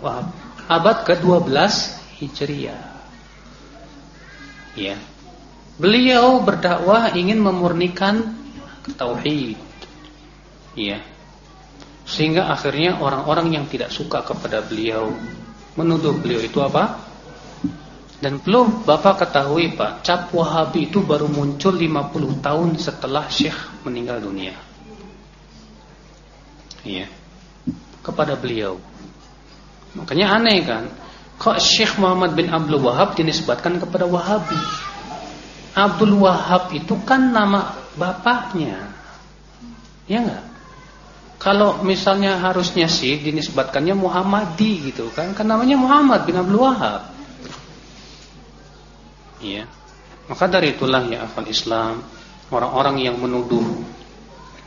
Wahab, abad ke-12 Hijriah. Ya. Beliau berdakwah ingin memurnikan tauhid. Ya. Sehingga akhirnya orang-orang yang tidak suka kepada beliau menuduh beliau itu apa? Dan belum Bapak ketahui Pak, cap Wahabi itu baru muncul 50 tahun setelah Syekh meninggal dunia. Iya. Kepada beliau. Makanya aneh kan? Kok Syekh Muhammad bin Abdul Wahab dinisbatkan kepada Wahabi? Abdul Wahab itu kan nama bapaknya. Ya enggak? Kalau misalnya harusnya sih dinisbatkannya Muhammadi gitu kan. Kan namanya Muhammad bin Abdul Wahab. Iya. Maka dari itulah ya akal Islam orang-orang yang menuduh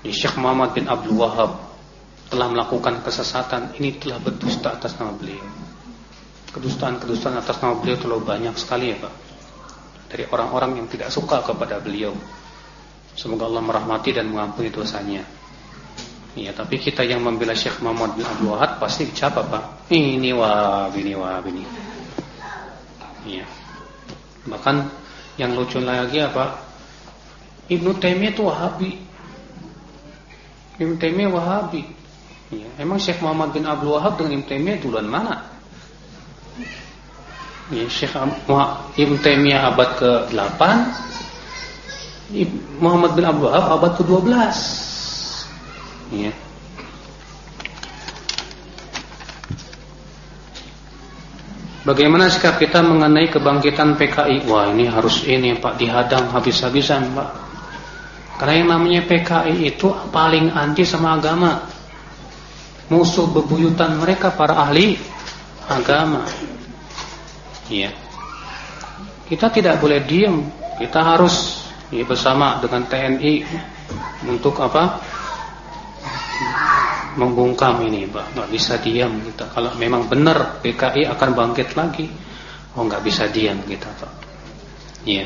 Syekh Muhammad bin Abdul Wahab telah melakukan kesesatan ini telah berdusta atas nama beliau. Kedustaan-kedustaan atas nama beliau terlalu banyak sekali ya Pak. Dari orang-orang yang tidak suka kepada beliau. Semoga Allah merahmati dan mengampuni dosanya. Ya tapi kita yang membela Syekh Muhammad bin Abdul Wahab pasti dicap Pak. Ini wah ini wah ini. Ya bahkan yang lucu lagi apa? Ibnu Taimiyah itu Wahabi. Ibnu Taimiyah Wahabi ya, emang Syekh Muhammad bin Abdul Wahab dengan Ibnu Taimiyah duluan mana ya, Syekh Ibn Taimiyah abad ke-8 Muhammad bin Abdul Wahab abad ke-12 ya. Bagaimana sikap kita mengenai kebangkitan PKI? Wah ini harus ini Pak dihadang habis-habisan Pak. Karena yang namanya PKI itu paling anti sama agama. Musuh bebuyutan mereka para ahli agama. Ya. Kita tidak boleh diam. Kita harus ya, bersama dengan TNI untuk apa? Membungkam ini, Pak. Nggak bisa diam kita. Kalau memang benar PKI akan bangkit lagi, oh nggak bisa diam kita, Pak. Iya.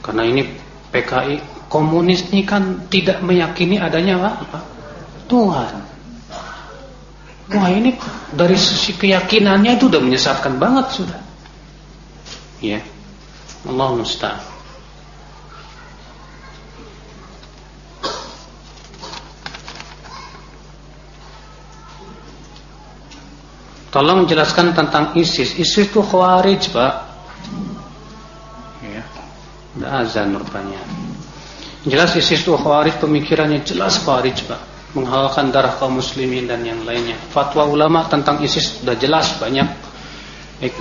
Karena ini PKI komunis ini kan tidak meyakini adanya apa? Tuhan. Wah ini dari sisi keyakinannya itu udah menyesatkan banget sudah. Ya. Allah musta'an. Tolong jelaskan tentang ISIS. ISIS itu khawarij, Pak. Ya. Udah azan rupanya. Jelas ISIS itu khawarij pemikirannya jelas khawarij, Pak. Menghalalkan darah kaum muslimin dan yang lainnya. Fatwa ulama tentang ISIS sudah jelas banyak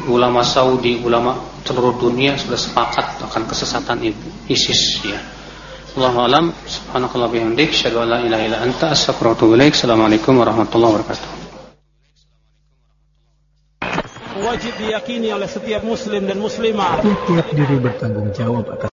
ulama Saudi, ulama seluruh dunia sudah sepakat akan kesesatan ISIS ya. Allahu alam subhanakallah bihamdik asyhadu an la ilaha illa anta astaghfiruka wa atubu ilaik. Assalamualaikum warahmatullahi wabarakatuh. Wajib diyakini oleh setiap muslim dan muslimah. Setiap diri bertanggung jawab atas